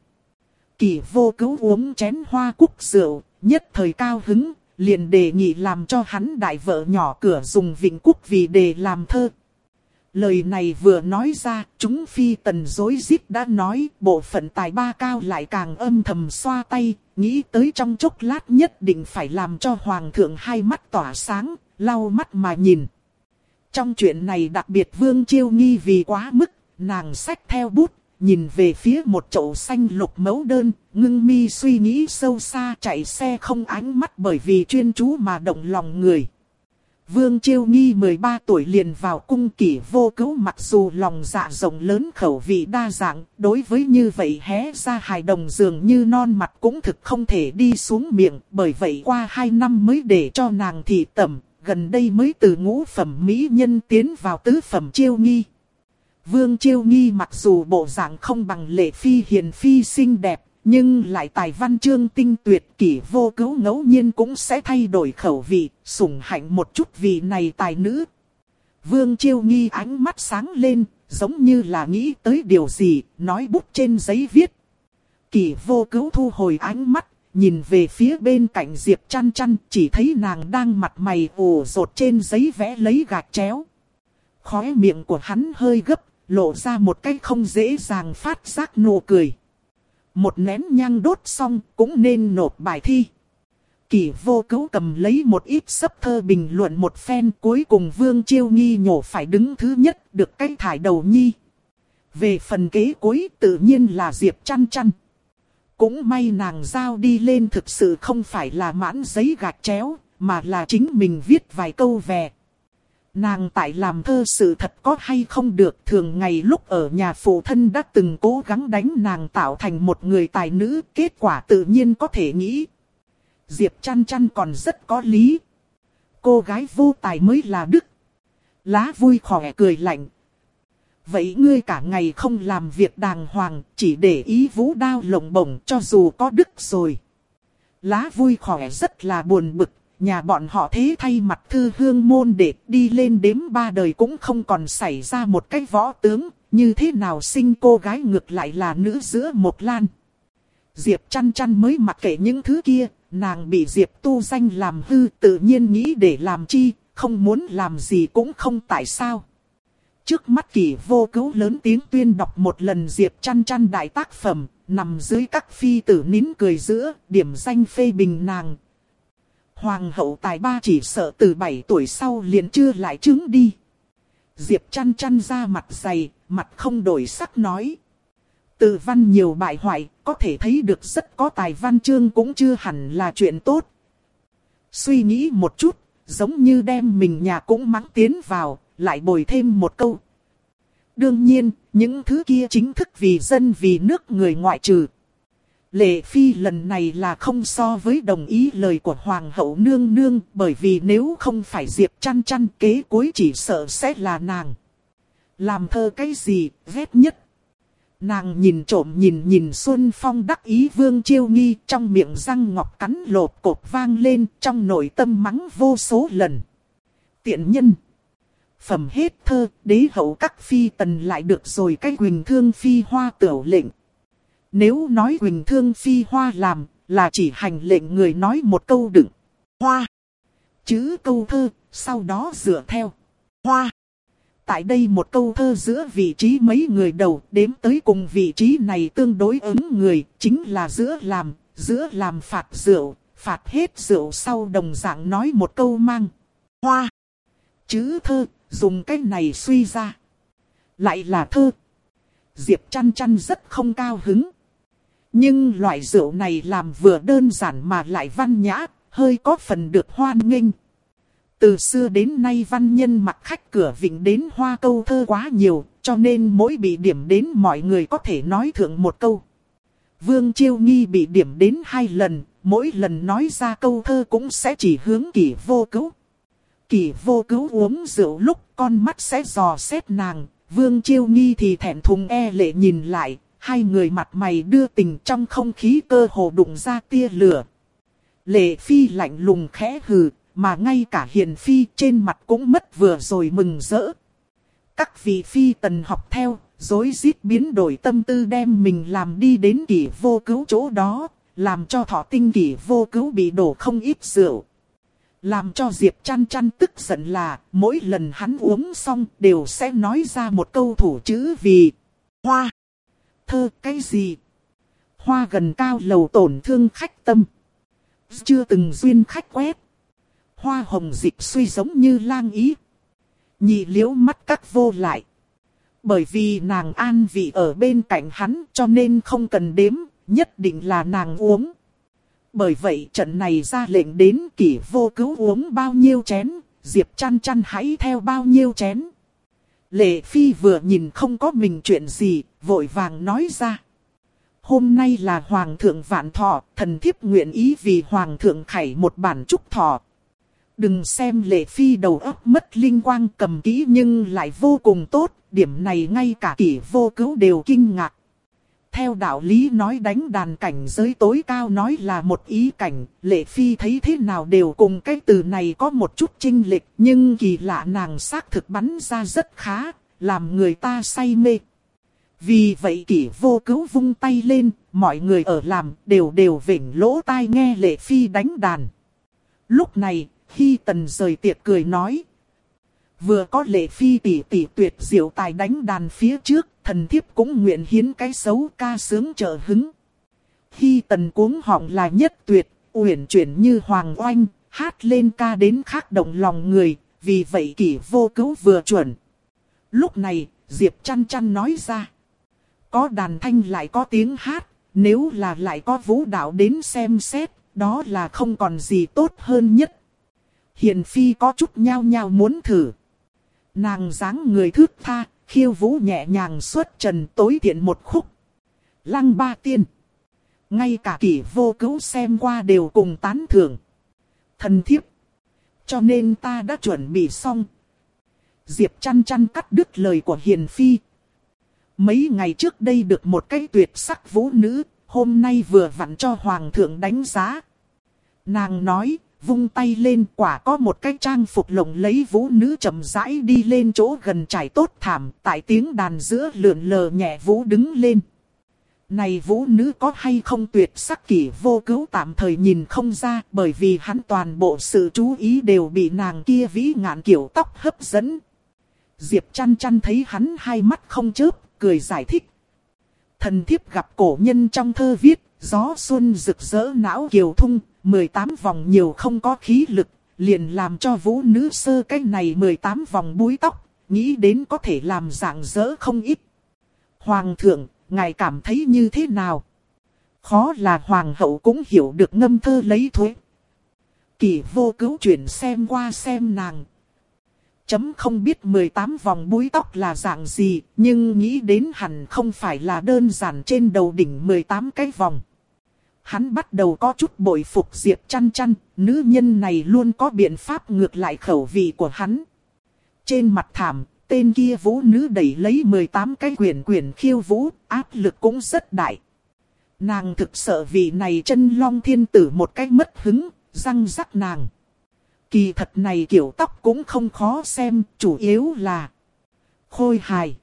Kỳ vô cứu uống chén hoa cúc rượu, nhất thời cao hứng, liền đề nghị làm cho hắn đại vợ nhỏ cửa dùng vịnh cúc vì để làm thơ. Lời này vừa nói ra, chúng phi tần dối rít đã nói, bộ phận tài ba cao lại càng âm thầm xoa tay, nghĩ tới trong chốc lát nhất định phải làm cho hoàng thượng hai mắt tỏa sáng, lau mắt mà nhìn. Trong chuyện này đặc biệt vương chiêu nghi vì quá mức, nàng sách theo bút, nhìn về phía một chậu xanh lục mấu đơn, ngưng mi suy nghĩ sâu xa chạy xe không ánh mắt bởi vì chuyên chú mà động lòng người. Vương Chiêu Nghi 13 tuổi liền vào cung kỷ vô cứu mặc dù lòng dạ rộng lớn khẩu vị đa dạng, đối với như vậy hé ra hài đồng dường như non mặt cũng thực không thể đi xuống miệng, bởi vậy qua 2 năm mới để cho nàng thị tẩm, gần đây mới từ ngũ phẩm mỹ nhân tiến vào tứ phẩm Chiêu Nghi. Vương Chiêu Nghi mặc dù bộ dạng không bằng lệ phi hiền phi xinh đẹp, nhưng lại tài văn chương tinh tuyệt kỷ vô cứu ngẫu nhiên cũng sẽ thay đổi khẩu vị, sủng hạnh một chút vì này tài nữ. Vương Chiêu Nghi ánh mắt sáng lên, giống như là nghĩ tới điều gì, nói bút trên giấy viết. Kỷ vô cứu thu hồi ánh mắt, nhìn về phía bên cạnh Diệp chăn chăn, chỉ thấy nàng đang mặt mày ủ rột trên giấy vẽ lấy gạch chéo. Khóe miệng của hắn hơi gấp, lộ ra một cái không dễ dàng phát giác nụ cười. Một nén nhang đốt xong cũng nên nộp bài thi. Kỳ vô cứu cầm lấy một ít sấp thơ bình luận một phen cuối cùng Vương Chiêu nhi nhổ phải đứng thứ nhất được cái thải đầu nhi. Về phần kế cuối tự nhiên là Diệp chăn chăn. Cũng may nàng giao đi lên thực sự không phải là mãn giấy gạch chéo, mà là chính mình viết vài câu về. Nàng tại làm thơ sự thật có hay không được thường ngày lúc ở nhà phụ thân đã từng cố gắng đánh nàng tạo thành một người tài nữ, kết quả tự nhiên có thể nghĩ. Diệp chăn chăn còn rất có lý. Cô gái vô tài mới là đức. Lá vui khỏe cười lạnh. Vậy ngươi cả ngày không làm việc đàng hoàng, chỉ để ý vũ đao lồng bổng cho dù có đức rồi. Lá vui khỏe rất là buồn bực, nhà bọn họ thế thay mặt thư hương môn để đi lên đếm ba đời cũng không còn xảy ra một cái võ tướng, như thế nào sinh cô gái ngược lại là nữ giữa một lan. Diệp chăn chăn mới mặc kệ những thứ kia, nàng bị Diệp tu danh làm hư tự nhiên nghĩ để làm chi, không muốn làm gì cũng không tại sao. Trước mắt kỷ vô cứu lớn tiếng tuyên đọc một lần Diệp chăn chăn đại tác phẩm, nằm dưới các phi tử nín cười giữa, điểm danh phê bình nàng. Hoàng hậu tài ba chỉ sợ từ 7 tuổi sau liền chưa lại chứng đi. Diệp chăn chăn ra mặt dày, mặt không đổi sắc nói. Từ văn nhiều bại hoại, có thể thấy được rất có tài văn chương cũng chưa hẳn là chuyện tốt. Suy nghĩ một chút, giống như đem mình nhà cũng mắng tiến vào, lại bồi thêm một câu. Đương nhiên, những thứ kia chính thức vì dân vì nước người ngoại trừ. Lệ Phi lần này là không so với đồng ý lời của Hoàng hậu nương nương bởi vì nếu không phải Diệp chăn chăn kế cuối chỉ sợ sẽ là nàng. Làm thơ cái gì, ghét nhất. Nàng nhìn trộm nhìn nhìn Xuân Phong đắc ý vương chiêu nghi trong miệng răng ngọc cắn lột cột vang lên trong nội tâm mắng vô số lần. Tiện nhân. Phẩm hết thơ, đế hậu các phi tần lại được rồi cái quỳnh thương phi hoa tiểu lệnh. Nếu nói quỳnh thương phi hoa làm, là chỉ hành lệnh người nói một câu đựng. Hoa. Chữ câu thơ, sau đó dựa theo. Hoa. Tại đây một câu thơ giữa vị trí mấy người đầu đếm tới cùng vị trí này tương đối ứng người, chính là giữa làm, giữa làm phạt rượu, phạt hết rượu sau đồng dạng nói một câu mang. Hoa. Chữ thơ, dùng cái này suy ra. Lại là thơ. Diệp chăn chăn rất không cao hứng. Nhưng loại rượu này làm vừa đơn giản mà lại văn nhã, hơi có phần được hoan nghênh. Từ xưa đến nay văn nhân mặc khách cửa vịnh đến hoa câu thơ quá nhiều, cho nên mỗi bị điểm đến mọi người có thể nói thượng một câu. Vương Chiêu Nghi bị điểm đến hai lần, mỗi lần nói ra câu thơ cũng sẽ chỉ hướng kỷ vô cứu. Kỷ vô cứu uống rượu lúc con mắt sẽ dò xét nàng, Vương Chiêu Nghi thì thẹn thùng e lệ nhìn lại, hai người mặt mày đưa tình trong không khí cơ hồ đụng ra tia lửa. Lệ Phi lạnh lùng khẽ hừ, mà ngay cả hiền phi trên mặt cũng mất vừa rồi mừng rỡ. Các vị phi tần học theo, dối rít biến đổi tâm tư đem mình làm đi đến kỷ vô cứu chỗ đó, làm cho thọ tinh kỷ vô cứu bị đổ không ít rượu. Làm cho Diệp chăn chăn tức giận là, mỗi lần hắn uống xong đều sẽ nói ra một câu thủ chữ vì hoa. Thơ cái gì? Hoa gần cao lầu tổn thương khách tâm. Chưa từng duyên khách quét hoa hồng dịch suy giống như lang ý. Nhị liễu mắt các vô lại. Bởi vì nàng an vị ở bên cạnh hắn cho nên không cần đếm, nhất định là nàng uống. Bởi vậy trận này ra lệnh đến kỷ vô cứu uống bao nhiêu chén, Diệp chăn chăn hãy theo bao nhiêu chén. Lệ Phi vừa nhìn không có mình chuyện gì, vội vàng nói ra. Hôm nay là Hoàng thượng vạn thọ, thần thiếp nguyện ý vì Hoàng thượng khải một bản chúc thọ, Đừng xem lệ phi đầu óc mất linh quang cầm kỹ nhưng lại vô cùng tốt, điểm này ngay cả kỷ vô cứu đều kinh ngạc. Theo đạo lý nói đánh đàn cảnh giới tối cao nói là một ý cảnh, lệ phi thấy thế nào đều cùng cái từ này có một chút chinh lịch, nhưng kỳ lạ nàng xác thực bắn ra rất khá, làm người ta say mê. Vì vậy kỷ vô cứu vung tay lên, mọi người ở làm đều đều vỉnh lỗ tai nghe lệ phi đánh đàn. Lúc này, Hy tần rời tiệc cười nói. Vừa có lệ phi tỷ tỷ tuyệt diệu tài đánh đàn phía trước, thần thiếp cũng nguyện hiến cái xấu ca sướng trợ hứng. Hy tần cuống họng là nhất tuyệt, uyển chuyển như hoàng oanh, hát lên ca đến khác động lòng người, vì vậy kỷ vô cứu vừa chuẩn. Lúc này, Diệp chăn chăn nói ra. Có đàn thanh lại có tiếng hát, nếu là lại có vũ đạo đến xem xét, đó là không còn gì tốt hơn nhất. Hiền Phi có chút nhao nhao muốn thử. Nàng dáng người thước tha, khiêu vũ nhẹ nhàng xuất trần tối tiện một khúc. Lăng ba tiên. Ngay cả kỷ vô cứu xem qua đều cùng tán thưởng. Thần thiếp. Cho nên ta đã chuẩn bị xong. Diệp chăn chăn cắt đứt lời của Hiền Phi. Mấy ngày trước đây được một cái tuyệt sắc vũ nữ, hôm nay vừa vặn cho Hoàng thượng đánh giá. Nàng nói, vung tay lên quả có một cái trang phục lộng lấy vũ nữ chậm rãi đi lên chỗ gần trải tốt thảm, tại tiếng đàn giữa lượn lờ nhẹ vũ đứng lên. Này vũ nữ có hay không tuyệt sắc kỷ vô cứu tạm thời nhìn không ra bởi vì hắn toàn bộ sự chú ý đều bị nàng kia vĩ ngạn kiểu tóc hấp dẫn. Diệp chăn chăn thấy hắn hai mắt không chớp, cười giải thích. Thần thiếp gặp cổ nhân trong thơ viết, gió xuân rực rỡ não kiều thung, 18 vòng nhiều không có khí lực, liền làm cho vũ nữ sơ cái này 18 vòng búi tóc, nghĩ đến có thể làm dạng dỡ không ít. Hoàng thượng, ngài cảm thấy như thế nào? Khó là hoàng hậu cũng hiểu được ngâm thơ lấy thuế. Kỳ vô cứu chuyển xem qua xem nàng. Chấm không biết 18 vòng búi tóc là dạng gì, nhưng nghĩ đến hẳn không phải là đơn giản trên đầu đỉnh 18 cái vòng. Hắn bắt đầu có chút bội phục Diệp chăn chăn, nữ nhân này luôn có biện pháp ngược lại khẩu vị của hắn. Trên mặt thảm, tên kia vũ nữ đẩy lấy 18 cái quyển quyển khiêu vũ, áp lực cũng rất đại. Nàng thực sợ vì này chân long thiên tử một cách mất hứng, răng rắc nàng. Kỳ thật này kiểu tóc cũng không khó xem, chủ yếu là khôi hài.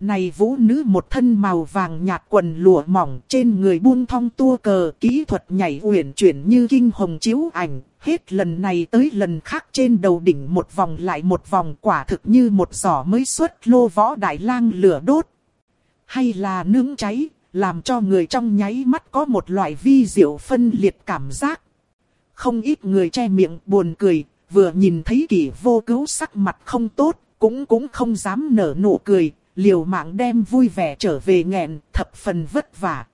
Này vũ nữ một thân màu vàng nhạt quần lụa mỏng trên người buông thong tua cờ kỹ thuật nhảy uyển chuyển như kinh hồng chiếu ảnh, hết lần này tới lần khác trên đầu đỉnh một vòng lại một vòng quả thực như một giỏ mới xuất lô võ đại lang lửa đốt. Hay là nướng cháy, làm cho người trong nháy mắt có một loại vi diệu phân liệt cảm giác. Không ít người che miệng buồn cười, vừa nhìn thấy kỷ vô cứu sắc mặt không tốt, cũng cũng không dám nở nụ cười, liều mạng đem vui vẻ trở về nghẹn, thập phần vất vả.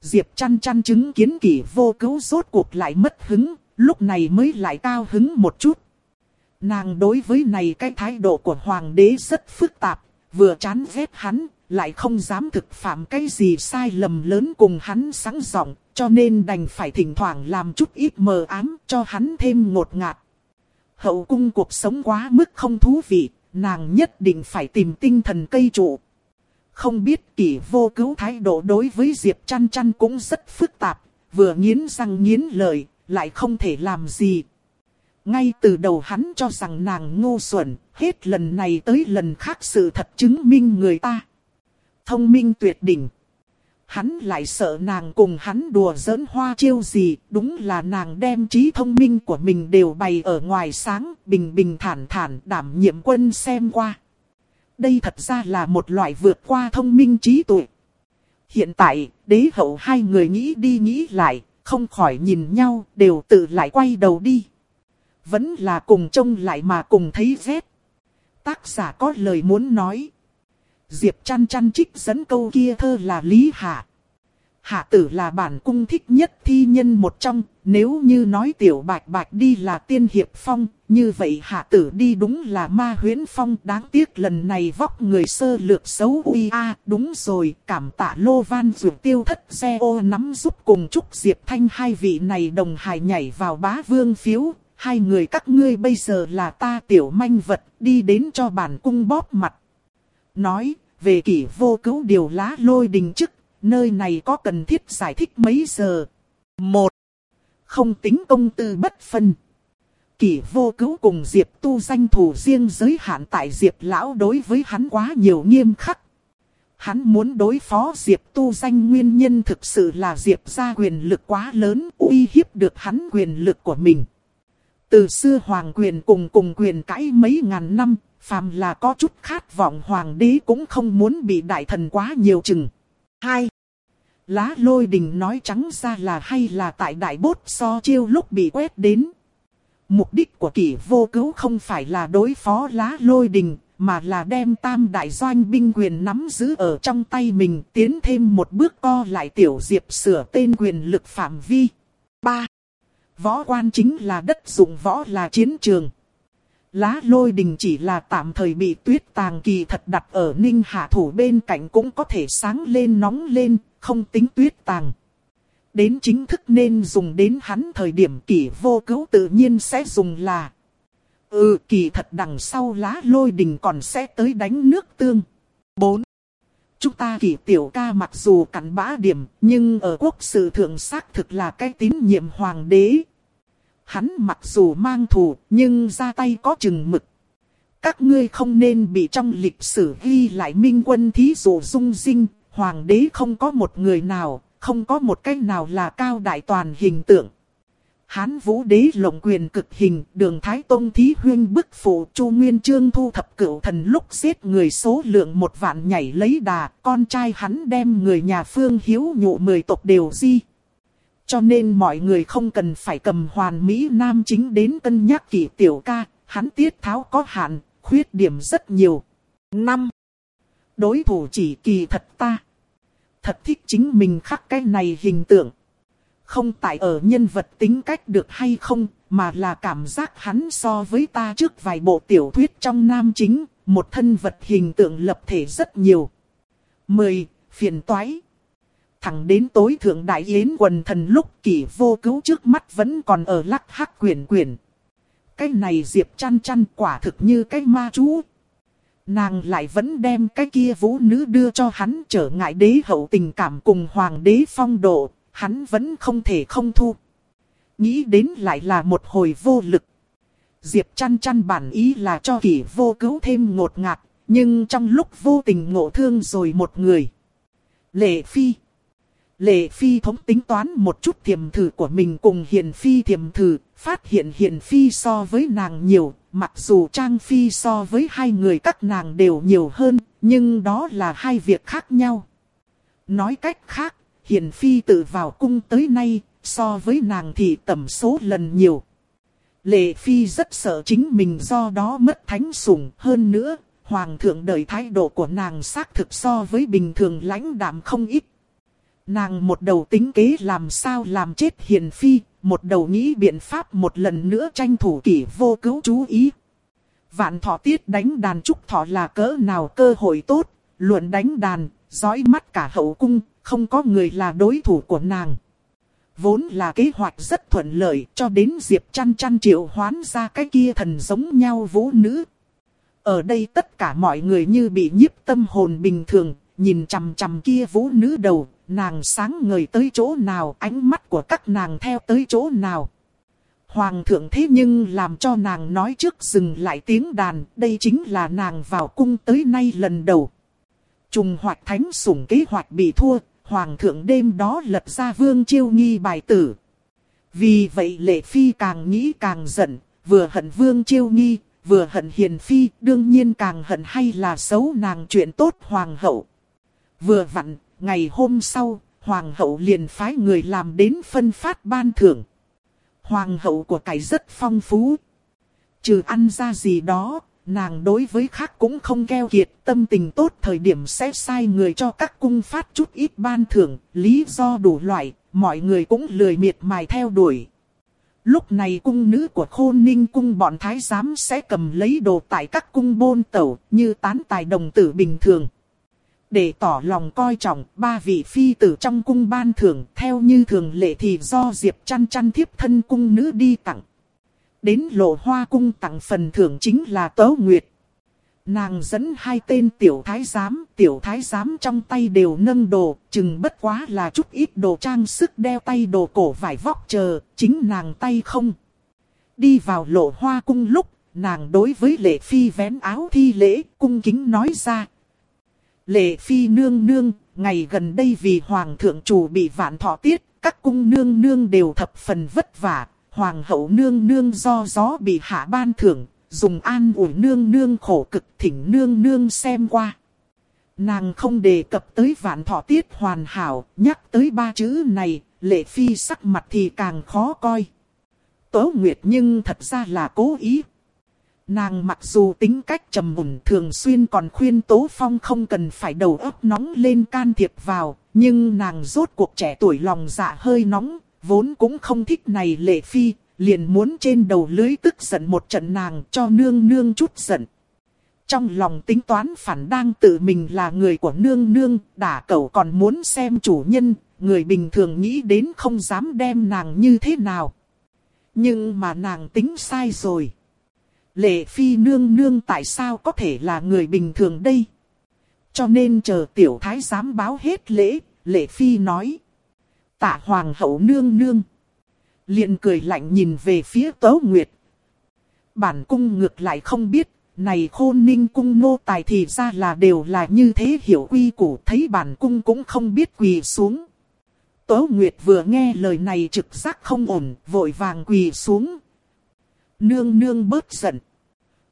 Diệp chăn chăn chứng kiến kỷ vô cứu rốt cuộc lại mất hứng, lúc này mới lại cao hứng một chút. Nàng đối với này cái thái độ của hoàng đế rất phức tạp, vừa chán ghét hắn, lại không dám thực phạm cái gì sai lầm lớn cùng hắn sáng giọng, cho nên đành phải thỉnh thoảng làm chút ít mờ ám cho hắn thêm ngột ngạt. Hậu cung cuộc sống quá mức không thú vị, nàng nhất định phải tìm tinh thần cây trụ. Không biết kỷ vô cứu thái độ đối với Diệp chăn chăn cũng rất phức tạp, vừa nghiến răng nghiến lợi, lại không thể làm gì. Ngay từ đầu hắn cho rằng nàng ngu xuẩn, hết lần này tới lần khác sự thật chứng minh người ta. Thông minh tuyệt đỉnh. Hắn lại sợ nàng cùng hắn đùa giỡn hoa chiêu gì, đúng là nàng đem trí thông minh của mình đều bày ở ngoài sáng, bình bình thản thản đảm nhiệm quân xem qua. Đây thật ra là một loại vượt qua thông minh trí tuệ. Hiện tại, đế hậu hai người nghĩ đi nghĩ lại, không khỏi nhìn nhau, đều tự lại quay đầu đi. Vẫn là cùng trông lại mà cùng thấy rét. Tác giả có lời muốn nói. Diệp chăn chăn trích dẫn câu kia thơ là Lý Hạ. Hạ tử là bản cung thích nhất thi nhân một trong, nếu như nói tiểu bạch bạch đi là tiên hiệp phong, như vậy hạ tử đi đúng là ma huyễn phong. Đáng tiếc lần này vóc người sơ lược xấu uy a đúng rồi, cảm tạ lô van dược tiêu thất xe ô nắm giúp cùng chúc Diệp Thanh hai vị này đồng hài nhảy vào bá vương phiếu. Hai người các ngươi bây giờ là ta tiểu manh vật, đi đến cho bản cung bóp mặt. Nói, về kỷ vô cứu điều lá lôi đình chức, nơi này có cần thiết giải thích mấy giờ. Một, không tính công tư bất phân. Kỷ vô cứu cùng Diệp tu danh thủ riêng giới hạn tại Diệp lão đối với hắn quá nhiều nghiêm khắc. Hắn muốn đối phó Diệp tu danh nguyên nhân thực sự là Diệp ra quyền lực quá lớn uy hiếp được hắn quyền lực của mình. Từ xưa hoàng quyền cùng cùng quyền cãi mấy ngàn năm, phàm là có chút khát vọng hoàng đế cũng không muốn bị đại thần quá nhiều chừng. 2. Lá lôi đình nói trắng ra là hay là tại đại bốt so chiêu lúc bị quét đến. Mục đích của kỷ vô cứu không phải là đối phó lá lôi đình, mà là đem tam đại doanh binh quyền nắm giữ ở trong tay mình tiến thêm một bước co lại tiểu diệp sửa tên quyền lực phạm vi. 3. Võ quan chính là đất dụng võ là chiến trường. Lá lôi đình chỉ là tạm thời bị tuyết tàng kỳ thật đặt ở ninh hạ thủ bên cạnh cũng có thể sáng lên nóng lên, không tính tuyết tàng. Đến chính thức nên dùng đến hắn thời điểm kỷ vô cứu tự nhiên sẽ dùng là. Ừ kỳ thật đằng sau lá lôi đình còn sẽ tới đánh nước tương. 4. Chúng ta kỷ tiểu ca mặc dù cắn bã điểm, nhưng ở quốc sự thượng xác thực là cái tín nhiệm hoàng đế. Hắn mặc dù mang thù, nhưng ra tay có chừng mực. Các ngươi không nên bị trong lịch sử ghi lại minh quân thí dụ dung dinh, hoàng đế không có một người nào, không có một cách nào là cao đại toàn hình tượng. Hán vũ đế lộng quyền cực hình, đường Thái Tông Thí Huyên bức phụ Chu Nguyên Trương thu thập cửu thần lúc giết người số lượng một vạn nhảy lấy đà, con trai hắn đem người nhà phương hiếu nhụ mười tộc đều di. Cho nên mọi người không cần phải cầm hoàn mỹ nam chính đến cân nhắc kỷ tiểu ca, hắn tiết tháo có hạn, khuyết điểm rất nhiều. năm Đối thủ chỉ kỳ thật ta. Thật thích chính mình khắc cái này hình tượng. Không tại ở nhân vật tính cách được hay không, mà là cảm giác hắn so với ta trước vài bộ tiểu thuyết trong nam chính, một thân vật hình tượng lập thể rất nhiều. 10. Phiền toái Thẳng đến tối thượng đại yến quần thần lúc kỷ vô cứu trước mắt vẫn còn ở lắc hắc quyển quyển. Cái này diệp chăn chăn quả thực như cái ma chú. Nàng lại vẫn đem cái kia vũ nữ đưa cho hắn trở ngại đế hậu tình cảm cùng hoàng đế phong độ, hắn vẫn không thể không thu. Nghĩ đến lại là một hồi vô lực. Diệp chăn chăn bản ý là cho kỷ vô cứu thêm ngột ngạt, nhưng trong lúc vô tình ngộ thương rồi một người. Lệ Phi Lệ Phi thống tính toán một chút thiềm thử của mình cùng Hiền Phi thiềm thử, phát hiện Hiền Phi so với nàng nhiều, mặc dù Trang Phi so với hai người các nàng đều nhiều hơn, nhưng đó là hai việc khác nhau. Nói cách khác, Hiền Phi tự vào cung tới nay, so với nàng thì tầm số lần nhiều. Lệ Phi rất sợ chính mình do đó mất thánh sủng hơn nữa, Hoàng thượng đợi thái độ của nàng xác thực so với bình thường lãnh đạm không ít. Nàng một đầu tính kế làm sao làm chết Hiền Phi, một đầu nghĩ biện pháp một lần nữa tranh thủ kỷ vô cứu chú ý. Vạn thọ tiết đánh đàn trúc thọ là cỡ nào cơ hội tốt, luận đánh đàn, dõi mắt cả hậu cung, không có người là đối thủ của nàng. Vốn là kế hoạch rất thuận lợi cho đến Diệp chăn chăn triệu hoán ra cái kia thần giống nhau vũ nữ. Ở đây tất cả mọi người như bị nhiếp tâm hồn bình thường, nhìn chằm chằm kia vũ nữ đầu, nàng sáng ngời tới chỗ nào, ánh mắt của các nàng theo tới chỗ nào. Hoàng thượng thế nhưng làm cho nàng nói trước dừng lại tiếng đàn, đây chính là nàng vào cung tới nay lần đầu. Trùng hoạch thánh sủng kế hoạch bị thua, hoàng thượng đêm đó lật ra vương chiêu nghi bài tử. Vì vậy lệ phi càng nghĩ càng giận, vừa hận vương chiêu nghi, vừa hận hiền phi, đương nhiên càng hận hay là xấu nàng chuyện tốt hoàng hậu. Vừa vặn, ngày hôm sau, hoàng hậu liền phái người làm đến phân phát ban thưởng. Hoàng hậu của cải rất phong phú. Trừ ăn ra gì đó, nàng đối với khác cũng không keo kiệt, tâm tình tốt thời điểm sẽ sai người cho các cung phát chút ít ban thưởng, lý do đủ loại, mọi người cũng lười miệt mài theo đuổi. Lúc này cung nữ của khôn ninh cung bọn thái giám sẽ cầm lấy đồ tại các cung bôn tẩu như tán tài đồng tử bình thường. Để tỏ lòng coi trọng, ba vị phi tử trong cung ban thưởng theo như thường lệ thì do Diệp chăn chăn thiếp thân cung nữ đi tặng. Đến lộ hoa cung tặng phần thưởng chính là Tấu Nguyệt. Nàng dẫn hai tên tiểu thái giám, tiểu thái giám trong tay đều nâng đồ, chừng bất quá là chút ít đồ trang sức đeo tay đồ cổ vải vóc chờ, chính nàng tay không. Đi vào lộ hoa cung lúc, nàng đối với lệ phi vén áo thi lễ, cung kính nói ra, Lệ phi nương nương, ngày gần đây vì hoàng thượng chủ bị vạn thọ tiết, các cung nương nương đều thập phần vất vả. Hoàng hậu nương nương do gió bị hạ ban thưởng, dùng an ủi nương nương khổ cực thỉnh nương nương xem qua. Nàng không đề cập tới vạn thọ tiết hoàn hảo, nhắc tới ba chữ này, lệ phi sắc mặt thì càng khó coi. Tố Nguyệt nhưng thật ra là cố ý Nàng mặc dù tính cách trầm mùn thường xuyên còn khuyên Tố Phong không cần phải đầu óc nóng lên can thiệp vào, nhưng nàng rốt cuộc trẻ tuổi lòng dạ hơi nóng, vốn cũng không thích này lệ phi, liền muốn trên đầu lưới tức giận một trận nàng cho nương nương chút giận. Trong lòng tính toán phản đang tự mình là người của nương nương, đả cậu còn muốn xem chủ nhân, người bình thường nghĩ đến không dám đem nàng như thế nào. Nhưng mà nàng tính sai rồi. Lệ phi nương nương tại sao có thể là người bình thường đây? Cho nên chờ tiểu thái giám báo hết lễ, lệ phi nói. Tạ hoàng hậu nương nương. liền cười lạnh nhìn về phía tấu nguyệt. Bản cung ngược lại không biết, này khôn ninh cung nô tài thì ra là đều là như thế hiểu quy củ thấy bản cung cũng không biết quỳ xuống. Tố Nguyệt vừa nghe lời này trực giác không ổn, vội vàng quỳ xuống. Nương nương bớt giận.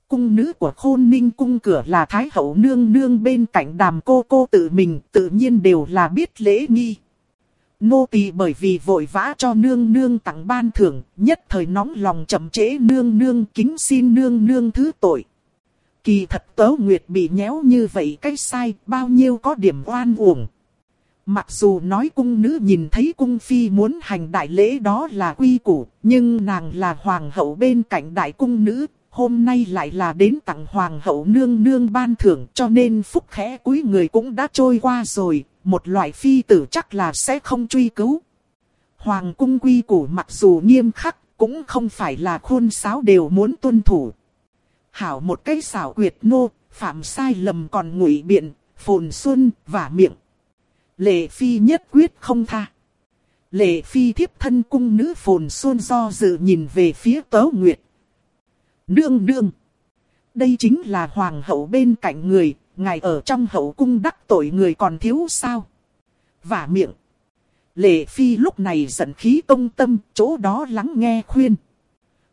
Cung nữ của khôn ninh cung cửa là Thái hậu nương nương bên cạnh đàm cô cô tự mình tự nhiên đều là biết lễ nghi. Nô tỳ bởi vì vội vã cho nương nương tặng ban thưởng, nhất thời nóng lòng chậm trễ nương nương kính xin nương nương thứ tội. Kỳ thật tớ nguyệt bị nhéo như vậy cách sai, bao nhiêu có điểm oan uổng. Mặc dù nói cung nữ nhìn thấy cung phi muốn hành đại lễ đó là quy củ, nhưng nàng là hoàng hậu bên cạnh đại cung nữ, hôm nay lại là đến tặng hoàng hậu nương nương ban thưởng cho nên phúc khẽ quý người cũng đã trôi qua rồi, một loại phi tử chắc là sẽ không truy cứu. Hoàng cung quy củ mặc dù nghiêm khắc, cũng không phải là khuôn sáo đều muốn tuân thủ. Hảo một cái xảo quyệt nô, phạm sai lầm còn ngụy biện, phồn xuân, và miệng. Lệ phi nhất quyết không tha. Lệ phi thiếp thân cung nữ phồn xuân do dự nhìn về phía tấu nguyệt. Nương nương. Đây chính là hoàng hậu bên cạnh người, ngài ở trong hậu cung đắc tội người còn thiếu sao? Vả miệng. Lệ Phi lúc này giận khí công tâm, chỗ đó lắng nghe khuyên.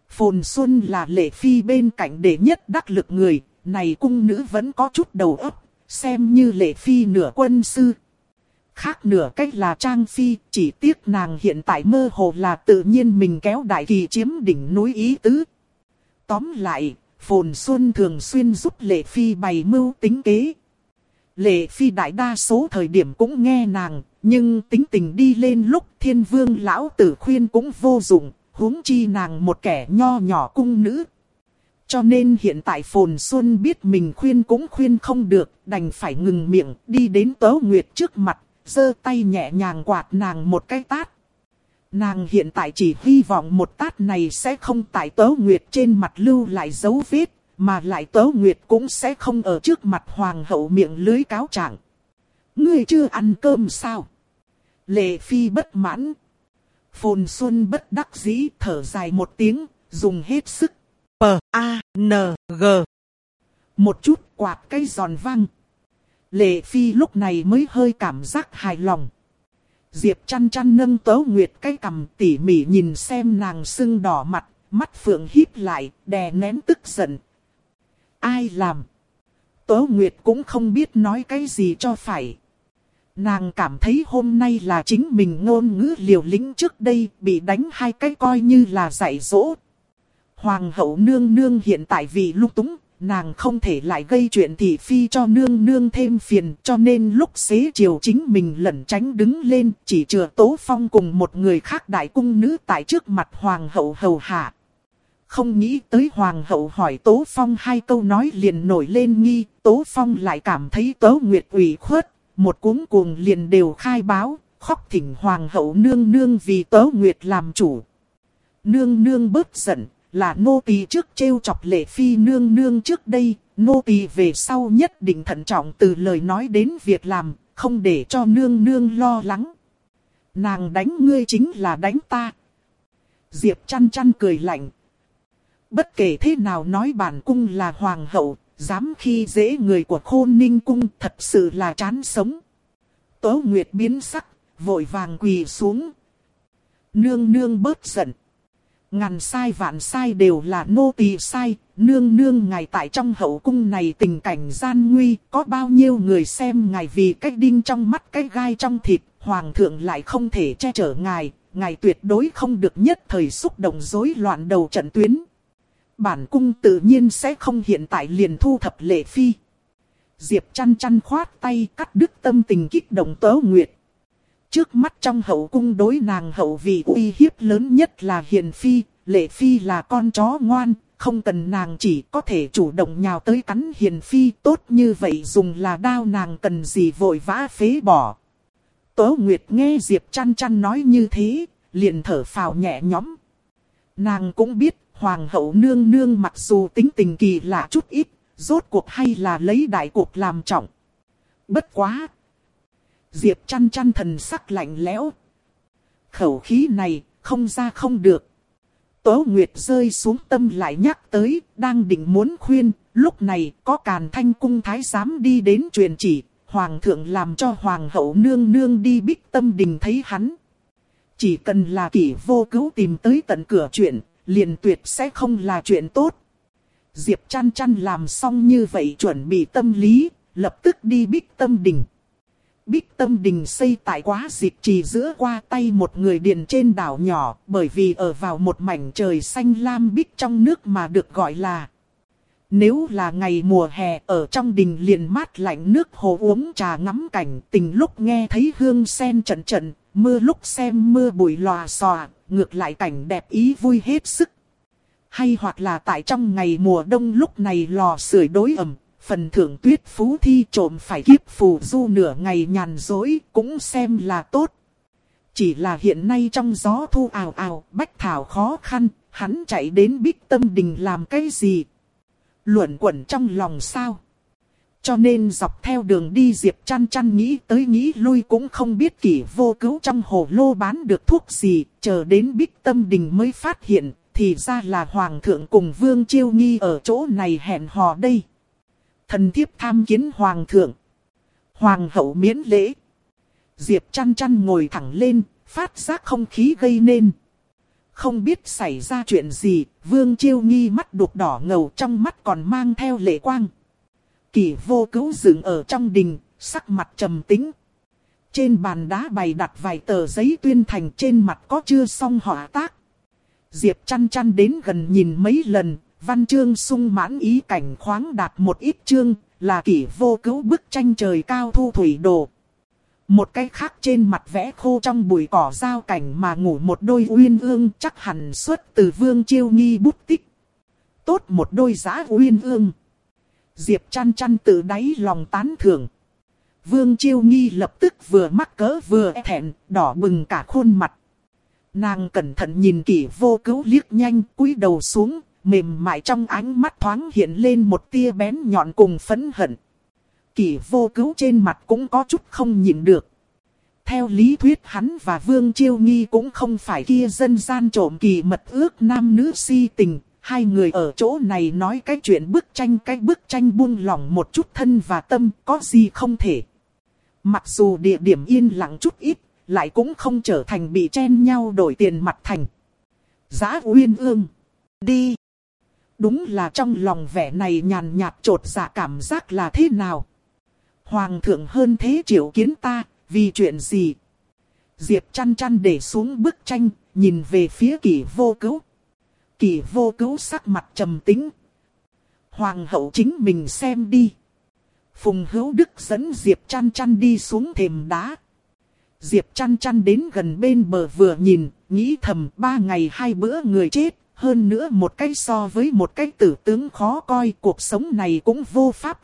Phồn Xuân là Lệ Phi bên cạnh đệ nhất đắc lực người, này cung nữ vẫn có chút đầu óc, xem như Lệ Phi nửa quân sư. Khác nửa cách là Trang Phi, chỉ tiếc nàng hiện tại mơ hồ là tự nhiên mình kéo đại kỳ chiếm đỉnh núi ý tứ. Tóm lại, Phồn Xuân thường xuyên giúp Lệ Phi bày mưu tính kế. Lệ Phi đại đa số thời điểm cũng nghe nàng, nhưng tính tình đi lên lúc thiên vương lão tử khuyên cũng vô dụng, huống chi nàng một kẻ nho nhỏ cung nữ. Cho nên hiện tại Phồn Xuân biết mình khuyên cũng khuyên không được, đành phải ngừng miệng, đi đến tấu Nguyệt trước mặt, giơ tay nhẹ nhàng quạt nàng một cái tát. Nàng hiện tại chỉ hy vọng một tát này sẽ không tại tớ nguyệt trên mặt lưu lại dấu vết, mà lại tớ nguyệt cũng sẽ không ở trước mặt hoàng hậu miệng lưới cáo trạng. Ngươi chưa ăn cơm sao? Lệ phi bất mãn. Phồn xuân bất đắc dĩ thở dài một tiếng, dùng hết sức. P-A-N-G Một chút quạt cây giòn vang. Lệ phi lúc này mới hơi cảm giác hài lòng. Diệp chăn chăn nâng tớ nguyệt cái cầm tỉ mỉ nhìn xem nàng sưng đỏ mặt, mắt phượng híp lại, đè nén tức giận. Ai làm? Tớ nguyệt cũng không biết nói cái gì cho phải. Nàng cảm thấy hôm nay là chính mình ngôn ngữ liều lĩnh trước đây bị đánh hai cái coi như là dạy dỗ. Hoàng hậu nương nương hiện tại vì lúc túng nàng không thể lại gây chuyện thị phi cho nương nương thêm phiền, cho nên lúc xế chiều chính mình lẩn tránh đứng lên, chỉ chừa Tố Phong cùng một người khác đại cung nữ tại trước mặt hoàng hậu hầu hạ. Không nghĩ tới hoàng hậu hỏi Tố Phong hai câu nói liền nổi lên nghi, Tố Phong lại cảm thấy Tố Nguyệt ủy khuất, một cuống cuồng liền đều khai báo, khóc thỉnh hoàng hậu nương nương vì Tố Nguyệt làm chủ. Nương nương bớt giận, là nô tỳ trước trêu chọc lệ phi nương nương trước đây, nô tỳ về sau nhất định thận trọng từ lời nói đến việc làm, không để cho nương nương lo lắng. Nàng đánh ngươi chính là đánh ta. Diệp chăn chăn cười lạnh. Bất kể thế nào nói bản cung là hoàng hậu, dám khi dễ người của khôn ninh cung thật sự là chán sống. Tố Nguyệt biến sắc, vội vàng quỳ xuống. Nương nương bớt giận. Ngàn sai vạn sai đều là nô tỳ sai, nương nương ngài tại trong hậu cung này tình cảnh gian nguy, có bao nhiêu người xem ngài vì cách đinh trong mắt cái gai trong thịt, hoàng thượng lại không thể che chở ngài, ngài tuyệt đối không được nhất thời xúc động rối loạn đầu trận tuyến. Bản cung tự nhiên sẽ không hiện tại liền thu thập lệ phi. Diệp chăn chăn khoát tay cắt đứt tâm tình kích động tớ nguyệt. Trước mắt trong hậu cung đối nàng hậu vị uy hiếp lớn nhất là hiền phi, lệ phi là con chó ngoan, không cần nàng chỉ có thể chủ động nhào tới cắn hiền phi tốt như vậy dùng là đao nàng cần gì vội vã phế bỏ. Tố Nguyệt nghe Diệp chăn chăn nói như thế, liền thở phào nhẹ nhõm. Nàng cũng biết, hoàng hậu nương nương mặc dù tính tình kỳ lạ chút ít, rốt cuộc hay là lấy đại cuộc làm trọng. Bất quá, Diệp chăn chăn thần sắc lạnh lẽo. Khẩu khí này, không ra không được. Tố Nguyệt rơi xuống tâm lại nhắc tới, đang định muốn khuyên, Lúc này có càn thanh cung thái giám đi đến truyền chỉ, hoàng thượng làm cho hoàng hậu nương nương đi bích tâm đình thấy hắn. Chỉ cần là kỷ vô cứu tìm tới tận cửa chuyện, liền tuyệt sẽ không là chuyện tốt. Diệp chăn chăn làm xong như vậy chuẩn bị tâm lý, lập tức đi bích tâm đình. Bích tâm đình xây tại quá dịch trì giữa qua tay một người điền trên đảo nhỏ, bởi vì ở vào một mảnh trời xanh lam bích trong nước mà được gọi là. Nếu là ngày mùa hè ở trong đình liền mát lạnh nước hồ uống trà ngắm cảnh tình lúc nghe thấy hương sen trận trận, mưa lúc xem mưa bụi lòa xòa, ngược lại cảnh đẹp ý vui hết sức. Hay hoặc là tại trong ngày mùa đông lúc này lò sưởi đối ẩm, phần thưởng tuyết phú thi trộm phải kiếp phù du nửa ngày nhàn dối cũng xem là tốt. Chỉ là hiện nay trong gió thu ào ào, bách thảo khó khăn, hắn chạy đến bích tâm đình làm cái gì? Luẩn quẩn trong lòng sao? Cho nên dọc theo đường đi Diệp chăn chăn nghĩ tới nghĩ lui cũng không biết kỷ vô cứu trong hồ lô bán được thuốc gì, chờ đến bích tâm đình mới phát hiện, thì ra là Hoàng thượng cùng Vương Chiêu Nghi ở chỗ này hẹn hò đây. Thần thiếp tham kiến Hoàng thượng. Hoàng hậu miễn lễ. Diệp chăn chăn ngồi thẳng lên, phát giác không khí gây nên. Không biết xảy ra chuyện gì, Vương Chiêu Nghi mắt đục đỏ ngầu trong mắt còn mang theo lệ quang. Kỳ vô cứu dựng ở trong đình, sắc mặt trầm tính. Trên bàn đá bày đặt vài tờ giấy tuyên thành trên mặt có chưa xong họa tác. Diệp chăn chăn đến gần nhìn mấy lần, văn chương sung mãn ý cảnh khoáng đạt một ít chương, là kỷ vô cứu bức tranh trời cao thu thủy đồ. Một cái khác trên mặt vẽ khô trong bụi cỏ giao cảnh mà ngủ một đôi uyên ương chắc hẳn xuất từ vương chiêu nghi bút tích. Tốt một đôi giá uyên ương. Diệp chăn chăn tự đáy lòng tán thưởng. Vương chiêu nghi lập tức vừa mắc cỡ vừa e thẹn, đỏ bừng cả khuôn mặt. Nàng cẩn thận nhìn kỹ vô cứu liếc nhanh, cúi đầu xuống, mềm mại trong ánh mắt thoáng hiện lên một tia bén nhọn cùng phấn hận. Kỷ vô cứu trên mặt cũng có chút không nhịn được. Theo lý thuyết hắn và Vương Chiêu Nghi cũng không phải kia dân gian trộm kỳ mật ước nam nữ si tình. Hai người ở chỗ này nói cái chuyện bức tranh cái bức tranh buông lỏng một chút thân và tâm có gì không thể. Mặc dù địa điểm yên lặng chút ít, lại cũng không trở thành bị chen nhau đổi tiền mặt thành. Giá uyên ương. Đi. Đúng là trong lòng vẻ này nhàn nhạt trột dạ cảm giác là thế nào. Hoàng thượng hơn thế triệu kiến ta, vì chuyện gì? Diệp chăn chăn để xuống bức tranh, nhìn về phía kỷ vô cứu. Kỷ vô cứu sắc mặt trầm tính. Hoàng hậu chính mình xem đi. Phùng hữu đức dẫn Diệp chăn chăn đi xuống thềm đá. Diệp chăn chăn đến gần bên bờ vừa nhìn, nghĩ thầm ba ngày hai bữa người chết, hơn nữa một cái so với một cái tử tướng khó coi, cuộc sống này cũng vô pháp